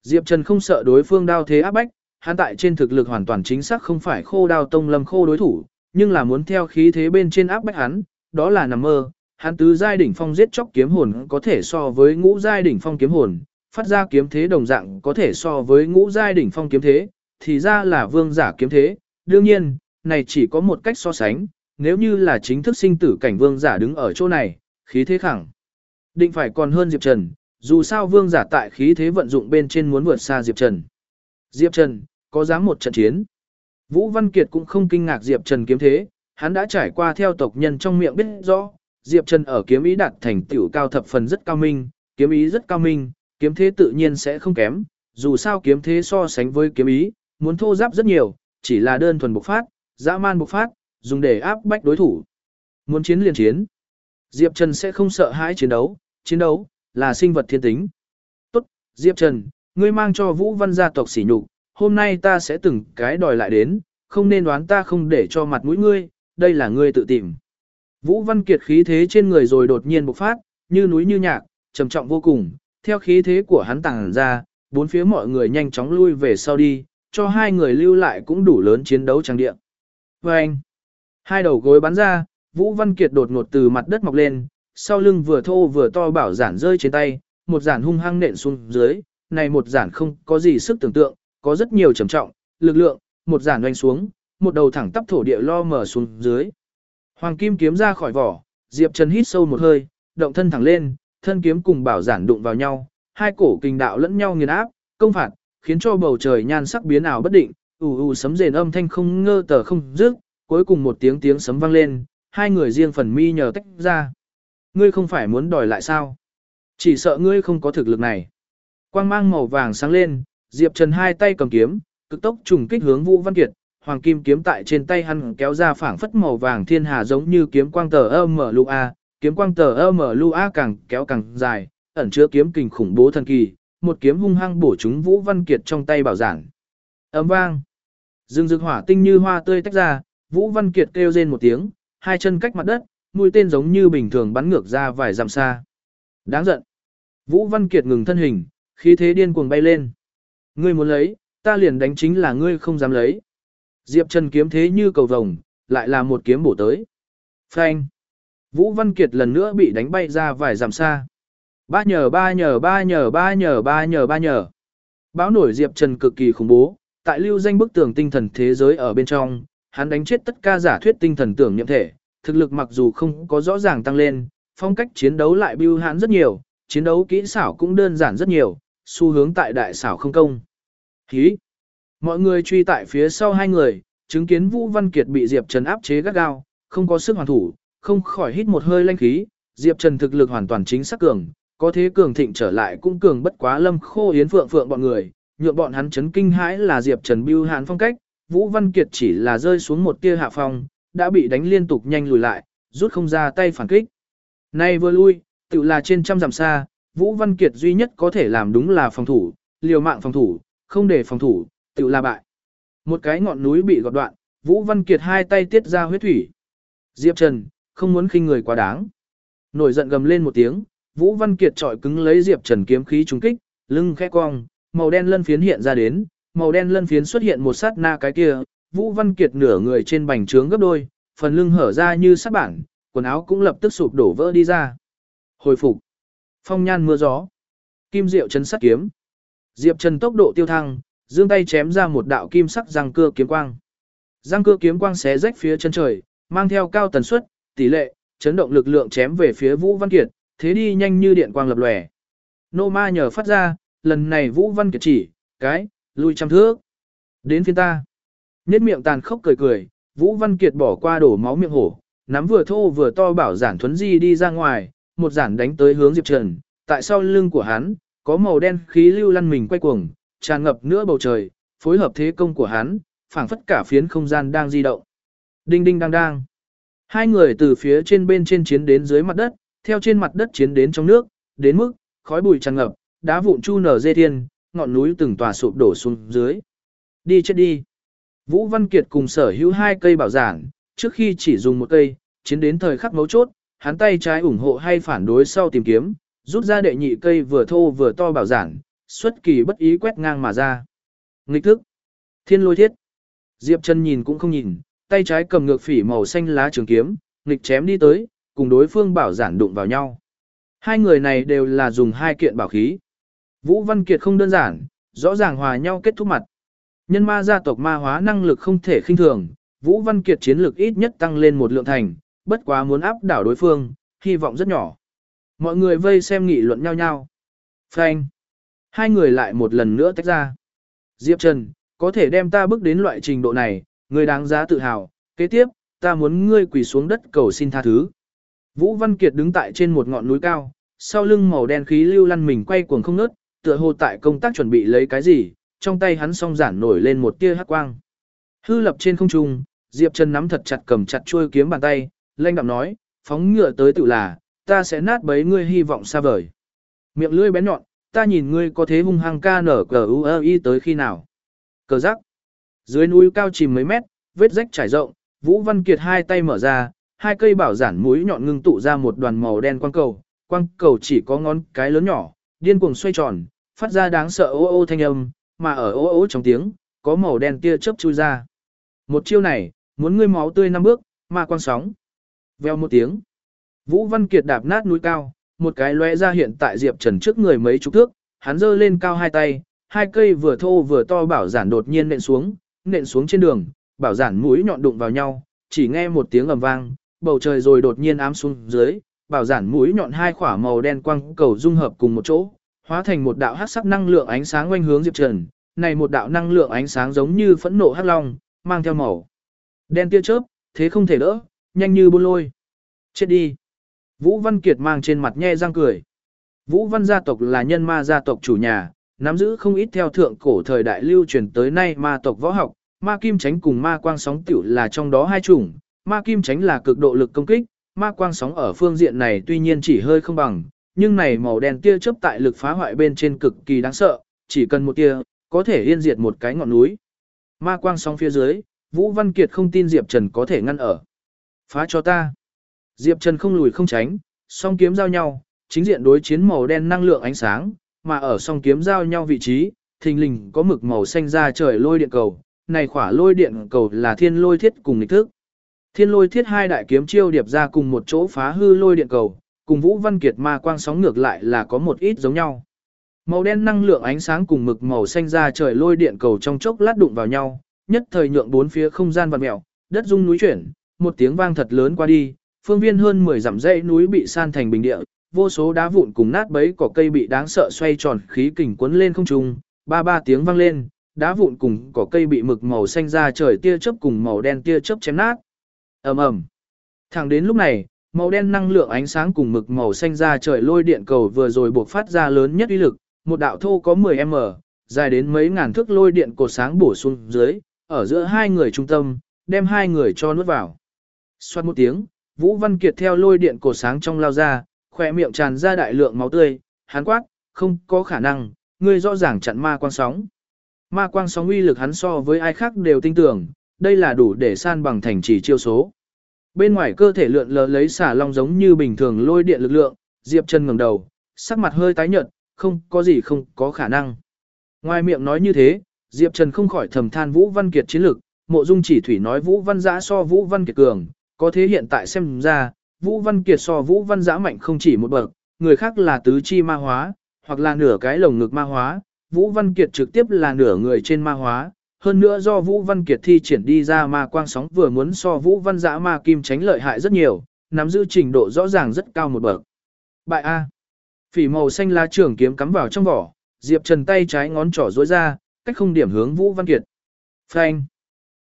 Diệp Trần không sợ đối phương đao thế áp bách, hắn tại trên thực lực hoàn toàn chính xác không phải khô đao tông Lâm Khô đối thủ, nhưng là muốn theo khí thế bên trên áp bách hắn, đó là nằm mơ. Hắn tứ giai đỉnh phong giết chóc kiếm hồn có thể so với ngũ giai đỉnh phong kiếm hồn, phát ra kiếm thế đồng dạng có thể so với ngũ giai đỉnh phong kiếm thế, thì ra là vương giả kiếm thế. Đương nhiên, này chỉ có một cách so sánh, nếu như là chính thức sinh tử cảnh vương giả đứng ở chỗ này, khí thế khẳng. Định phải còn hơn Diệp Trần, dù sao vương giả tại khí thế vận dụng bên trên muốn vượt xa Diệp Trần. Diệp Trần, có dám một trận chiến. Vũ Văn Kiệt cũng không kinh ngạc Diệp Trần kiếm thế, hắn đã trải qua theo tộc nhân trong miệng biết rõ, Diệp Trần ở kiếm ý đạt thành tiểu cao thập phần rất cao minh, kiếm ý rất cao minh, kiếm thế tự nhiên sẽ không kém, dù sao kiếm thế so sánh với kiếm ý, muốn thô giáp rất nhiều, chỉ là đơn thuần bộc phát, dã man bộc phát, dùng để áp bách đối thủ. Muốn chiến liền chiến. Diệp Trần sẽ không sợ hãi chiến đấu, chiến đấu là sinh vật thiên tính. Tốt, Diệp Trần, ngươi mang cho Vũ Văn gia tộc sỉ nhục, hôm nay ta sẽ từng cái đòi lại đến, không nên đoán ta không để cho mặt mũi ngươi, đây là ngươi tự tìm. Vũ Văn Kiệt khí thế trên người rồi đột nhiên bộc phát, như núi như nhạc, trầm trọng vô cùng, theo khí thế của hắn tàng ra, bốn phía mọi người nhanh chóng lui về sau đi, cho hai người lưu lại cũng đủ lớn chiến đấu trang địa. Và anh, hai đầu gối bắn ra, Vũ Văn Kiệt đột ngột từ mặt đất mọc lên, sau lưng vừa thô vừa to bảo giản rơi trên tay, một giản hung hăng nện xuống dưới, này một giản không có gì sức tưởng tượng, có rất nhiều trầm trọng, lực lượng, một giản doanh xuống, một đầu thẳng tắp thổ địa lo mở xuống dưới. Hoàng kim kiếm ra khỏi vỏ, Diệp Trần hít sâu một hơi, động thân thẳng lên, thân kiếm cùng bảo giản đụng vào nhau, hai cổ kinh đạo lẫn nhau nghiền áp, công phạt, khiến cho bầu trời nhan sắc biến ảo bất định, ù ù sấm rền âm thanh không ngơ tờ không dứt, cuối cùng một tiếng tiếng sấm vang lên, hai người riêng phần mi nhờ tách ra. Ngươi không phải muốn đòi lại sao? Chỉ sợ ngươi không có thực lực này. Quang mang màu vàng sáng lên, Diệp Trần hai tay cầm kiếm, cực tốc trùng kích hướng Vũ Văn Kiệt, hoàng kim kiếm tại trên tay hắn kéo ra phảng phất màu vàng thiên hà giống như kiếm quang tờ âm a, kiếm quang tờ âm a càng kéo càng dài, ẩn chứa kiếm kình khủng bố thần kỳ, một kiếm hung hăng bổ trúng Vũ Văn Kiệt trong tay bảo giản. Ầm vang. Dương rực hỏa tinh như hoa tươi tách ra, Vũ Văn Kiệt kêu rên một tiếng, hai chân cách mặt đất, mũi tên giống như bình thường bắn ngược ra vài dặm xa. Đáng giận. Vũ Văn Kiệt ngừng thân hình, khí thế điên cuồng bay lên. Ngươi muốn lấy, ta liền đánh chính là ngươi không dám lấy. Diệp Trần kiếm thế như cầu vồng, lại là một kiếm bổ tới. Phanh. Vũ Văn Kiệt lần nữa bị đánh bay ra vài dặm xa. Ba nhờ ba nhờ ba nhờ ba nhờ ba nhờ ba nhờ. Báo nổi Diệp Trần cực kỳ khủng bố, tại lưu danh bức tường tinh thần thế giới ở bên trong, hắn đánh chết tất cả giả thuyết tinh thần tưởng nhiệm thể, thực lực mặc dù không có rõ ràng tăng lên, phong cách chiến đấu lại bưu hãn rất nhiều, chiến đấu kỹ xảo cũng đơn giản rất nhiều, xu hướng tại đại xảo không công. Hí! Mọi người truy tại phía sau hai người, chứng kiến Vũ Văn Kiệt bị Diệp Trần áp chế gắt gao, không có sức hoàn thủ, không khỏi hít một hơi lanh khí, Diệp Trần thực lực hoàn toàn chính xác cường, có thế cường thịnh trở lại cũng cường bất quá lâm khô yến phượng phượng bọn người, nhượng bọn hắn chấn kinh hãi là Diệp Trần bưu hãn phong cách, Vũ Văn Kiệt chỉ là rơi xuống một tia hạ phong, đã bị đánh liên tục nhanh lùi lại, rút không ra tay phản kích. Nay vừa lui, tự là trên trăm dặm xa, Vũ Văn Kiệt duy nhất có thể làm đúng là phòng thủ, liều mạng phòng thủ, không để phòng thủ, tự là bại. Một cái ngọn núi bị gọt đoạn, Vũ Văn Kiệt hai tay tiết ra huyết thủy. Diệp Trần, không muốn khinh người quá đáng. Nổi giận gầm lên một tiếng, Vũ Văn Kiệt trọi cứng lấy Diệp Trần kiếm khí trúng kích, lưng khẽ cong, màu đen lân phiến hiện ra đến, màu đen lân phiến xuất hiện một sát na cái kia, Vũ Văn Kiệt nửa người trên bành trướng gấp đôi, phần lưng hở ra như sát bản, quần áo cũng lập tức sụp đổ vỡ đi ra. Hồi phục. Phong nhan mưa gió. Kim diệu chấn sát kiếm. Diệp Trần tốc độ tiêu thăng, giương tay chém ra một đạo kim sắc răng cưa kiếm quang. Răng cưa kiếm quang xé rách phía chân trời, mang theo cao tần suất, tỷ lệ, chấn động lực lượng chém về phía Vũ Văn Kiệt, thế đi nhanh như điện quang lập lòe. Nô ma nhờ phát ra, lần này Vũ Văn Kiệt chỉ, cái, lui trăm thước. Đến phiên ta. Nhết miệng tàn khốc cười cười, Vũ Văn Kiệt bỏ qua đổ máu miệng hổ, nắm vừa thô vừa to bảo giản thuấn di đi ra ngoài, một giản đánh tới hướng Diệp Trần, tại sau lưng của hắn, có màu đen khí lưu lăn mình quay cuồng, tràn ngập nữa bầu trời, phối hợp thế công của hắn, phảng phất cả phiến không gian đang di động. Đinh đinh đang đang. Hai người từ phía trên bên trên chiến đến dưới mặt đất, theo trên mặt đất chiến đến trong nước, đến mức khói bụi tràn ngập, đá vụn chu nở dê thiên, ngọn núi từng tòa sụp đổ xuống dưới. Đi chết đi. Vũ Văn Kiệt cùng sở hữu hai cây bảo giản, trước khi chỉ dùng một cây, chiến đến thời khắc mấu chốt, hắn tay trái ủng hộ hay phản đối sau tìm kiếm, rút ra đệ nhị cây vừa thô vừa to bảo giản, xuất kỳ bất ý quét ngang mà ra. Nghịch thức. Thiên lôi thiết. Diệp Trần nhìn cũng không nhìn, tay trái cầm ngược phỉ màu xanh lá trường kiếm, nghịch chém đi tới, cùng đối phương bảo giản đụng vào nhau. Hai người này đều là dùng hai kiện bảo khí. Vũ Văn Kiệt không đơn giản, rõ ràng hòa nhau kết thúc mặt. Nhân ma gia tộc ma hóa năng lực không thể khinh thường, Vũ Văn Kiệt chiến lực ít nhất tăng lên một lượng thành, bất quá muốn áp đảo đối phương, hy vọng rất nhỏ. Mọi người vây xem nghị luận nhau nhau. Phanh. Hai người lại một lần nữa tách ra. Diệp Trần, có thể đem ta bước đến loại trình độ này, người đáng giá tự hào. Kế tiếp, ta muốn ngươi quỳ xuống đất cầu xin tha thứ. Vũ Văn Kiệt đứng tại trên một ngọn núi cao, sau lưng màu đen khí lưu lăn mình quay cuồng không ngớt, tựa hồ tại công tác chuẩn bị lấy cái gì, trong tay hắn song giản nổi lên một tia hắc quang. Hư lập trên không trung, Diệp Trần nắm thật chặt cầm chặt chuôi kiếm bàn tay, lanh đạm nói, phóng ngựa tới tự là, ta sẽ nát bấy ngươi hy vọng xa vời. Miệng lưỡi bén nhọn, ta nhìn ngươi có thế hung hăng ca nở cờ u y tới khi nào. Cờ rắc. Dưới núi cao chìm mấy mét, vết rách trải rộng, Vũ Văn Kiệt hai tay mở ra, hai cây bảo giản mũi nhọn ngưng tụ ra một đoàn màu đen quang cầu, quang cầu chỉ có ngón cái lớn nhỏ, điên cuồng xoay tròn, phát ra đáng sợ ô ô thanh âm, mà ở ô ô trong tiếng, có màu đen tia chớp chui ra. Một chiêu này, muốn ngươi máu tươi năm bước, mà quang sóng. Veo một tiếng. Vũ Văn Kiệt đạp nát núi cao, một cái lóe ra hiện tại Diệp Trần trước người mấy chục thước, hắn giơ lên cao hai tay, hai cây vừa thô vừa to bảo giản đột nhiên nện xuống, nện xuống trên đường, bảo giản mũi nhọn đụng vào nhau, chỉ nghe một tiếng ầm vang, bầu trời rồi đột nhiên ám xuống dưới, bảo giản mũi nhọn hai khỏa màu đen quang cầu dung hợp cùng một chỗ, hóa thành một đạo hắc sắc năng lượng ánh sáng quanh hướng Diệp Trần, này một đạo năng lượng ánh sáng giống như phẫn nộ hắc long, mang theo màu đen tia chớp, thế không thể đỡ, nhanh như buôn lôi. Chết đi. Vũ Văn Kiệt mang trên mặt nhe răng cười. Vũ Văn gia tộc là nhân ma gia tộc chủ nhà, nắm giữ không ít theo thượng cổ thời đại lưu truyền tới nay ma tộc võ học, ma kim chánh cùng ma quang sóng tiểu là trong đó hai chủng, ma kim chánh là cực độ lực công kích, ma quang sóng ở phương diện này tuy nhiên chỉ hơi không bằng, nhưng này màu đen tia chớp tại lực phá hoại bên trên cực kỳ đáng sợ, chỉ cần một tia, có thể yên diệt một cái ngọn núi. Ma quang sóng phía dưới, Vũ Văn Kiệt không tin Diệp Trần có thể ngăn ở. Phá cho ta. Diệp Trần không lùi không tránh, song kiếm giao nhau, chính diện đối chiến màu đen năng lượng ánh sáng, mà ở song kiếm giao nhau vị trí, thình lình có mực màu xanh ra trời lôi điện cầu. Này khỏa lôi điện cầu là thiên lôi thiết cùng nghịch thức. Thiên lôi thiết hai đại kiếm chiêu điệp ra cùng một chỗ phá hư lôi điện cầu, cùng Vũ Văn Kiệt ma quang sóng ngược lại là có một ít giống nhau. Màu đen năng lượng ánh sáng cùng mực màu xanh ra trời lôi điện cầu trong chốc lát đụng vào nhau, nhất thời nhượng bốn phía không gian vặn mèo, đất rung núi chuyển, một tiếng vang thật lớn qua đi, phương viên hơn 10 dặm dãy núi bị san thành bình địa, vô số đá vụn cùng nát bấy cỏ cây bị đáng sợ xoay tròn khí kình cuốn lên không trung, ba ba tiếng vang lên, đá vụn cùng cỏ cây bị mực màu xanh ra trời tia chớp cùng màu đen tia chớp chém nát. Ầm ầm. Thẳng đến lúc này, màu đen năng lượng ánh sáng cùng mực màu xanh ra trời lôi điện cầu vừa rồi buộc phát ra lớn nhất uy lực, một đạo thô có 10m, dài đến mấy ngàn thước lôi điện cột sáng bổ xuống dưới, ở giữa hai người trung tâm, đem hai người cho nuốt vào. Xoát một tiếng, Vũ Văn Kiệt theo lôi điện cổ sáng trong lao ra, khỏe miệng tràn ra đại lượng máu tươi, hắn quát, không có khả năng, ngươi rõ ràng chặn ma quang sóng. Ma quang sóng uy lực hắn so với ai khác đều tin tưởng, đây là đủ để san bằng thành trì chiêu số. Bên ngoài cơ thể lượn lờ lấy xả long giống như bình thường lôi điện lực lượng, Diệp Trần ngẩng đầu, sắc mặt hơi tái nhợt, không có gì không có khả năng. Ngoài miệng nói như thế, Diệp Trần không khỏi thầm than Vũ Văn Kiệt chiến lực, mộ dung chỉ thủy nói Vũ Văn Giã so Vũ Văn Kiệt cường, có thế hiện tại xem ra, Vũ Văn Kiệt so Vũ Văn Giã mạnh không chỉ một bậc, người khác là tứ chi ma hóa, hoặc là nửa cái lồng ngực ma hóa, Vũ Văn Kiệt trực tiếp là nửa người trên ma hóa, hơn nữa do Vũ Văn Kiệt thi triển đi ra ma quang sóng vừa muốn so Vũ Văn Giã ma kim tránh lợi hại rất nhiều, nắm giữ trình độ rõ ràng rất cao một bậc. Bại A. Phỉ màu xanh lá trường kiếm cắm vào trong vỏ, Diệp Trần tay trái ngón trỏ duỗi ra, cách không điểm hướng Vũ Văn Kiệt. Phanh.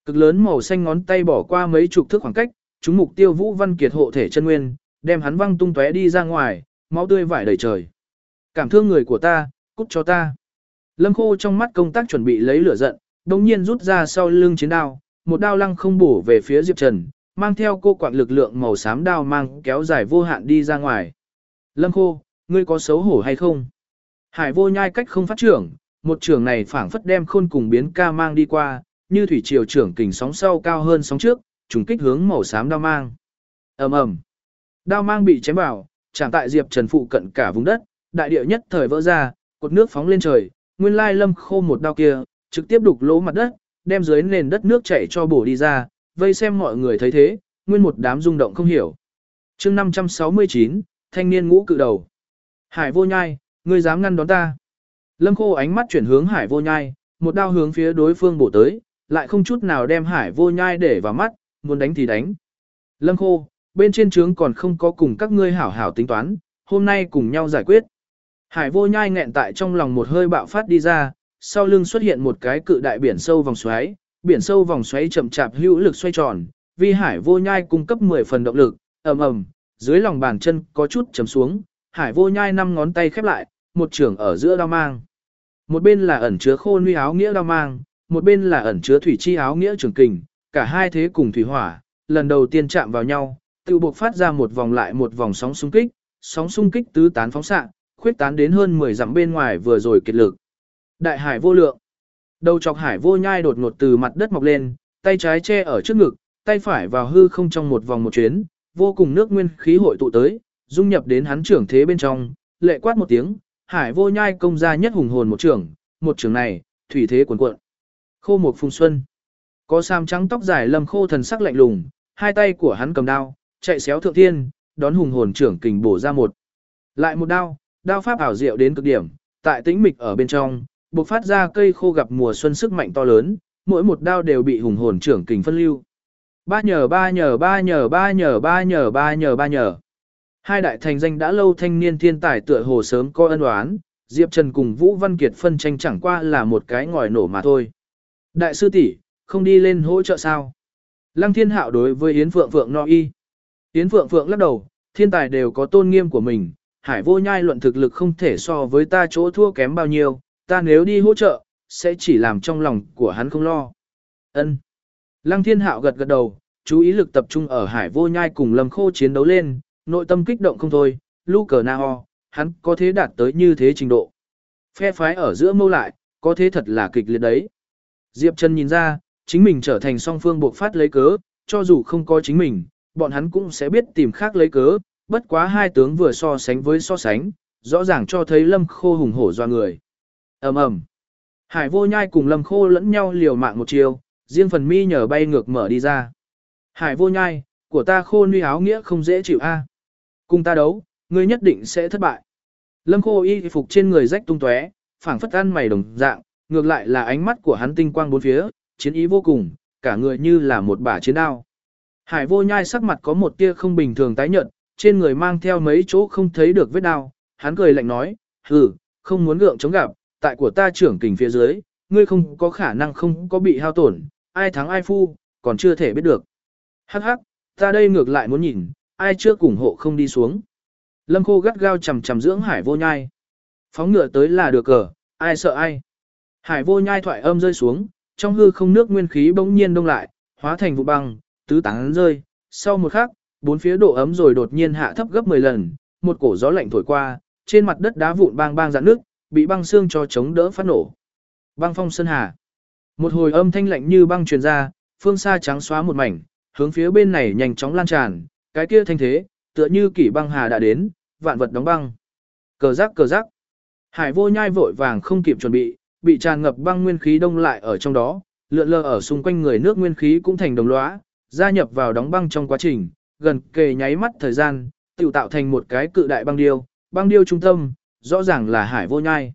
Cực lớn màu xanh ngón tay bỏ qua mấy chục thước khoảng cách, chúng mục tiêu Vũ Văn Kiệt hộ thể chân nguyên, đem hắn văng tung tóe đi ra ngoài, máu tươi vải đầy trời. Cảm thương người của ta, cút cho ta. Lâm Khô trong mắt công tác chuẩn bị lấy lửa giận, đồng nhiên rút ra sau lưng chiến đao, một đao lăng không bổ về phía Diệp Trần, mang theo cô quạng lực lượng màu xám đao mang kéo dài vô hạn đi ra ngoài. Lâm Khô, ngươi có xấu hổ hay không? Hải vô nhai cách không phát trưởng, một trưởng này phảng phất đem khôn cùng biến ca mang đi qua, như thủy triều trưởng kình sóng sau cao hơn sóng trước, trùng kích hướng màu xám đao mang. ầm ầm, Đao mang bị chém vào, chẳng tại Diệp Trần phụ cận cả vùng đất, đại địa nhất thời vỡ ra, cột nước phóng lên trời, nguyên lai lâm khô một đao kia, trực tiếp đục lỗ mặt đất, đem dưới nền đất nước chảy cho bổ đi ra, vây xem mọi người thấy thế, nguyên một đám rung động không hiểu. chương 569, thanh niên ngũ cự đầu. Hải vô nhai, ngươi dám ngăn đón ta. Lâm khô ánh mắt chuyển hướng hải vô nhai, một đao hướng phía đối phương bổ tới, lại không chút nào đem hải vô nhai để vào mắt, muốn đánh thì đánh. Lâm khô, bên trên trướng còn không có cùng các ngươi hảo hảo tính toán, hôm nay cùng nhau giải quyết. Hải vô nhai nghẹn tại trong lòng một hơi bạo phát đi ra, sau lưng xuất hiện một cái cự đại biển sâu vòng xoáy, biển sâu vòng xoáy chậm chạp hữu lực xoay tròn, vì hải vô nhai cung cấp 10 phần động lực, ầm ầm, dưới lòng bàn chân có chút chấm xuống, hải vô nhai năm ngón tay khép lại, một trường ở giữa đao mang. Một bên là ẩn chứa khô nuôi áo nghĩa đao mang, một bên là ẩn chứa thủy chi áo nghĩa trường kình, cả hai thế cùng thủy hỏa, lần đầu tiên chạm vào nhau, tự buộc phát ra một vòng lại một vòng sóng xung kích, sóng xung kích tứ tán phóng xạ, khuyết tán đến hơn 10 dặm bên ngoài vừa rồi kiệt lực. Đại hải vô lượng. Đầu chọc hải vô nhai đột ngột từ mặt đất mọc lên, tay trái che ở trước ngực, tay phải vào hư không trong một vòng một chuyến, vô cùng nước nguyên khí hội tụ tới, dung nhập đến hắn trưởng thế bên trong, lệ quát một tiếng, hải vô nhai công ra nhất hùng hồn một trưởng, một trưởng này, thủy thế cuồn cuộn. Khô một phùng xuân. Có sam trắng tóc dài lâm khô thần sắc lạnh lùng, hai tay của hắn cầm đao, chạy xéo thượng thiên, đón hùng hồn trưởng kình bổ ra một. Lại một đao, đao pháp ảo diệu đến cực điểm, tại tĩnh mịch ở bên trong, bộc phát ra cây khô gặp mùa xuân sức mạnh to lớn, mỗi một đao đều bị hùng hồn trưởng kình phân lưu. Ba nhờ ba nhờ ba nhờ ba nhờ ba nhờ ba nhờ ba nhờ. Hai đại thành danh đã lâu thanh niên thiên tài tựa hồ sớm có ân oán, Diệp Trần cùng Vũ Văn Kiệt phân tranh chẳng qua là một cái ngòi nổ mà thôi. Đại sư tỷ không đi lên hỗ trợ sao? Lăng Thiên Hạo đối với Yến Phượng Phượng no y. Yến Phượng Phượng lắc đầu, thiên tài đều có tôn nghiêm của mình, hải vô nhai luận thực lực không thể so với ta chỗ thua kém bao nhiêu, ta nếu đi hỗ trợ, sẽ chỉ làm trong lòng của hắn không lo. Ân. Lăng thiên hạo gật gật đầu, chú ý lực tập trung ở hải vô nhai cùng lâm khô chiến đấu lên, nội tâm kích động không thôi, lu cờ na ho, hắn có thế đạt tới như thế trình độ. Phe phái ở giữa mâu lại, có thế thật là kịch liệt đấy. Diệp Trần nhìn ra, chính mình trở thành song phương buộc phát lấy cớ, cho dù không có chính mình, bọn hắn cũng sẽ biết tìm khác lấy cớ, bất quá hai tướng vừa so sánh với so sánh, rõ ràng cho thấy lâm khô hùng hổ do người. Ầm ầm. Hải vô nhai cùng lâm khô lẫn nhau liều mạng một chiều riêng phần mi nhờ bay ngược mở đi ra. Hải vô nhai của ta khô nuy áo nghĩa không dễ chịu a. Cùng ta đấu ngươi nhất định sẽ thất bại. Lâm khô y phục trên người rách tung tóe phảng phất ăn mày đồng dạng ngược lại là ánh mắt của hắn tinh quang bốn phía chiến ý vô cùng cả người như là một bả chiến đao hải vô nhai sắc mặt có một tia không bình thường tái nhợt trên người mang theo mấy chỗ không thấy được vết đao hắn cười lạnh nói hừ không muốn gượng chống gặp tại của ta trưởng kình phía dưới, ngươi không có khả năng không có bị hao tổn, ai thắng ai phu, còn chưa thể biết được. Hắc hắc, ta đây ngược lại muốn nhìn, ai chưa ủng hộ không đi xuống. Lâm khô gắt gao chầm chầm dưỡng hải vô nhai. Phóng ngựa tới là được cờ, ai sợ ai. Hải vô nhai thoại âm rơi xuống, trong hư không nước nguyên khí bỗng nhiên đông lại, hóa thành vụ băng, tứ tán rơi. Sau một khắc, bốn phía độ ấm rồi đột nhiên hạ thấp gấp 10 lần, một cổ gió lạnh thổi qua, trên mặt đất đá vụn bang bang rạn nước, bị băng xương cho chống đỡ phát nổ. Băng phong sơn hà. Một hồi âm thanh lạnh như băng truyền ra, phương xa trắng xóa một mảnh, hướng phía bên này nhanh chóng lan tràn, cái kia thanh thế, tựa như kỷ băng hà đã đến, vạn vật đóng băng. Cờ rắc cờ rắc. Hải vô nhai vội vàng không kịp chuẩn bị, bị tràn ngập băng nguyên khí đông lại ở trong đó, lượn lờ ở xung quanh người nước nguyên khí cũng thành đồng lõa, gia nhập vào đóng băng trong quá trình, gần kề nháy mắt thời gian, tự tạo thành một cái cự đại băng điêu, băng điêu trung tâm, rõ ràng là hải vô nhai.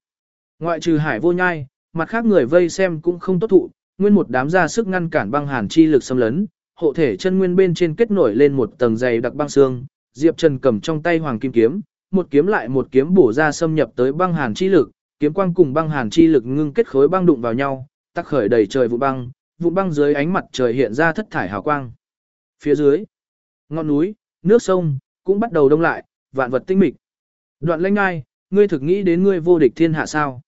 Ngoại trừ hải vô nhai, mặt khác người vây xem cũng không tốt thụ, nguyên một đám ra sức ngăn cản băng hàn chi lực xâm lấn, hộ thể chân nguyên bên trên kết nổi lên một tầng dày đặc băng xương, Diệp Trần cầm trong tay hoàng kim kiếm, một kiếm lại một kiếm bổ ra xâm nhập tới băng hàn chi lực, kiếm quang cùng băng hàn chi lực ngưng kết khối băng đụng vào nhau, tắc khởi đầy trời vụ băng, vụ băng dưới ánh mặt trời hiện ra thất thải hào quang. Phía dưới, ngọn núi, nước sông cũng bắt đầu đông lại, vạn vật tinh mịch. Đoạn Lãnh Ngai, ngươi thực nghĩ đến ngươi vô địch thiên hạ sao?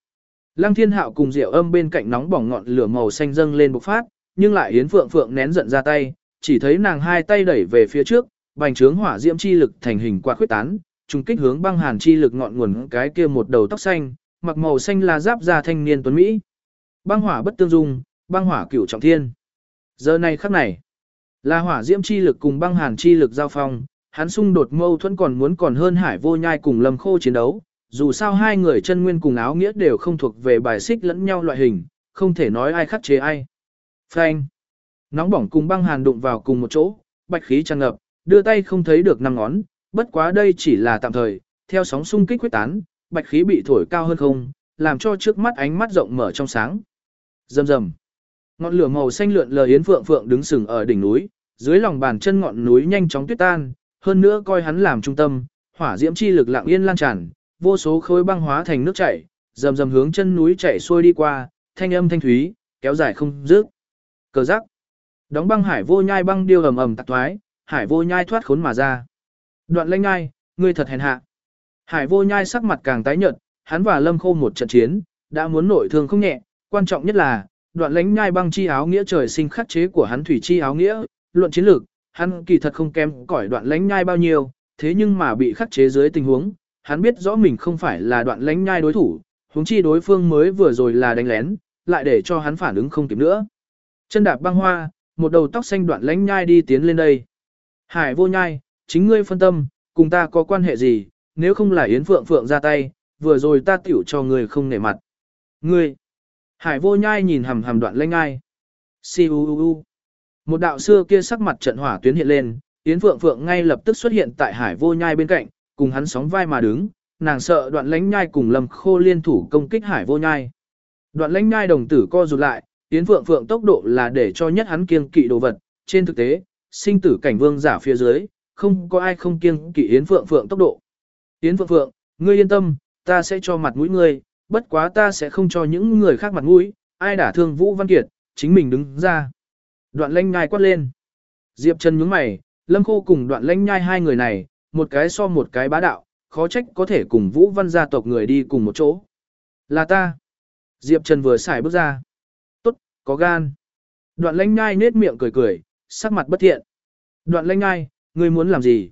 Lăng Thiên Hạo cùng Diệu Âm bên cạnh nóng bỏng ngọn lửa màu xanh dâng lên bộc phát, nhưng lại Yến Phượng Phượng nén giận ra tay, chỉ thấy nàng hai tay đẩy về phía trước, bành trướng hỏa diễm chi lực thành hình quạt khuyết tán, trùng kích hướng băng hàn chi lực ngọn nguồn cái kia một đầu tóc xanh, mặc màu xanh là giáp da thanh niên tuấn mỹ. Băng hỏa bất tương dung, băng hỏa cửu trọng thiên. Giờ này khắc này, là hỏa diễm chi lực cùng băng hàn chi lực giao phong, hắn xung đột mâu thuẫn còn muốn còn hơn hải vô nhai cùng lâm khô chiến đấu. Dù sao hai người chân nguyên cùng áo nghĩa đều không thuộc về bài xích lẫn nhau loại hình, không thể nói ai khắc chế ai. Phanh. Nóng bỏng cùng băng hàn đụng vào cùng một chỗ, bạch khí tràn ngập, đưa tay không thấy được năm ngón, bất quá đây chỉ là tạm thời, theo sóng xung kích quyết tán, bạch khí bị thổi cao hơn không, làm cho trước mắt ánh mắt rộng mở trong sáng. Rầm rầm. Ngọn lửa màu xanh lượn lờ yến phượng phượng đứng sừng ở đỉnh núi, dưới lòng bàn chân ngọn núi nhanh chóng tuyết tan, hơn nữa coi hắn làm trung tâm, hỏa diễm chi lực lặng yên lan tràn, vô số khối băng hóa thành nước chảy, rầm rầm hướng chân núi chảy xuôi đi qua, thanh âm thanh thúy, kéo dài không dứt. Cờ giác. Đóng băng hải vô nhai băng điêu ầm ầm tạc toái, hải vô nhai thoát khốn mà ra. Đoạn lanh ngai, ngươi thật hèn hạ. Hải vô nhai sắc mặt càng tái nhợt, hắn và lâm khô một trận chiến, đã muốn nội thương không nhẹ, quan trọng nhất là, đoạn lãnh nhai băng chi áo nghĩa trời sinh khắc chế của hắn thủy chi áo nghĩa, luận chiến lược, hắn kỳ thật không kém cỏi đoạn lãnh nhai bao nhiêu, thế nhưng mà bị khắc chế dưới tình huống, hắn biết rõ mình không phải là đoạn lãnh nhai đối thủ, huống chi đối phương mới vừa rồi là đánh lén, lại để cho hắn phản ứng không kịp nữa. Chân đạp băng hoa, một đầu tóc xanh đoạn lãnh nhai đi tiến lên đây. Hải vô nhai, chính ngươi phân tâm, cùng ta có quan hệ gì, nếu không là Yến Phượng Phượng ra tay, vừa rồi ta tiểu cho ngươi không nể mặt. Ngươi, Hải vô nhai nhìn hầm hầm đoạn lãnh nhai. Si u u u. Một đạo xưa kia sắc mặt trận hỏa tuyến hiện lên, Yến Phượng Phượng ngay lập tức xuất hiện tại Hải vô nhai bên cạnh, cùng hắn sóng vai mà đứng, nàng sợ đoạn lãnh nhai cùng lâm khô liên thủ công kích Hải vô nhai. Đoạn lãnh nhai đồng tử co rụt lại, Yến Phượng Phượng tốc độ là để cho nhất hắn kiêng kỵ đồ vật, trên thực tế, sinh tử cảnh vương giả phía dưới, không có ai không kiêng kỵ Yến Phượng Phượng tốc độ. Yến Phượng Phượng, ngươi yên tâm, ta sẽ cho mặt mũi ngươi, bất quá ta sẽ không cho những người khác mặt mũi, ai đả thương Vũ Văn Kiệt, chính mình đứng ra. Đoạn lanh nhai quát lên. Diệp Trần nhướng mày, Lâm Khô cùng đoạn lanh nhai hai người này, một cái so một cái bá đạo, khó trách có thể cùng Vũ Văn gia tộc người đi cùng một chỗ. Là ta. Diệp Trần vừa xài bước ra. Tốt, có gan. Đoạn lanh nhai nết miệng cười cười, sắc mặt bất thiện. Đoạn lanh nhai, ngươi muốn làm gì?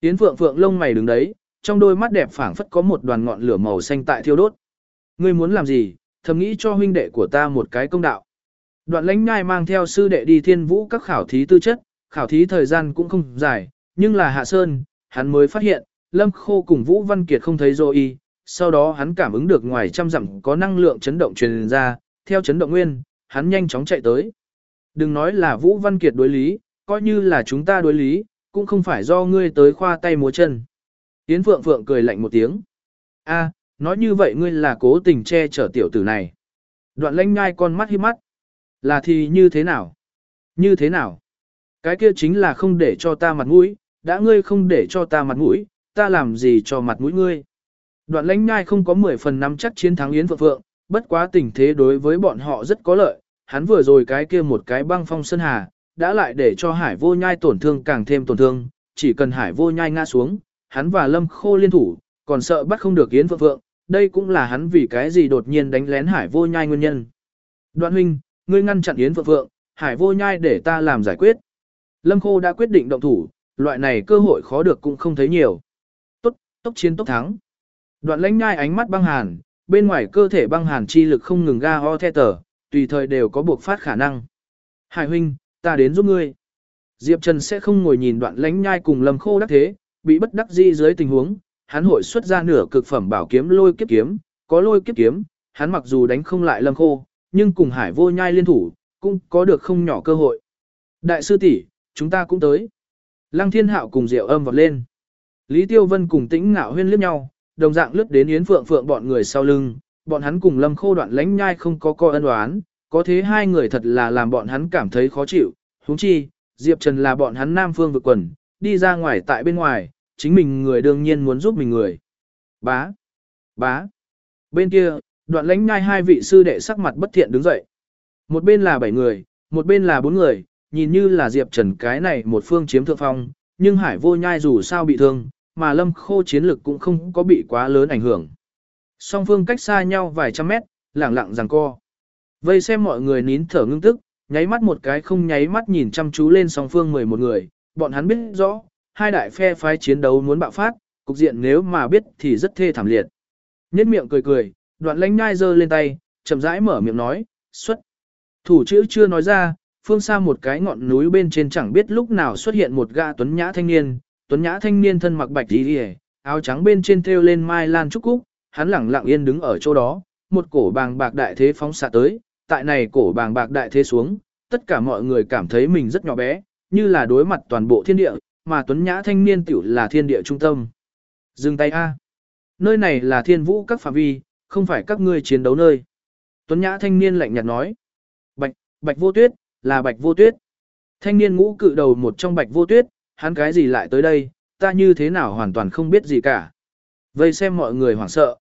Yến Phượng Phượng lông mày đứng đấy, trong đôi mắt đẹp phảng phất có một đoàn ngọn lửa màu xanh tại thiêu đốt. Ngươi muốn làm gì, thầm nghĩ cho huynh đệ của ta một cái công đạo. Đoạn lãnh ngai mang theo sư đệ đi thiên vũ các khảo thí tư chất, khảo thí thời gian cũng không dài, nhưng là hạ sơn, hắn mới phát hiện, lâm khô cùng Vũ Văn Kiệt không thấy rồi sau đó hắn cảm ứng được ngoài trăm dặm có năng lượng chấn động truyền ra, theo chấn động nguyên, hắn nhanh chóng chạy tới. Đừng nói là Vũ Văn Kiệt đối lý, coi như là chúng ta đối lý, cũng không phải do ngươi tới khoa tay múa chân. Yến Phượng Phượng cười lạnh một tiếng. A, nói như vậy ngươi là cố tình che chở tiểu tử này. Đoạn lãnh ngai con mắt hiếp mắt. Là thì như thế nào? Như thế nào? Cái kia chính là không để cho ta mặt mũi, đã ngươi không để cho ta mặt mũi, ta làm gì cho mặt mũi ngươi? Đoạn lãnh ngai không có 10 phần năm chắc chiến thắng Yến Phượng Phượng, bất quá tình thế đối với bọn họ rất có lợi, hắn vừa rồi cái kia một cái băng phong sơn hà, đã lại để cho hải vô nhai tổn thương càng thêm tổn thương, chỉ cần hải vô nhai ngã xuống, hắn và lâm khô liên thủ, còn sợ bắt không được Yến Phượng Phượng, đây cũng là hắn vì cái gì đột nhiên đánh lén hải vô nhai nguyên nhân. Đoạn huynh, ngươi ngăn chặn Yến Phượng Phượng, hải vô nhai để ta làm giải quyết. Lâm khô đã quyết định động thủ, loại này cơ hội khó được cũng không thấy nhiều. Tốt, tốc chiến tốc thắng. Đoạn lãnh nhai ánh mắt băng hàn, bên ngoài cơ thể băng hàn chi lực không ngừng ga ho the tờ, tùy thời đều có buộc phát khả năng. Hải huynh, ta đến giúp ngươi. Diệp Trần sẽ không ngồi nhìn đoạn lãnh nhai cùng lâm khô đắc thế, bị bất đắc di dưới tình huống, hắn hội xuất ra nửa cực phẩm bảo kiếm lôi kiếp kiếm, có lôi kiếp kiếm, hắn mặc dù đánh không lại lâm khô, nhưng cùng hải vô nhai liên thủ, cũng có được không nhỏ cơ hội. Đại sư tỷ, chúng ta cũng tới. Lăng thiên hạo cùng diệu âm vọt lên. Lý Tiêu Vân cùng tĩnh ngạo huyên liếc nhau, đồng dạng lướt đến Yến Phượng Phượng bọn người sau lưng, bọn hắn cùng lâm khô đoạn lánh nhai không có coi ân oán, có thế hai người thật là làm bọn hắn cảm thấy khó chịu, huống chi, Diệp Trần là bọn hắn nam phương vực quần, đi ra ngoài tại bên ngoài, chính mình người đương nhiên muốn giúp mình người. Bá, bá. Bên kia, đoạn lãnh ngai hai vị sư đệ sắc mặt bất thiện đứng dậy. Một bên là bảy người, một bên là bốn người, nhìn như là Diệp Trần cái này một phương chiếm thượng phong, nhưng hải vô nhai dù sao bị thương, mà lâm khô chiến lực cũng không có bị quá lớn ảnh hưởng. Song phương cách xa nhau vài trăm mét, lẳng lặng rằng co. Vây xem mọi người nín thở ngưng tức, nháy mắt một cái không nháy mắt nhìn chăm chú lên song phương 11 người, bọn hắn biết rõ, hai đại phe phái chiến đấu muốn bạo phát, cục diện nếu mà biết thì rất thê thảm liệt. Nhất miệng cười cười, đoạn lãnh ngai giơ lên tay, chậm rãi mở miệng nói, xuất. Thủ chữ chưa nói ra, phương xa một cái ngọn núi bên trên chẳng biết lúc nào xuất hiện một gã tuấn nhã thanh niên, tuấn nhã thanh niên thân mặc bạch đi áo trắng bên trên thêu lên mai lan trúc cúc, hắn lẳng lặng yên đứng ở chỗ đó, một cổ bàng bạc đại thế phóng xạ tới, tại này cổ bàng bạc đại thế xuống, tất cả mọi người cảm thấy mình rất nhỏ bé, như là đối mặt toàn bộ thiên địa, mà tuấn nhã thanh niên tiểu là thiên địa trung tâm. Dừng tay A. Nơi này là thiên vũ các phạm vi, không phải các ngươi chiến đấu nơi. Tuấn nhã thanh niên lạnh nhạt nói. Bạch, bạch vô tuyết, là bạch vô tuyết. Thanh niên ngũ cự đầu một trong bạch vô tuyết, hắn cái gì lại tới đây, ta như thế nào hoàn toàn không biết gì cả. Vây xem mọi người hoảng sợ.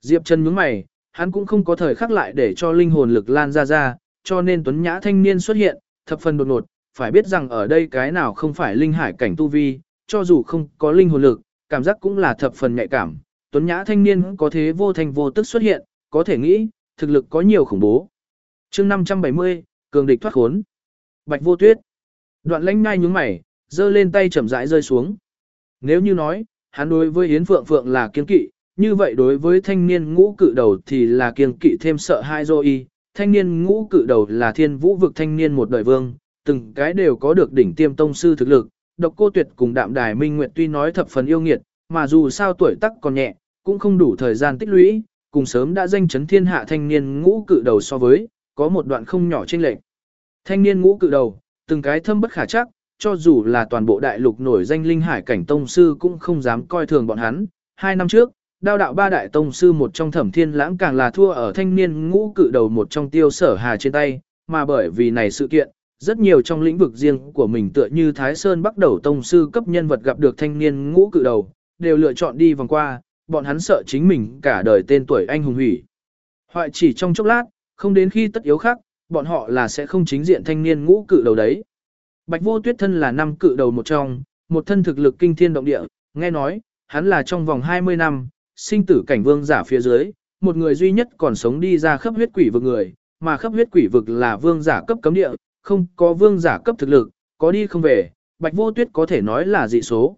Diệp Trần nhướng mày, hắn cũng không có thời khắc lại để cho linh hồn lực lan ra ra, cho nên tuấn nhã thanh niên xuất hiện, thập phần đột ngột, phải biết rằng ở đây cái nào không phải linh hải cảnh tu vi, cho dù không có linh hồn lực, cảm giác cũng là thập phần nhạy cảm. Tuấn nhã thanh niên có thế vô thành vô tức xuất hiện, có thể nghĩ, thực lực có nhiều khủng bố. chương 570, cường địch thoát khốn. Bạch vô tuyết. Đoạn lãnh ngai nhướng mày, giơ lên tay chậm rãi rơi xuống. Nếu như nói, hắn đối với Yến Phượng Phượng là kiên kỵ, như vậy đối với thanh niên ngũ cự đầu thì là kiên kỵ thêm sợ hai dô y. Thanh niên ngũ cự đầu là thiên vũ vực thanh niên một đời vương, từng cái đều có được đỉnh tiêm tông sư thực lực. Độc cô tuyệt cùng đạm đài minh nguyệt tuy nói thập phần yêu nghiệt, mà dù sao tuổi tác còn nhẹ, cũng không đủ thời gian tích lũy, cùng sớm đã danh chấn thiên hạ thanh niên ngũ cự đầu so với, có một đoạn không nhỏ chênh lệch. Thanh niên ngũ cự đầu, từng cái thâm bất khả chắc, cho dù là toàn bộ đại lục nổi danh linh hải cảnh tông sư cũng không dám coi thường bọn hắn. Hai năm trước, đao đạo ba đại tông sư một trong thẩm thiên lãng càng là thua ở thanh niên ngũ cự đầu một trong tiêu sở hà trên tay, mà bởi vì này sự kiện, rất nhiều trong lĩnh vực riêng của mình tựa như Thái Sơn bắt đầu tông sư cấp nhân vật gặp được thanh niên ngũ cự đầu, đều lựa chọn đi vòng qua, bọn hắn sợ chính mình cả đời tên tuổi anh hùng hủy. Hoại chỉ trong chốc lát, không đến khi tất yếu khác, bọn họ là sẽ không chính diện thanh niên ngũ cự đầu đấy. Bạch vô tuyết thân là năm cự đầu một trong, một thân thực lực kinh thiên động địa, nghe nói, hắn là trong vòng 20 năm, sinh tử cảnh vương giả phía dưới, một người duy nhất còn sống đi ra khắp huyết quỷ vực người, mà khắp huyết quỷ vực là vương giả cấp cấm địa, không có vương giả cấp thực lực, có đi không về, Bạch Vô Tuyết có thể nói là dị số.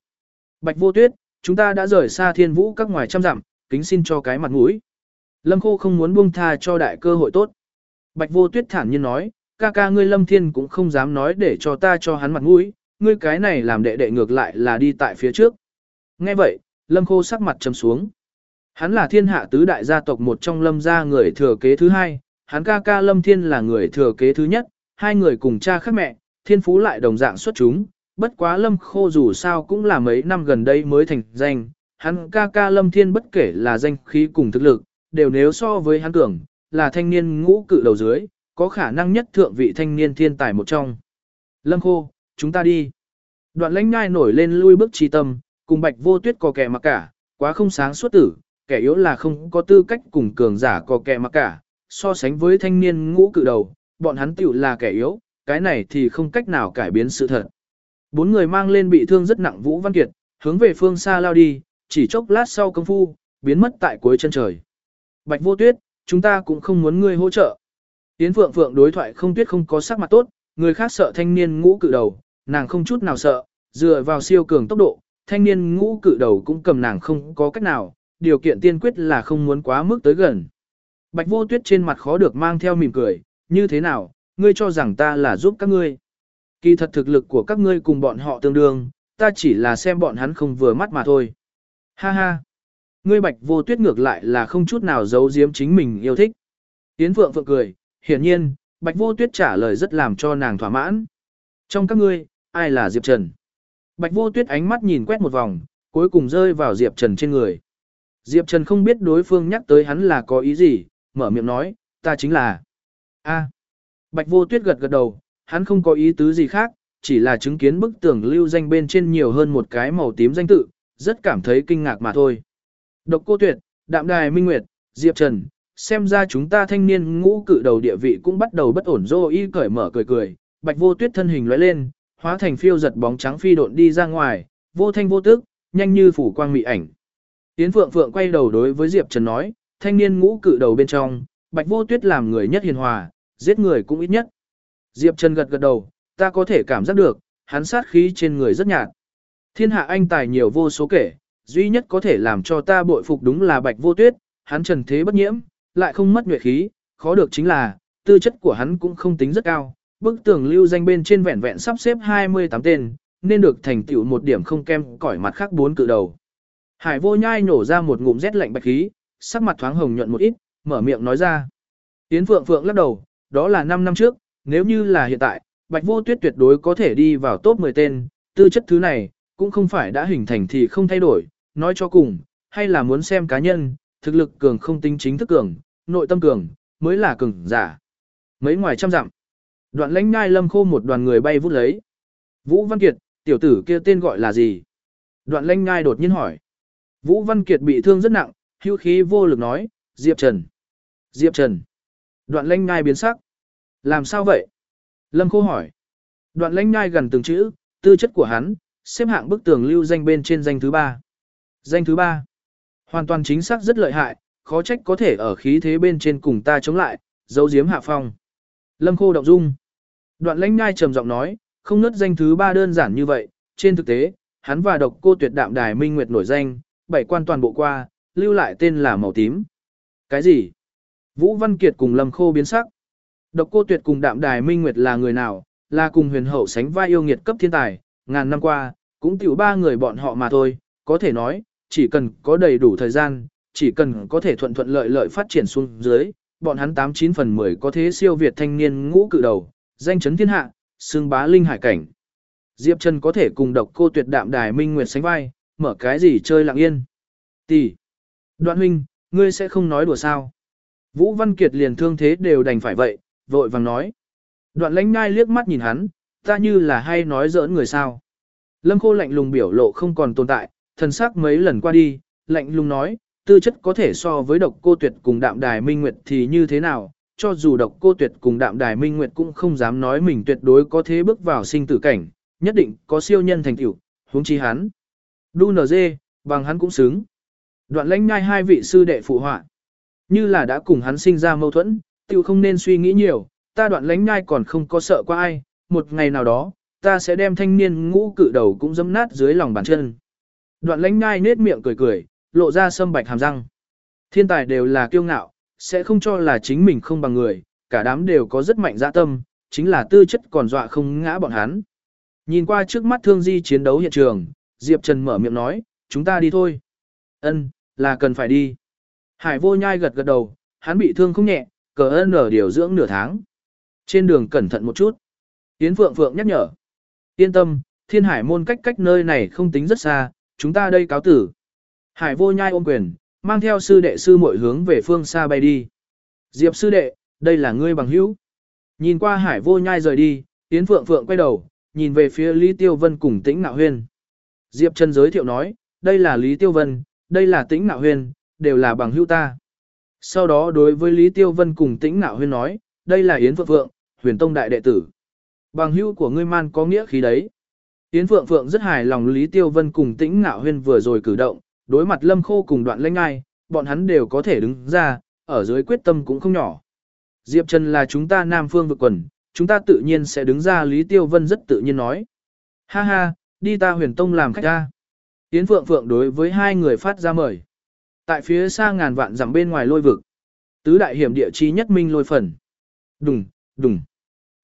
Bạch Vô Tuyết, chúng ta đã rời xa thiên vũ các ngoài trăm dặm, kính xin cho cái mặt mũi. Lâm Khô không muốn buông tha cho đại cơ hội tốt. Bạch Vô Tuyết thản nhiên nói, ca ca ngươi Lâm Thiên cũng không dám nói để cho ta cho hắn mặt mũi, ngươi cái này làm đệ đệ ngược lại là đi tại phía trước. Nghe vậy, Lâm Khô sắc mặt trầm xuống. Hắn là thiên hạ tứ đại gia tộc một trong Lâm gia người thừa kế thứ hai, hắn ca ca Lâm Thiên là người thừa kế thứ nhất, hai người cùng cha khác mẹ, thiên phú lại đồng dạng xuất chúng, bất quá Lâm Khô dù sao cũng là mấy năm gần đây mới thành danh, hắn ca ca Lâm Thiên bất kể là danh khí cùng thực lực, đều nếu so với hắn cường, là thanh niên ngũ cự đầu dưới, có khả năng nhất thượng vị thanh niên thiên tài một trong. Lâm Khô, chúng ta đi. Đoạn lãnh ngai nổi lên lui bước trí tâm, cùng bạch vô tuyết có kẻ mặc cả, quá không sáng suốt tử, kẻ yếu là không có tư cách cùng cường giả có kẻ mặc cả, so sánh với thanh niên ngũ cự đầu, bọn hắn tiểu là kẻ yếu, cái này thì không cách nào cải biến sự thật. Bốn người mang lên bị thương rất nặng Vũ Văn Kiệt, hướng về phương xa lao đi, chỉ chốc lát sau công phu, biến mất tại cuối chân trời. Bạch vô tuyết, chúng ta cũng không muốn ngươi hỗ trợ. Yến Phượng Phượng đối thoại không tuyết không có sắc mặt tốt, người khác sợ thanh niên ngũ cự đầu, nàng không chút nào sợ, dựa vào siêu cường tốc độ, thanh niên ngũ cự đầu cũng cầm nàng không có cách nào, điều kiện tiên quyết là không muốn quá mức tới gần. Bạch vô tuyết trên mặt khó được mang theo mỉm cười, như thế nào, ngươi cho rằng ta là giúp các ngươi. Kỳ thật thực lực của các ngươi cùng bọn họ tương đương, ta chỉ là xem bọn hắn không vừa mắt mà thôi. Ha ha. Ngươi bạch vô tuyết ngược lại là không chút nào giấu giếm chính mình yêu thích. Yến Phượng Phượng cười, hiển nhiên, bạch vô tuyết trả lời rất làm cho nàng thỏa mãn. Trong các ngươi, ai là Diệp Trần? Bạch vô tuyết ánh mắt nhìn quét một vòng, cuối cùng rơi vào Diệp Trần trên người. Diệp Trần không biết đối phương nhắc tới hắn là có ý gì, mở miệng nói, ta chính là. A. Bạch vô tuyết gật gật đầu, hắn không có ý tứ gì khác, chỉ là chứng kiến bức tường lưu danh bên trên nhiều hơn một cái màu tím danh tự, rất cảm thấy kinh ngạc mà thôi. Độc cô tuyệt, đạm đài minh nguyệt, Diệp Trần, xem ra chúng ta thanh niên ngũ cự đầu địa vị cũng bắt đầu bất ổn dô y cởi mở cười cười, bạch vô tuyết thân hình lóe lên, hóa thành phiêu giật bóng trắng phi độn đi ra ngoài, vô thanh vô tức, nhanh như phủ quang mị ảnh. Yến Phượng Phượng quay đầu đối với Diệp Trần nói, thanh niên ngũ cự đầu bên trong, bạch vô tuyết làm người nhất hiền hòa, giết người cũng ít nhất. Diệp Trần gật gật đầu, ta có thể cảm giác được, hắn sát khí trên người rất nhạt. Thiên hạ anh tài nhiều vô số kể, duy nhất có thể làm cho ta bội phục đúng là bạch vô tuyết, hắn trần thế bất nhiễm, lại không mất nhuệ khí, khó được chính là, tư chất của hắn cũng không tính rất cao, bức tường lưu danh bên trên vẹn vẹn sắp xếp 28 tên, nên được thành tựu một điểm không kem cỏi mặt khác bốn cự đầu. Hải vô nhai nổ ra một ngụm rét lạnh bạch khí, sắc mặt thoáng hồng nhuận một ít, mở miệng nói ra. Yến Phượng Phượng lắc đầu, đó là 5 năm trước, nếu như là hiện tại, Bạch Vô Tuyết tuyệt đối có thể đi vào top 10 tên, tư chất thứ này, cũng không phải đã hình thành thì không thay đổi, nói cho cùng, hay là muốn xem cá nhân, thực lực cường không tính chính thức cường, nội tâm cường, mới là cường giả. Mấy ngoài trăm dặm, đoạn lãnh ngai lâm khô một đoàn người bay vút lấy. Vũ Văn Kiệt, tiểu tử kia tên gọi là gì? Đoạn lãnh ngai đột nhiên hỏi. Vũ Văn Kiệt bị thương rất nặng, hưu khí vô lực nói, Diệp Trần. Diệp Trần. Đoạn lãnh ngai biến sắc. Làm sao vậy? Lâm Khô hỏi. Đoạn lãnh ngai gần từng chữ, tư chất của hắn, xếp hạng bức tường lưu danh bên trên danh thứ ba. Danh thứ ba. Hoàn toàn chính xác rất lợi hại, khó trách có thể ở khí thế bên trên cùng ta chống lại, dấu diếm hạ phong. Lâm Khô động dung. Đoạn lãnh ngai trầm giọng nói, không nứt danh thứ ba đơn giản như vậy, trên thực tế, hắn và độc cô tuyệt đạm đài minh nguyệt nổi danh, bảy quan toàn bộ qua, lưu lại tên là màu tím. Cái gì? Vũ Văn Kiệt cùng Lâm Khô biến sắc. Độc cô tuyệt cùng đạm đài minh nguyệt là người nào, là cùng huyền hậu sánh vai yêu nghiệt cấp thiên tài, ngàn năm qua, cũng tiểu ba người bọn họ mà thôi, có thể nói, chỉ cần có đầy đủ thời gian, chỉ cần có thể thuận thuận lợi lợi phát triển xuống dưới, bọn hắn 89 phần 10 có thế siêu việt thanh niên ngũ cự đầu, danh chấn thiên hạ, xương bá linh hải cảnh. Diệp Trần có thể cùng độc cô tuyệt đạm đài minh nguyệt sánh vai, mở cái gì chơi lặng yên. Tỷ. Đoạn huynh, ngươi sẽ không nói đùa sao. Vũ Văn Kiệt liền thương thế đều đành phải vậy, vội vàng nói. Đoạn lãnh ngai liếc mắt nhìn hắn, ta như là hay nói giỡn người sao. Lâm khô lạnh lùng biểu lộ không còn tồn tại, thần sắc mấy lần qua đi, lạnh lùng nói, tư chất có thể so với độc cô tuyệt cùng đạm đài minh nguyệt thì như thế nào, cho dù độc cô tuyệt cùng đạm đài minh nguyệt cũng không dám nói mình tuyệt đối có thế bước vào sinh tử cảnh, nhất định có siêu nhân thành tựu, huống chi hắn. Đu NG, bằng hắn cũng xứng. Đoạn lãnh ngai hai vị sư đệ phụ họa. Như là đã cùng hắn sinh ra mâu thuẫn, tiêu không nên suy nghĩ nhiều, ta đoạn Lánh ngai còn không có sợ qua ai, một ngày nào đó, ta sẽ đem thanh niên ngũ cự đầu cũng dâm nát dưới lòng bàn chân. Đoạn Lánh ngai nết miệng cười cười, lộ ra sâm bạch hàm răng. Thiên tài đều là kiêu ngạo, sẽ không cho là chính mình không bằng người, cả đám đều có rất mạnh dạ tâm, chính là tư chất còn dọa không ngã bọn hắn. Nhìn qua trước mắt thương di chiến đấu hiện trường, Diệp Trần mở miệng nói, chúng ta đi thôi. Ân, là cần phải đi. Hải vô nhai gật gật đầu, hắn bị thương không nhẹ, cờ ơn ở điều dưỡng nửa tháng. Trên đường cẩn thận một chút. Yến Phượng Phượng nhắc nhở. Yên tâm, thiên hải môn cách cách nơi này không tính rất xa, chúng ta đây cáo tử. Hải vô nhai ôm quyền, mang theo sư đệ sư mọi hướng về phương xa bay đi. Diệp sư đệ, đây là ngươi bằng hữu. Nhìn qua hải vô nhai rời đi, Yến Phượng Phượng quay đầu, nhìn về phía Lý Tiêu Vân cùng tĩnh nạo huyên. Diệp Trần giới thiệu nói, đây là Lý Tiêu Vân, đây là tĩnh nạo huyên, đều là bằng hữu ta. Sau đó đối với Lý Tiêu Vân cùng tĩnh nạo huyên nói, đây là Yến Phượng Phượng, huyền tông đại đệ tử. Bằng hữu của ngươi man có nghĩa khí đấy. Yến Phượng Phượng rất hài lòng Lý Tiêu Vân cùng tĩnh nạo huyên vừa rồi cử động, đối mặt lâm khô cùng đoạn lãnh ai, bọn hắn đều có thể đứng ra, ở dưới quyết tâm cũng không nhỏ. Diệp Trần là chúng ta nam phương vực quần, chúng ta tự nhiên sẽ đứng ra Lý Tiêu Vân rất tự nhiên nói. Ha ha, đi ta huyền tông làm khách ta. Yến Phượng Phượng đối với hai người phát ra mời. Tại phía xa ngàn vạn dặm bên ngoài lôi vực. Tứ đại hiểm địa chi nhất minh lôi phần. Đùng, đùng.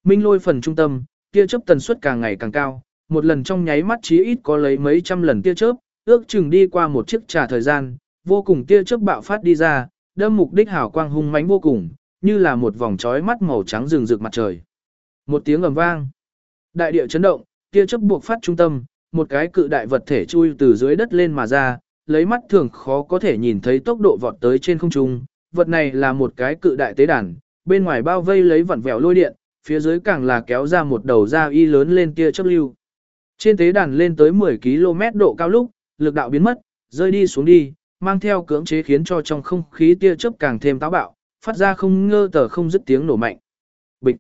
Minh lôi phần trung tâm, tia chớp tần suất càng ngày càng cao, một lần trong nháy mắt chí ít có lấy mấy trăm lần tia chớp, ước chừng đi qua một chiếc trà thời gian, vô cùng tia chớp bạo phát đi ra, đâm mục đích hào quang hung mãnh vô cùng, như là một vòng chói mắt màu trắng rừng rực mặt trời. Một tiếng ầm vang, đại địa chấn động, tia chớp buộc phát trung tâm, một cái cự đại vật thể chui từ dưới đất lên mà ra, lấy mắt thường khó có thể nhìn thấy tốc độ vọt tới trên không trung. Vật này là một cái cự đại tế đàn, bên ngoài bao vây lấy vặn vẹo lôi điện, phía dưới càng là kéo ra một đầu da y lớn lên tia chớp lưu. Trên tế đàn lên tới 10 km độ cao lúc, lực đạo biến mất, rơi đi xuống đi, mang theo cưỡng chế khiến cho trong không khí tia chớp càng thêm táo bạo, phát ra không ngơ tờ không dứt tiếng nổ mạnh. Bịch.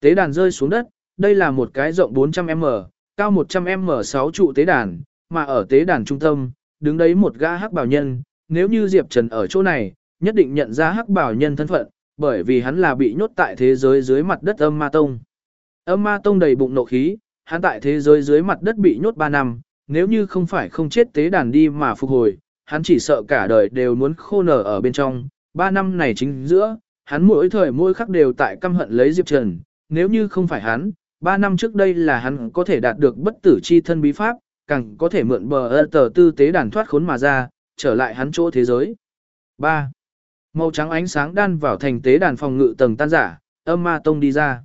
Tế đàn rơi xuống đất, đây là một cái rộng 400m, cao 100m 6 trụ tế đàn, mà ở tế đàn trung tâm, đứng đấy một gã hắc bảo nhân, nếu như Diệp Trần ở chỗ này, nhất định nhận ra hắc bảo nhân thân phận, bởi vì hắn là bị nhốt tại thế giới dưới mặt đất âm ma tông. Âm ma tông đầy bụng nộ khí, hắn tại thế giới dưới mặt đất bị nhốt 3 năm, nếu như không phải không chết tế đàn đi mà phục hồi, hắn chỉ sợ cả đời đều muốn khô nở ở bên trong. 3 năm này chính giữa, hắn mỗi thời mỗi khắc đều tại căm hận lấy Diệp Trần, nếu như không phải hắn, 3 năm trước đây là hắn có thể đạt được bất tử chi thân bí pháp, càng có thể mượn bờ ơ tờ tư tế đàn thoát khốn mà ra, trở lại hắn chỗ thế giới. 3. Màu trắng ánh sáng đan vào thành tế đàn phòng ngự tầng tan giả, âm ma tông đi ra.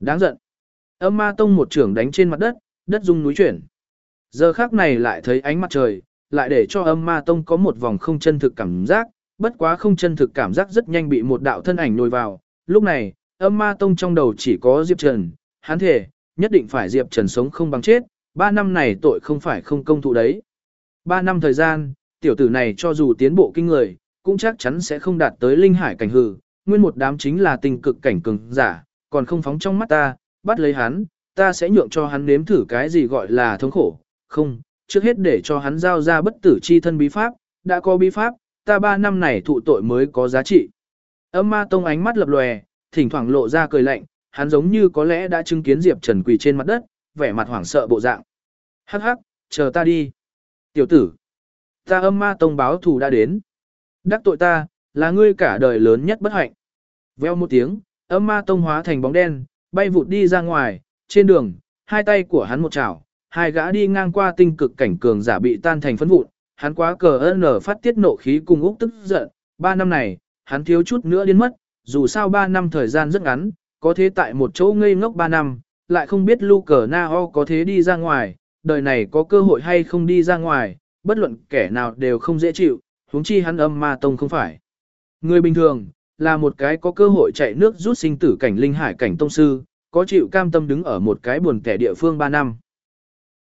Đáng giận. Âm ma tông một trưởng đánh trên mặt đất, đất rung núi chuyển. Giờ khác này lại thấy ánh mặt trời, lại để cho âm ma tông có một vòng không chân thực cảm giác, bất quá không chân thực cảm giác rất nhanh bị một đạo thân ảnh nồi vào. Lúc này, âm ma tông trong đầu chỉ có Diệp Trần, hắn thể, nhất định phải Diệp Trần sống không bằng chết, ba năm này tội không phải không công thụ đấy. Ba năm thời gian, tiểu tử này cho dù tiến bộ kinh người, cũng chắc chắn sẽ không đạt tới linh hải cảnh hư, nguyên một đám chính là tình cực cảnh cường giả, còn không phóng trong mắt ta, bắt lấy hắn, ta sẽ nhượng cho hắn nếm thử cái gì gọi là thống khổ, không, trước hết để cho hắn giao ra bất tử chi thân bí pháp, đã có bí pháp, ta ba năm này thụ tội mới có giá trị. Âm ma tông ánh mắt lập lòe, thỉnh thoảng lộ ra cười lạnh, hắn giống như có lẽ đã chứng kiến Diệp Trần quỳ trên mặt đất, vẻ mặt hoảng sợ bộ dạng. Hắc hắc, chờ ta đi. Tiểu tử, ta âm ma tông báo thù đã đến. Đắc tội ta, là ngươi cả đời lớn nhất bất hạnh. Veo một tiếng, âm ma tông hóa thành bóng đen, bay vụt đi ra ngoài, trên đường, hai tay của hắn một chảo, hai gã đi ngang qua tinh cực cảnh cường giả bị tan thành phấn vụn, hắn quá cờ ơn phát tiết nộ khí cùng úc tức giận, ba năm này, hắn thiếu chút nữa điên mất, dù sao ba năm thời gian rất ngắn, có thế tại một chỗ ngây ngốc ba năm, lại không biết lưu cờ na ho có thế đi ra ngoài, đời này có cơ hội hay không đi ra ngoài, bất luận kẻ nào đều không dễ chịu, huống chi hắn âm ma tông không phải. Người bình thường, là một cái có cơ hội chạy nước rút sinh tử cảnh linh hải cảnh tông sư, có chịu cam tâm đứng ở một cái buồn kẻ địa phương 3 năm.